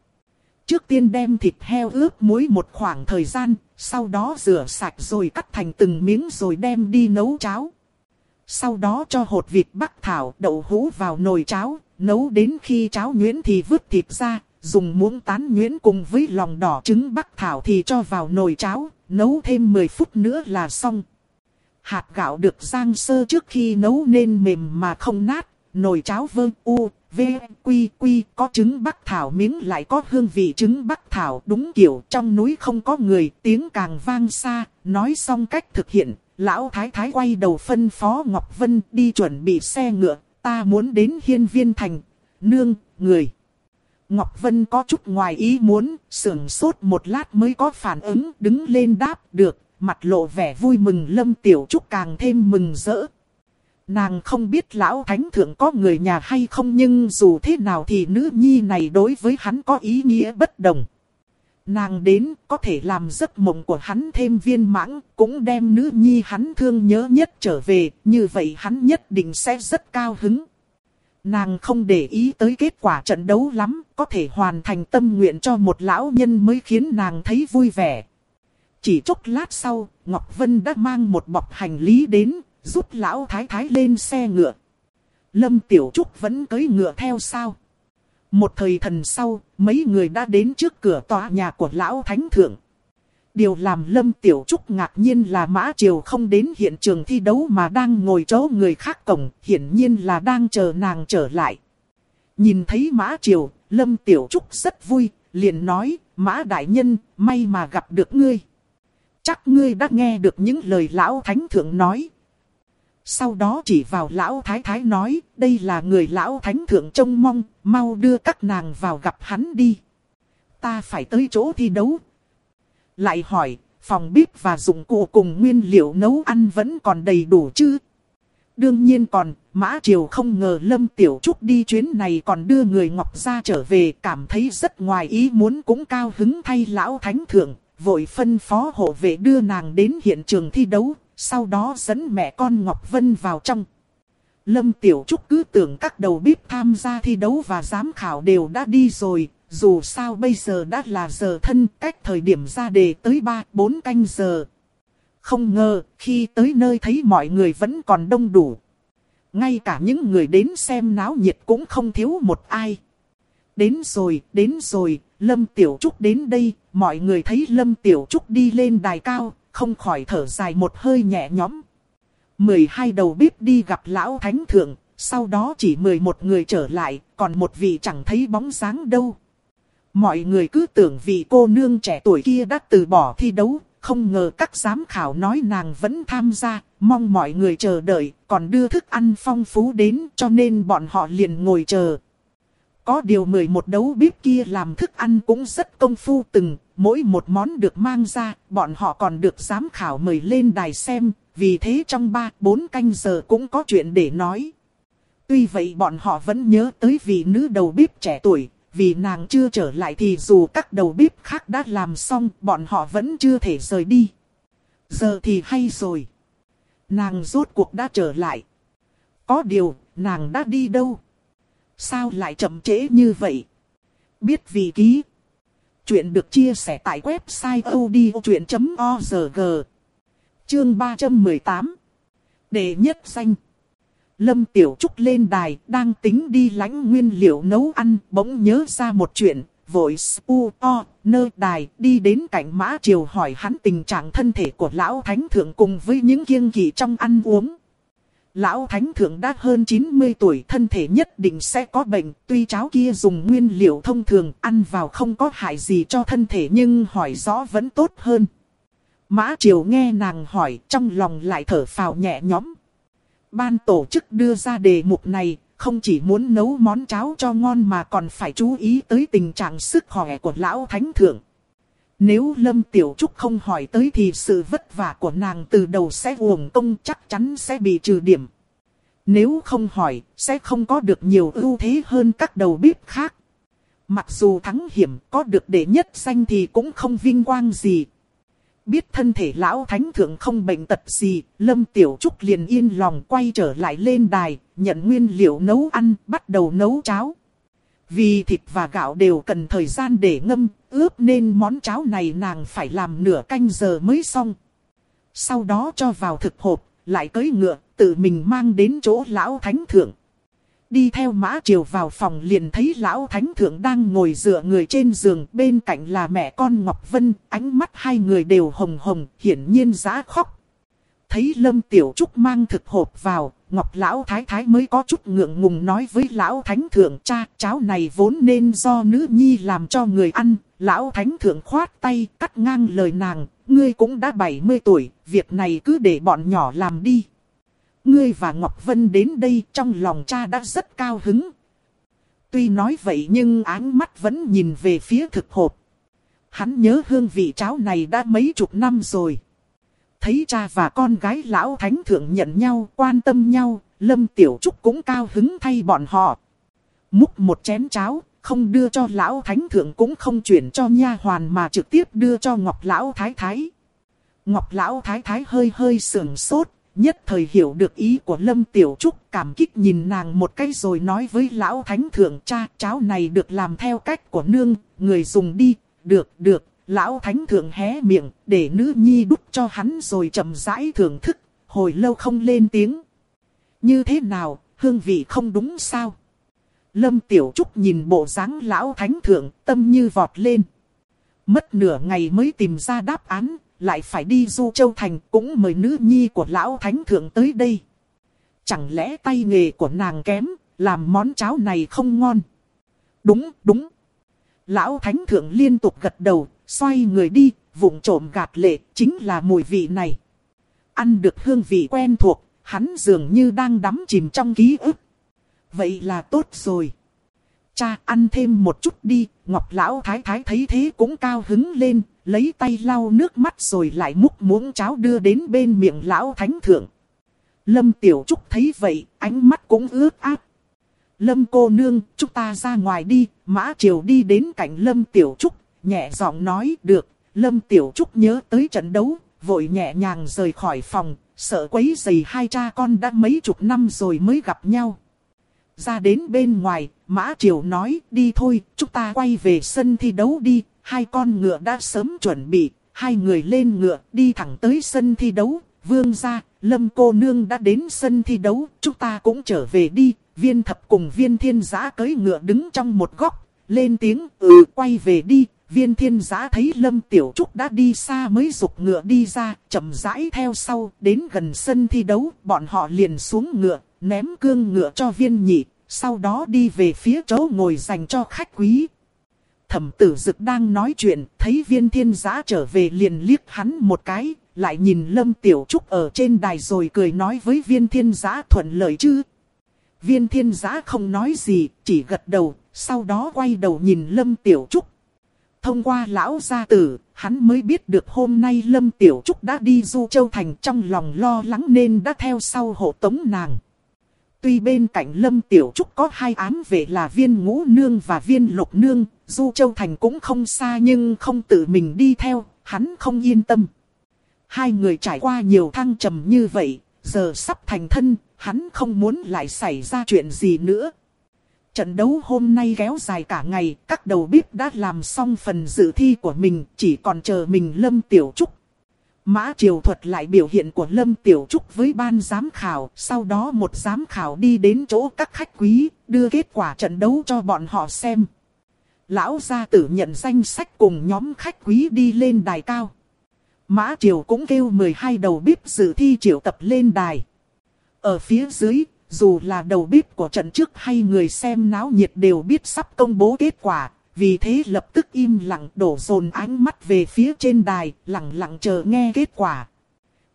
Trước tiên đem thịt heo ướp muối một khoảng thời gian, sau đó rửa sạch rồi cắt thành từng miếng rồi đem đi nấu cháo. Sau đó cho hột vịt bắc thảo đậu hũ vào nồi cháo, nấu đến khi cháo nhuyễn thì vứt thịt ra, dùng muỗng tán nhuyễn cùng với lòng đỏ trứng bắc thảo thì cho vào nồi cháo, nấu thêm 10 phút nữa là xong. Hạt gạo được rang sơ trước khi nấu nên mềm mà không nát, nồi cháo vơ u, v, quy quy có trứng bắc thảo miếng lại có hương vị trứng bắc thảo đúng kiểu trong núi không có người tiếng càng vang xa, nói xong cách thực hiện, lão thái thái quay đầu phân phó Ngọc Vân đi chuẩn bị xe ngựa, ta muốn đến hiên viên thành, nương, người. Ngọc Vân có chút ngoài ý muốn, sưởng sốt một lát mới có phản ứng, đứng lên đáp được, mặt lộ vẻ vui mừng Lâm Tiểu Trúc càng thêm mừng rỡ. Nàng không biết lão thánh thượng có người nhà hay không nhưng dù thế nào thì nữ nhi này đối với hắn có ý nghĩa bất đồng. Nàng đến có thể làm giấc mộng của hắn thêm viên mãng, cũng đem nữ nhi hắn thương nhớ nhất trở về, như vậy hắn nhất định sẽ rất cao hứng. Nàng không để ý tới kết quả trận đấu lắm, có thể hoàn thành tâm nguyện cho một lão nhân mới khiến nàng thấy vui vẻ. Chỉ chốc lát sau, Ngọc Vân đã mang một bọc hành lý đến, giúp lão thái thái lên xe ngựa. Lâm Tiểu Trúc vẫn cưỡi ngựa theo sau. Một thời thần sau, mấy người đã đến trước cửa tòa nhà của lão thánh thượng. Điều làm Lâm Tiểu Trúc ngạc nhiên là Mã Triều không đến hiện trường thi đấu mà đang ngồi chỗ người khác cổng, hiển nhiên là đang chờ nàng trở lại. Nhìn thấy Mã Triều, Lâm Tiểu Trúc rất vui, liền nói, Mã Đại Nhân, may mà gặp được ngươi. Chắc ngươi đã nghe được những lời lão thánh thượng nói. Sau đó chỉ vào lão thái thái nói, đây là người lão thánh thượng trông mong, mau đưa các nàng vào gặp hắn đi. Ta phải tới chỗ thi đấu. Lại hỏi, phòng bếp và dụng cụ cùng nguyên liệu nấu ăn vẫn còn đầy đủ chứ? Đương nhiên còn, Mã Triều không ngờ Lâm Tiểu Trúc đi chuyến này còn đưa người Ngọc ra trở về cảm thấy rất ngoài ý muốn cũng cao hứng thay lão thánh thượng, vội phân phó hộ vệ đưa nàng đến hiện trường thi đấu, sau đó dẫn mẹ con Ngọc Vân vào trong. Lâm Tiểu Trúc cứ tưởng các đầu bếp tham gia thi đấu và giám khảo đều đã đi rồi, dù sao bây giờ đã là giờ thân cách thời điểm ra đề tới 3-4 canh giờ. Không ngờ, khi tới nơi thấy mọi người vẫn còn đông đủ. Ngay cả những người đến xem náo nhiệt cũng không thiếu một ai. Đến rồi, đến rồi, Lâm Tiểu Trúc đến đây, mọi người thấy Lâm Tiểu Trúc đi lên đài cao, không khỏi thở dài một hơi nhẹ nhõm. 12 đầu bếp đi gặp lão thánh thượng, sau đó chỉ 11 người trở lại, còn một vị chẳng thấy bóng dáng đâu. Mọi người cứ tưởng vị cô nương trẻ tuổi kia đã từ bỏ thi đấu, không ngờ các giám khảo nói nàng vẫn tham gia, mong mọi người chờ đợi, còn đưa thức ăn phong phú đến cho nên bọn họ liền ngồi chờ. Có điều 11 đấu bếp kia làm thức ăn cũng rất công phu từng, mỗi một món được mang ra, bọn họ còn được giám khảo mời lên đài xem, vì thế trong 3-4 canh giờ cũng có chuyện để nói. Tuy vậy bọn họ vẫn nhớ tới vị nữ đầu bếp trẻ tuổi, vì nàng chưa trở lại thì dù các đầu bếp khác đã làm xong, bọn họ vẫn chưa thể rời đi. Giờ thì hay rồi. Nàng rốt cuộc đã trở lại. Có điều, nàng đã đi đâu? Sao lại chậm trễ như vậy? Biết vì ký. Chuyện được chia sẻ tại website odchuyện.org. Chương 318. Đề nhất danh. Lâm Tiểu Trúc lên đài, đang tính đi lãnh nguyên liệu nấu ăn, bỗng nhớ ra một chuyện, vội u o nơ đài đi đến cạnh mã triều hỏi hắn tình trạng thân thể của lão thánh thượng cùng với những kiêng kỵ trong ăn uống. Lão thánh thượng đã hơn 90 tuổi thân thể nhất định sẽ có bệnh, tuy cháo kia dùng nguyên liệu thông thường ăn vào không có hại gì cho thân thể nhưng hỏi rõ vẫn tốt hơn. Mã triều nghe nàng hỏi trong lòng lại thở phào nhẹ nhõm. Ban tổ chức đưa ra đề mục này, không chỉ muốn nấu món cháo cho ngon mà còn phải chú ý tới tình trạng sức khỏe của lão thánh thượng. Nếu Lâm Tiểu Trúc không hỏi tới thì sự vất vả của nàng từ đầu sẽ uổng công chắc chắn sẽ bị trừ điểm. Nếu không hỏi, sẽ không có được nhiều ưu thế hơn các đầu bếp khác. Mặc dù thắng hiểm có được đệ nhất danh thì cũng không vinh quang gì, biết thân thể lão thánh thượng không bệnh tật gì, Lâm Tiểu Trúc liền yên lòng quay trở lại lên đài, nhận nguyên liệu nấu ăn, bắt đầu nấu cháo. Vì thịt và gạo đều cần thời gian để ngâm, ướp nên món cháo này nàng phải làm nửa canh giờ mới xong. Sau đó cho vào thực hộp, lại cưỡi ngựa, tự mình mang đến chỗ lão thánh thượng. Đi theo mã triều vào phòng liền thấy lão thánh thượng đang ngồi dựa người trên giường bên cạnh là mẹ con Ngọc Vân, ánh mắt hai người đều hồng hồng, hiển nhiên giá khóc. Thấy Lâm Tiểu Trúc mang thực hộp vào, Ngọc Lão Thái Thái mới có chút ngượng ngùng nói với Lão Thánh Thượng cha, cháo này vốn nên do nữ nhi làm cho người ăn. Lão Thánh Thượng khoát tay, cắt ngang lời nàng, ngươi cũng đã 70 tuổi, việc này cứ để bọn nhỏ làm đi ngươi và Ngọc Vân đến đây trong lòng cha đã rất cao hứng. Tuy nói vậy nhưng áng mắt vẫn nhìn về phía thực hộp. Hắn nhớ hương vị cháo này đã mấy chục năm rồi. Thấy cha và con gái lão thánh thượng nhận nhau, quan tâm nhau, Lâm Tiểu Trúc cũng cao hứng thay bọn họ. Múc một chén cháo, không đưa cho lão thánh thượng cũng không chuyển cho nha hoàn mà trực tiếp đưa cho ngọc lão thái thái. Ngọc lão thái thái hơi hơi sườn sốt, nhất thời hiểu được ý của Lâm Tiểu Trúc cảm kích nhìn nàng một cái rồi nói với lão thánh thượng cha cháo này được làm theo cách của nương, người dùng đi, được, được, lão thánh thượng hé miệng để nữ nhi đút cho hắn rồi chậm rãi thưởng thức, hồi lâu không lên tiếng. Như thế nào, hương vị không đúng sao? Lâm Tiểu Trúc nhìn bộ dáng lão thánh thượng, tâm như vọt lên. Mất nửa ngày mới tìm ra đáp án, lại phải đi Du Châu Thành cũng mời nữ nhi của lão thánh thượng tới đây. Chẳng lẽ tay nghề của nàng kém, làm món cháo này không ngon? Đúng, đúng. Lão thánh thượng liên tục gật đầu, xoay người đi, vụng trộm gạt lệ, chính là mùi vị này. Ăn được hương vị quen thuộc, hắn dường như đang đắm chìm trong ký ức. Vậy là tốt rồi. Cha ăn thêm một chút đi, Ngọc Lão Thái Thái thấy thế cũng cao hứng lên, lấy tay lau nước mắt rồi lại múc muỗng cháo đưa đến bên miệng Lão Thánh Thượng. Lâm Tiểu Trúc thấy vậy, ánh mắt cũng ướt át. Lâm cô nương, chúng ta ra ngoài đi, Mã Triều đi đến cạnh Lâm Tiểu Trúc, nhẹ giọng nói được. Lâm Tiểu Trúc nhớ tới trận đấu, vội nhẹ nhàng rời khỏi phòng, sợ quấy giày hai cha con đã mấy chục năm rồi mới gặp nhau. Ra đến bên ngoài, Mã Triều nói đi thôi, chúng ta quay về sân thi đấu đi, hai con ngựa đã sớm chuẩn bị, hai người lên ngựa đi thẳng tới sân thi đấu, vương ra, lâm cô nương đã đến sân thi đấu, chúng ta cũng trở về đi, viên thập cùng viên thiên giã cưới ngựa đứng trong một góc, lên tiếng ừ quay về đi, viên thiên Giá thấy lâm tiểu trúc đã đi xa mới dục ngựa đi ra, chậm rãi theo sau, đến gần sân thi đấu, bọn họ liền xuống ngựa, ném cương ngựa cho viên nhị, sau đó đi về phía chỗ ngồi dành cho khách quý. Thẩm tử dực đang nói chuyện, thấy viên thiên Giá trở về liền liếc hắn một cái, lại nhìn lâm tiểu trúc ở trên đài rồi cười nói với viên thiên Giá thuận lợi chứ. Viên thiên Giá không nói gì, chỉ gật đầu, sau đó quay đầu nhìn lâm tiểu trúc. Thông qua lão gia tử, hắn mới biết được hôm nay lâm tiểu trúc đã đi du châu thành trong lòng lo lắng nên đã theo sau hộ tống nàng. Tuy bên cạnh Lâm Tiểu Trúc có hai ám vệ là viên ngũ nương và viên lục nương, Du Châu Thành cũng không xa nhưng không tự mình đi theo, hắn không yên tâm. Hai người trải qua nhiều thăng trầm như vậy, giờ sắp thành thân, hắn không muốn lại xảy ra chuyện gì nữa. Trận đấu hôm nay kéo dài cả ngày, các đầu bếp đã làm xong phần dự thi của mình, chỉ còn chờ mình Lâm Tiểu Trúc Mã Triều thuật lại biểu hiện của Lâm Tiểu Trúc với ban giám khảo, sau đó một giám khảo đi đến chỗ các khách quý, đưa kết quả trận đấu cho bọn họ xem. Lão gia tử nhận danh sách cùng nhóm khách quý đi lên đài cao. Mã Triều cũng kêu 12 đầu bếp dự thi triệu tập lên đài. Ở phía dưới, dù là đầu bếp của trận trước hay người xem náo nhiệt đều biết sắp công bố kết quả, vì thế lập tức im lặng đổ dồn ánh mắt về phía trên đài, lặng lặng chờ nghe kết quả.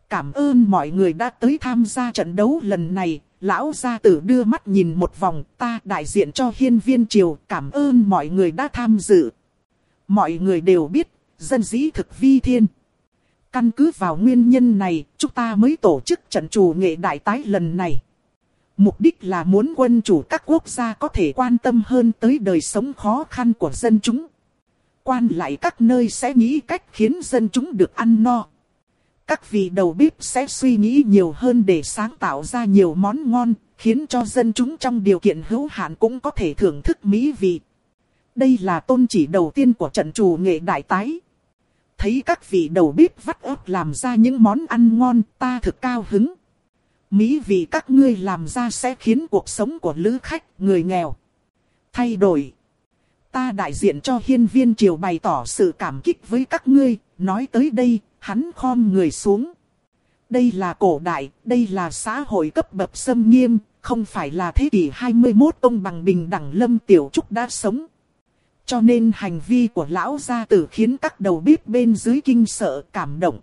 Cảm ơn mọi người đã tới tham gia trận đấu lần này, lão gia tử đưa mắt nhìn một vòng ta đại diện cho hiên viên triều, cảm ơn mọi người đã tham dự. Mọi người đều biết, dân dĩ thực vi thiên. Căn cứ vào nguyên nhân này, chúng ta mới tổ chức trận chủ nghệ đại tái lần này. Mục đích là muốn quân chủ các quốc gia có thể quan tâm hơn tới đời sống khó khăn của dân chúng. Quan lại các nơi sẽ nghĩ cách khiến dân chúng được ăn no. Các vị đầu bếp sẽ suy nghĩ nhiều hơn để sáng tạo ra nhiều món ngon, khiến cho dân chúng trong điều kiện hữu hạn cũng có thể thưởng thức mỹ vị. Đây là tôn chỉ đầu tiên của trận chủ nghệ đại tái. Thấy các vị đầu bếp vắt ớt làm ra những món ăn ngon ta thực cao hứng. Mỹ vì các ngươi làm ra sẽ khiến cuộc sống của lữ khách, người nghèo, thay đổi. Ta đại diện cho hiên viên triều bày tỏ sự cảm kích với các ngươi, nói tới đây, hắn khom người xuống. Đây là cổ đại, đây là xã hội cấp bậc xâm nghiêm, không phải là thế kỷ 21 ông bằng bình đẳng lâm tiểu trúc đã sống. Cho nên hành vi của lão gia tử khiến các đầu bếp bên dưới kinh sợ cảm động.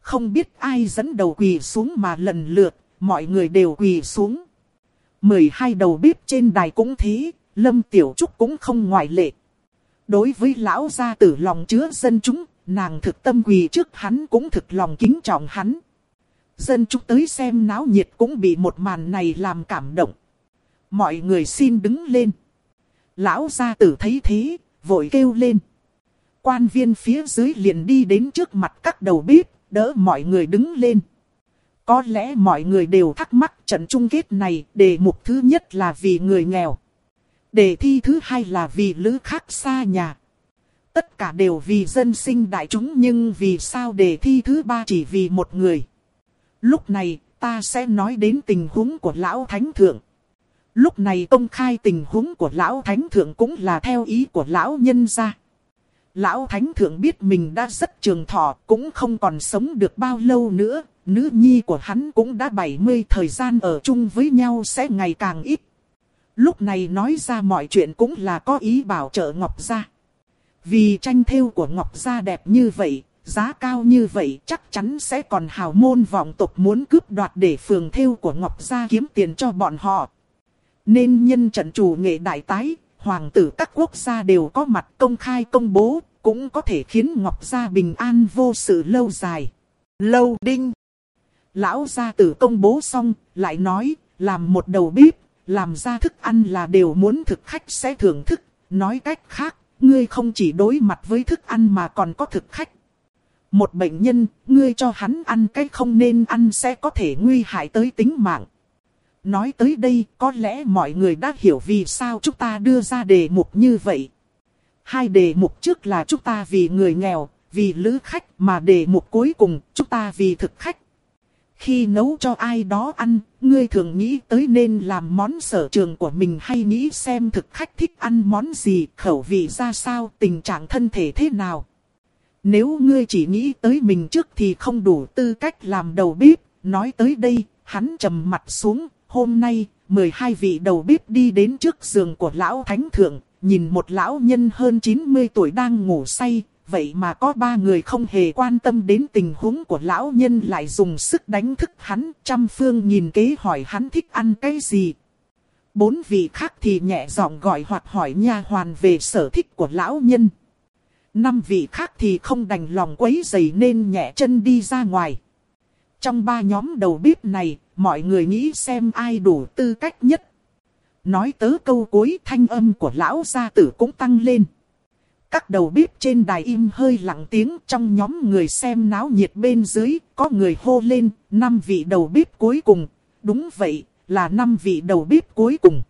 Không biết ai dẫn đầu quỳ xuống mà lần lượt, mọi người đều quỳ xuống. 12 đầu bếp trên đài cũng thế, Lâm Tiểu Trúc cũng không ngoại lệ. Đối với lão gia tử lòng chứa dân chúng, nàng thực tâm quỳ trước hắn cũng thực lòng kính trọng hắn. Dân chúng tới xem náo nhiệt cũng bị một màn này làm cảm động. Mọi người xin đứng lên. Lão gia tử thấy thế, vội kêu lên. Quan viên phía dưới liền đi đến trước mặt các đầu bếp, đỡ mọi người đứng lên. Có lẽ mọi người đều thắc mắc trận chung kết này, đề mục thứ nhất là vì người nghèo. Đề thi thứ hai là vì lữ khác xa nhà. Tất cả đều vì dân sinh đại chúng nhưng vì sao đề thi thứ ba chỉ vì một người. Lúc này ta sẽ nói đến tình huống của Lão Thánh Thượng. Lúc này công khai tình huống của Lão Thánh Thượng cũng là theo ý của Lão Nhân gia. Lão Thánh Thượng biết mình đã rất trường thọ, cũng không còn sống được bao lâu nữa. Nữ nhi của hắn cũng đã 70 thời gian ở chung với nhau sẽ ngày càng ít. Lúc này nói ra mọi chuyện cũng là có ý bảo trợ Ngọc Gia. Vì tranh thêu của Ngọc Gia đẹp như vậy, giá cao như vậy chắc chắn sẽ còn hào môn vọng tộc muốn cướp đoạt để phường thêu của Ngọc Gia kiếm tiền cho bọn họ. Nên nhân trận chủ nghệ đại tái, hoàng tử các quốc gia đều có mặt công khai công bố, cũng có thể khiến Ngọc Gia bình an vô sự lâu dài. Lâu đinh. Lão gia tử công bố xong, lại nói, làm một đầu bếp, làm ra thức ăn là đều muốn thực khách sẽ thưởng thức. Nói cách khác, ngươi không chỉ đối mặt với thức ăn mà còn có thực khách. Một bệnh nhân, ngươi cho hắn ăn cái không nên ăn sẽ có thể nguy hại tới tính mạng. Nói tới đây, có lẽ mọi người đã hiểu vì sao chúng ta đưa ra đề mục như vậy. Hai đề mục trước là chúng ta vì người nghèo, vì lữ khách mà đề mục cuối cùng chúng ta vì thực khách. Khi nấu cho ai đó ăn, ngươi thường nghĩ tới nên làm món sở trường của mình hay nghĩ xem thực khách thích ăn món gì, khẩu vị ra sao, tình trạng thân thể thế nào. Nếu ngươi chỉ nghĩ tới mình trước thì không đủ tư cách làm đầu bếp, nói tới đây, hắn trầm mặt xuống, hôm nay, 12 vị đầu bếp đi đến trước giường của lão thánh thượng, nhìn một lão nhân hơn 90 tuổi đang ngủ say, vậy mà có ba người không hề quan tâm đến tình huống của lão nhân lại dùng sức đánh thức hắn, trăm phương nhìn kế hỏi hắn thích ăn cái gì. Bốn vị khác thì nhẹ giọng gọi hoặc hỏi nha hoàn về sở thích của lão nhân. Năm vị khác thì không đành lòng quấy dày nên nhẹ chân đi ra ngoài. Trong ba nhóm đầu bếp này, mọi người nghĩ xem ai đủ tư cách nhất. Nói tới câu cuối thanh âm của lão gia tử cũng tăng lên. Các đầu bếp trên đài im hơi lặng tiếng trong nhóm người xem náo nhiệt bên dưới, có người hô lên, năm vị đầu bếp cuối cùng. Đúng vậy, là năm vị đầu bếp cuối cùng.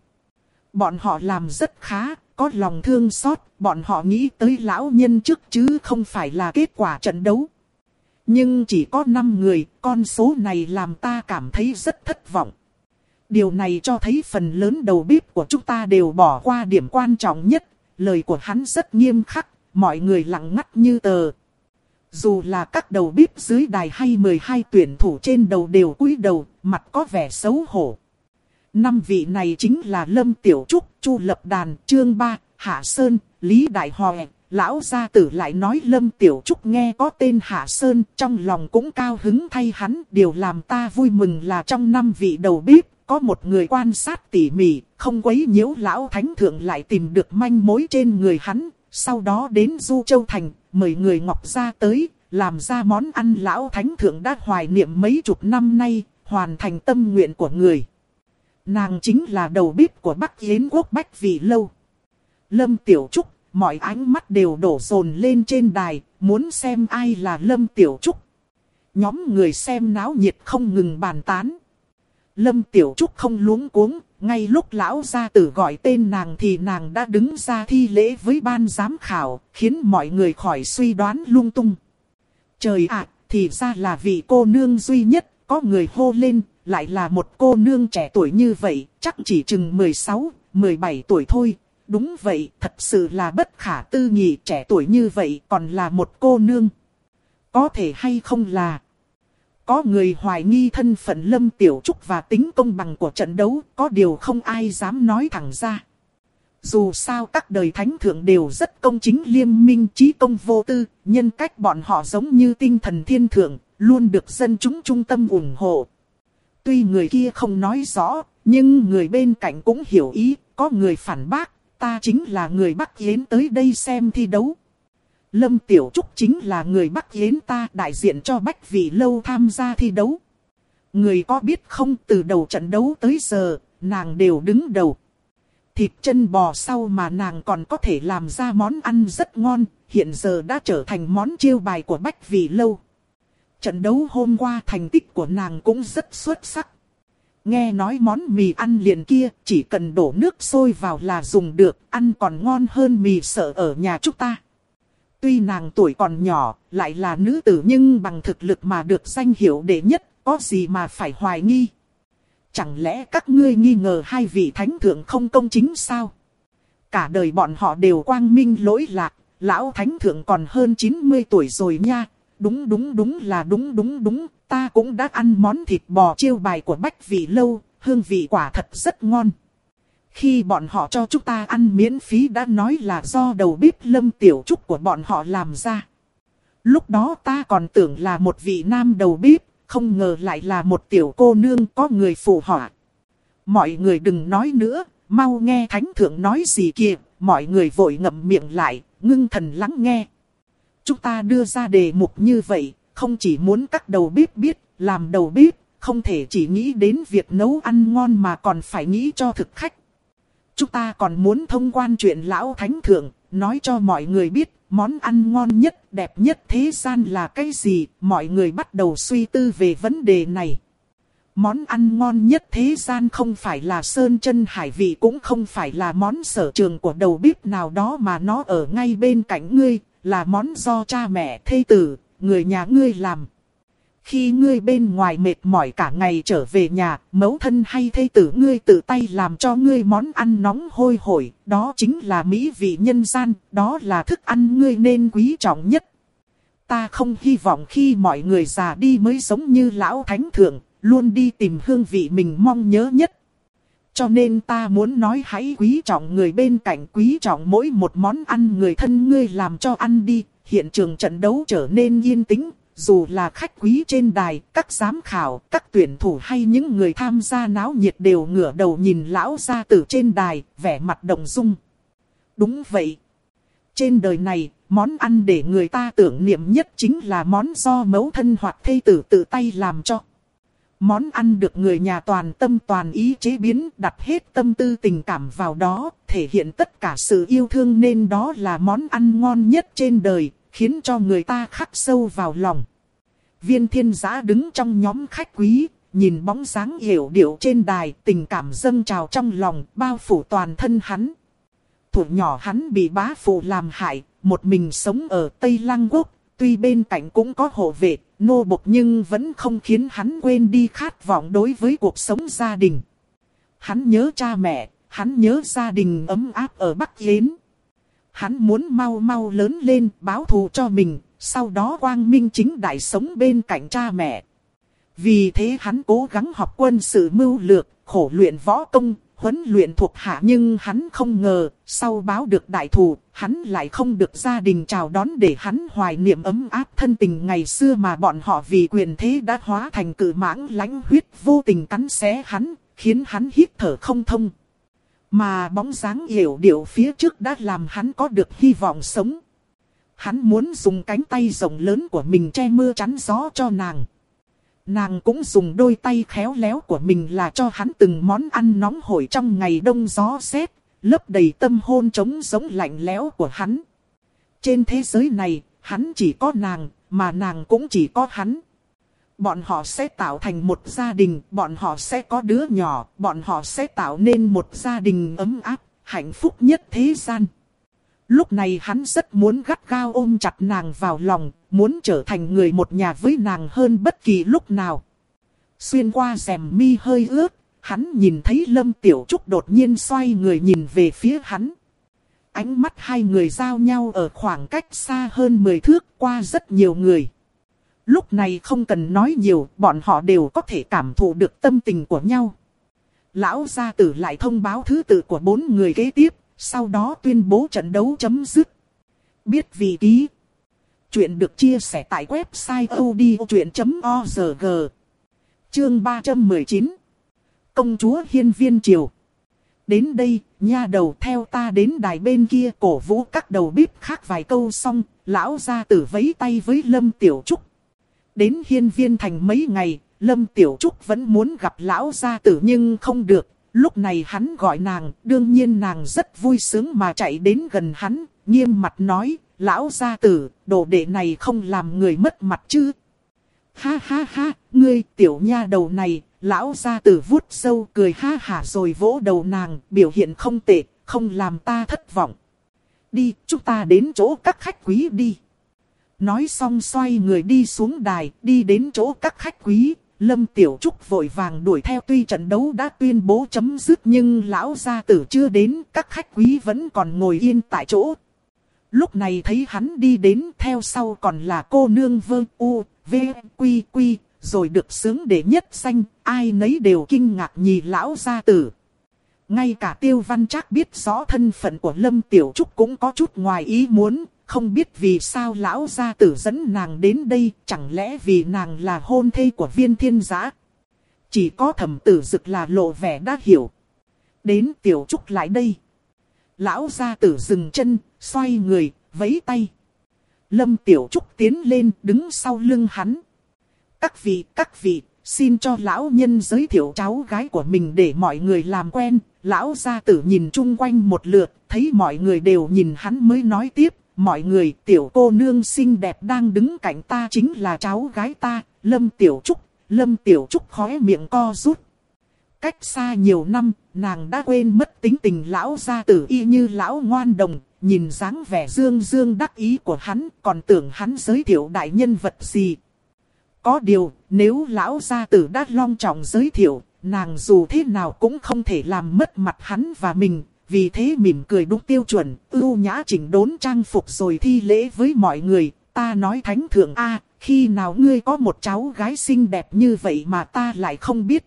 Bọn họ làm rất khá, có lòng thương xót, bọn họ nghĩ tới lão nhân trước chứ không phải là kết quả trận đấu. Nhưng chỉ có 5 người, con số này làm ta cảm thấy rất thất vọng. Điều này cho thấy phần lớn đầu bếp của chúng ta đều bỏ qua điểm quan trọng nhất, lời của hắn rất nghiêm khắc, mọi người lặng ngắt như tờ. Dù là các đầu bếp dưới đài hay 12 tuyển thủ trên đầu đều cúi đầu, mặt có vẻ xấu hổ. Năm vị này chính là Lâm Tiểu Trúc, Chu Lập Đàn, Trương Ba, Hạ Sơn, Lý Đại Hòe. Lão gia tử lại nói Lâm Tiểu Trúc nghe có tên Hạ Sơn, trong lòng cũng cao hứng thay hắn. Điều làm ta vui mừng là trong năm vị đầu bếp, có một người quan sát tỉ mỉ, không quấy nhiễu lão thánh thượng lại tìm được manh mối trên người hắn. Sau đó đến Du Châu Thành, mời người Ngọc ra tới, làm ra món ăn lão thánh thượng đã hoài niệm mấy chục năm nay, hoàn thành tâm nguyện của người. Nàng chính là đầu bếp của Bắc Yến quốc Bách vì Lâu. Lâm Tiểu Trúc, mọi ánh mắt đều đổ dồn lên trên đài, muốn xem ai là Lâm Tiểu Trúc. Nhóm người xem náo nhiệt không ngừng bàn tán. Lâm Tiểu Trúc không luống cuống, ngay lúc lão gia tử gọi tên nàng thì nàng đã đứng ra thi lễ với ban giám khảo, khiến mọi người khỏi suy đoán lung tung. Trời ạ, thì ra là vị cô nương duy nhất, có người hô lên, lại là một cô nương trẻ tuổi như vậy, chắc chỉ chừng 16, 17 tuổi thôi. Đúng vậy, thật sự là bất khả tư nghị trẻ tuổi như vậy còn là một cô nương. Có thể hay không là... Có người hoài nghi thân phận Lâm Tiểu Trúc và tính công bằng của trận đấu, có điều không ai dám nói thẳng ra. Dù sao các đời thánh thượng đều rất công chính liêm minh trí công vô tư, nhân cách bọn họ giống như tinh thần thiên thượng, luôn được dân chúng trung tâm ủng hộ. Tuy người kia không nói rõ, nhưng người bên cạnh cũng hiểu ý, có người phản bác, ta chính là người Bắc Yến tới đây xem thi đấu. Lâm Tiểu Trúc chính là người Bắc Yến ta đại diện cho Bách Vị Lâu tham gia thi đấu. Người có biết không từ đầu trận đấu tới giờ, nàng đều đứng đầu. Thịt chân bò sau mà nàng còn có thể làm ra món ăn rất ngon, hiện giờ đã trở thành món chiêu bài của Bách Vị Lâu. Trận đấu hôm qua thành tích của nàng cũng rất xuất sắc. Nghe nói món mì ăn liền kia, chỉ cần đổ nước sôi vào là dùng được, ăn còn ngon hơn mì sợ ở nhà chúng ta. Tuy nàng tuổi còn nhỏ, lại là nữ tử nhưng bằng thực lực mà được danh hiệu đệ nhất, có gì mà phải hoài nghi. Chẳng lẽ các ngươi nghi ngờ hai vị thánh thượng không công chính sao? Cả đời bọn họ đều quang minh lỗi lạc, lão thánh thượng còn hơn 90 tuổi rồi nha. Đúng đúng đúng là đúng đúng đúng, ta cũng đã ăn món thịt bò chiêu bài của bách vị lâu, hương vị quả thật rất ngon. Khi bọn họ cho chúng ta ăn miễn phí đã nói là do đầu bếp lâm tiểu trúc của bọn họ làm ra. Lúc đó ta còn tưởng là một vị nam đầu bếp, không ngờ lại là một tiểu cô nương có người phù họa. Mọi người đừng nói nữa, mau nghe thánh thượng nói gì kìa, mọi người vội ngậm miệng lại, ngưng thần lắng nghe. Chúng ta đưa ra đề mục như vậy, không chỉ muốn các đầu bếp biết, làm đầu bếp, không thể chỉ nghĩ đến việc nấu ăn ngon mà còn phải nghĩ cho thực khách. Chúng ta còn muốn thông quan chuyện lão thánh thượng, nói cho mọi người biết, món ăn ngon nhất, đẹp nhất thế gian là cái gì, mọi người bắt đầu suy tư về vấn đề này. Món ăn ngon nhất thế gian không phải là sơn chân hải vị cũng không phải là món sở trường của đầu bếp nào đó mà nó ở ngay bên cạnh ngươi, là món do cha mẹ thê tử, người nhà ngươi làm. Khi ngươi bên ngoài mệt mỏi cả ngày trở về nhà, mẫu thân hay thê tử ngươi tự tay làm cho ngươi món ăn nóng hôi hổi, đó chính là mỹ vị nhân gian, đó là thức ăn ngươi nên quý trọng nhất. Ta không hy vọng khi mọi người già đi mới giống như lão thánh thượng, luôn đi tìm hương vị mình mong nhớ nhất. Cho nên ta muốn nói hãy quý trọng người bên cạnh quý trọng mỗi một món ăn người thân ngươi làm cho ăn đi, hiện trường trận đấu trở nên yên tĩnh, dù là khách quý trên đài, các giám khảo, các tuyển thủ hay những người tham gia náo nhiệt đều ngửa đầu nhìn lão gia tử trên đài, vẻ mặt động dung. Đúng vậy. Trên đời này, món ăn để người ta tưởng niệm nhất chính là món do mẫu thân hoặc thê tử tự tay làm cho. Món ăn được người nhà toàn tâm toàn ý chế biến, đặt hết tâm tư tình cảm vào đó, thể hiện tất cả sự yêu thương nên đó là món ăn ngon nhất trên đời, khiến cho người ta khắc sâu vào lòng. Viên thiên giã đứng trong nhóm khách quý, nhìn bóng dáng hiểu điệu trên đài, tình cảm dâng trào trong lòng, bao phủ toàn thân hắn. Thủ nhỏ hắn bị bá phụ làm hại, một mình sống ở Tây Lăng Quốc, tuy bên cạnh cũng có hộ vệ, nô bộc nhưng vẫn không khiến hắn quên đi khát vọng đối với cuộc sống gia đình. Hắn nhớ cha mẹ, hắn nhớ gia đình ấm áp ở Bắc Yến hắn muốn mau mau lớn lên báo thù cho mình, sau đó quang minh chính đại sống bên cạnh cha mẹ. Vì thế hắn cố gắng học quân sự mưu lược, khổ luyện võ công, huấn luyện thuộc hạ nhưng hắn không ngờ, sau báo được đại thù, hắn lại không được gia đình chào đón để hắn hoài niệm ấm áp thân tình ngày xưa mà bọn họ vì quyền thế đã hóa thành cự mãng lãnh huyết vô tình cắn xé hắn, khiến hắn hít thở không thông. Mà bóng dáng hiểu điệu phía trước đã làm hắn có được hy vọng sống. Hắn muốn dùng cánh tay rộng lớn của mình che mưa chắn gió cho nàng. Nàng cũng dùng đôi tay khéo léo của mình là cho hắn từng món ăn nóng hổi trong ngày đông gió rét, lấp đầy tâm hôn trống giống lạnh lẽo của hắn. Trên thế giới này, hắn chỉ có nàng, mà nàng cũng chỉ có hắn. Bọn họ sẽ tạo thành một gia đình, bọn họ sẽ có đứa nhỏ, bọn họ sẽ tạo nên một gia đình ấm áp, hạnh phúc nhất thế gian. Lúc này hắn rất muốn gắt gao ôm chặt nàng vào lòng, muốn trở thành người một nhà với nàng hơn bất kỳ lúc nào. Xuyên qua rèm mi hơi ướt, hắn nhìn thấy Lâm Tiểu Trúc đột nhiên xoay người nhìn về phía hắn. Ánh mắt hai người giao nhau ở khoảng cách xa hơn 10 thước qua rất nhiều người. Lúc này không cần nói nhiều, bọn họ đều có thể cảm thụ được tâm tình của nhau. Lão gia tử lại thông báo thứ tự của bốn người kế tiếp, sau đó tuyên bố trận đấu chấm dứt. Biết vì ký. Chuyện được chia sẻ tại website odchuyện.org. Chương 319. Công chúa Hiên Viên Triều. Đến đây, nha đầu theo ta đến đài bên kia cổ vũ các đầu bếp khác vài câu xong, lão gia tử vấy tay với Lâm Tiểu Trúc. Đến hiên viên thành mấy ngày, Lâm Tiểu Trúc vẫn muốn gặp lão gia tử nhưng không được. Lúc này hắn gọi nàng, đương nhiên nàng rất vui sướng mà chạy đến gần hắn, nghiêm mặt nói, lão gia tử, đồ đệ này không làm người mất mặt chứ. Ha ha ha, ngươi tiểu nha đầu này, lão gia tử vuốt sâu cười ha hả rồi vỗ đầu nàng, biểu hiện không tệ, không làm ta thất vọng. Đi, chúng ta đến chỗ các khách quý đi. Nói xong xoay người đi xuống đài, đi đến chỗ các khách quý. Lâm Tiểu Trúc vội vàng đuổi theo tuy trận đấu đã tuyên bố chấm dứt nhưng lão gia tử chưa đến, các khách quý vẫn còn ngồi yên tại chỗ. Lúc này thấy hắn đi đến theo sau còn là cô nương vương u, v, quy quy, rồi được sướng để nhất xanh ai nấy đều kinh ngạc nhìn lão gia tử. Ngay cả tiêu văn chắc biết rõ thân phận của Lâm Tiểu Trúc cũng có chút ngoài ý muốn, không biết vì sao lão gia tử dẫn nàng đến đây, chẳng lẽ vì nàng là hôn thê của viên thiên giã. Chỉ có thẩm tử dực là lộ vẻ đã hiểu. Đến Tiểu Trúc lại đây. Lão gia tử dừng chân, xoay người, vẫy tay. Lâm Tiểu Trúc tiến lên, đứng sau lưng hắn. Các vị, các vị, xin cho lão nhân giới thiệu cháu gái của mình để mọi người làm quen. Lão gia tử nhìn chung quanh một lượt, thấy mọi người đều nhìn hắn mới nói tiếp. Mọi người, tiểu cô nương xinh đẹp đang đứng cạnh ta chính là cháu gái ta, Lâm Tiểu Trúc. Lâm Tiểu Trúc khóe miệng co rút. Cách xa nhiều năm, nàng đã quên mất tính tình lão gia tử y như lão ngoan đồng, nhìn dáng vẻ dương dương đắc ý của hắn, còn tưởng hắn giới thiệu đại nhân vật gì. Có điều, nếu lão gia tử đã long trọng giới thiệu, nàng dù thế nào cũng không thể làm mất mặt hắn và mình, vì thế mỉm cười đúng tiêu chuẩn, ưu nhã chỉnh đốn trang phục rồi thi lễ với mọi người, ta nói thánh thượng A, khi nào ngươi có một cháu gái xinh đẹp như vậy mà ta lại không biết.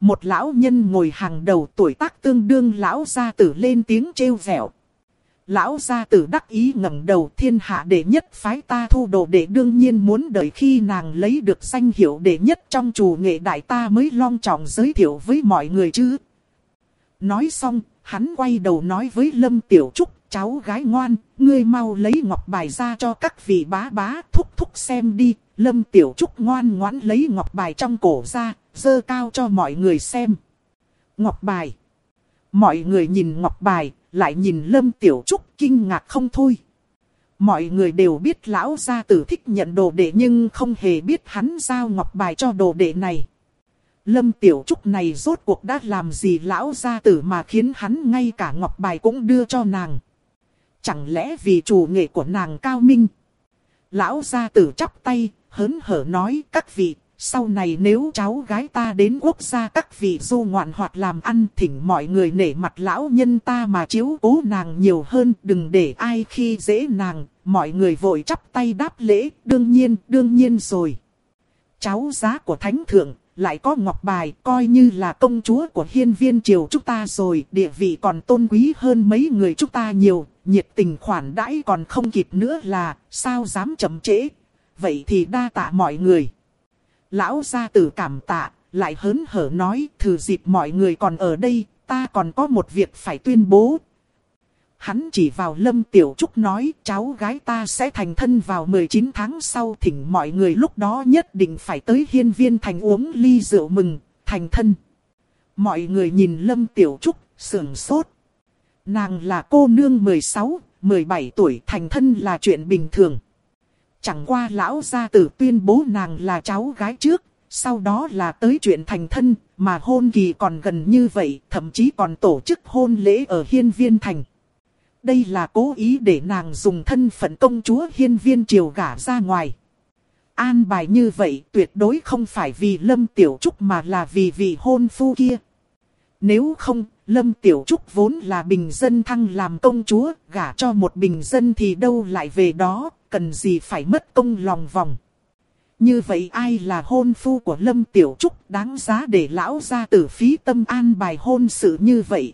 Một lão nhân ngồi hàng đầu tuổi tác tương đương lão gia tử lên tiếng trêu vẻo. Lão gia tử đắc ý ngẩng đầu thiên hạ đệ nhất phái ta thu đồ đệ đương nhiên muốn đợi khi nàng lấy được danh hiệu đệ nhất trong chủ nghệ đại ta mới long trọng giới thiệu với mọi người chứ. Nói xong, hắn quay đầu nói với Lâm Tiểu Trúc, cháu gái ngoan, ngươi mau lấy ngọc bài ra cho các vị bá bá thúc thúc xem đi. Lâm Tiểu Trúc ngoan ngoãn lấy ngọc bài trong cổ ra, dơ cao cho mọi người xem. Ngọc bài. Mọi người nhìn ngọc bài, lại nhìn Lâm Tiểu Trúc kinh ngạc không thôi. Mọi người đều biết lão gia tử thích nhận đồ đệ nhưng không hề biết hắn giao ngọc bài cho đồ đệ này. Lâm Tiểu Trúc này rốt cuộc đã làm gì lão gia tử mà khiến hắn ngay cả ngọc bài cũng đưa cho nàng. Chẳng lẽ vì chủ nghệ của nàng cao minh? Lão gia tử chắp tay, hớn hở nói các vị, sau này nếu cháu gái ta đến quốc gia các vị du ngoạn hoặc làm ăn thỉnh mọi người nể mặt lão nhân ta mà chiếu cố nàng nhiều hơn. Đừng để ai khi dễ nàng, mọi người vội chắp tay đáp lễ, đương nhiên, đương nhiên rồi. Cháu giá của thánh thượng, lại có ngọc bài coi như là công chúa của hiên viên triều chúng ta rồi, địa vị còn tôn quý hơn mấy người chúng ta nhiều, nhiệt tình khoản đãi còn không kịp nữa là, sao dám chậm trễ. Vậy thì đa tạ mọi người. Lão gia tử cảm tạ, lại hớn hở nói, thử dịp mọi người còn ở đây, ta còn có một việc phải tuyên bố. Hắn chỉ vào Lâm Tiểu Trúc nói, cháu gái ta sẽ thành thân vào 19 tháng sau thỉnh mọi người lúc đó nhất định phải tới hiên viên thành uống ly rượu mừng, thành thân. Mọi người nhìn Lâm Tiểu Trúc, sưởng sốt. Nàng là cô nương 16, 17 tuổi thành thân là chuyện bình thường. Chẳng qua lão gia tử tuyên bố nàng là cháu gái trước, sau đó là tới chuyện thành thân, mà hôn kỳ còn gần như vậy, thậm chí còn tổ chức hôn lễ ở hiên viên thành. Đây là cố ý để nàng dùng thân phận công chúa hiên viên triều gả ra ngoài. An bài như vậy tuyệt đối không phải vì Lâm Tiểu Trúc mà là vì vị hôn phu kia. Nếu không, Lâm Tiểu Trúc vốn là bình dân thăng làm công chúa, gả cho một bình dân thì đâu lại về đó, cần gì phải mất công lòng vòng. Như vậy ai là hôn phu của Lâm Tiểu Trúc đáng giá để lão gia tử phí tâm an bài hôn sự như vậy.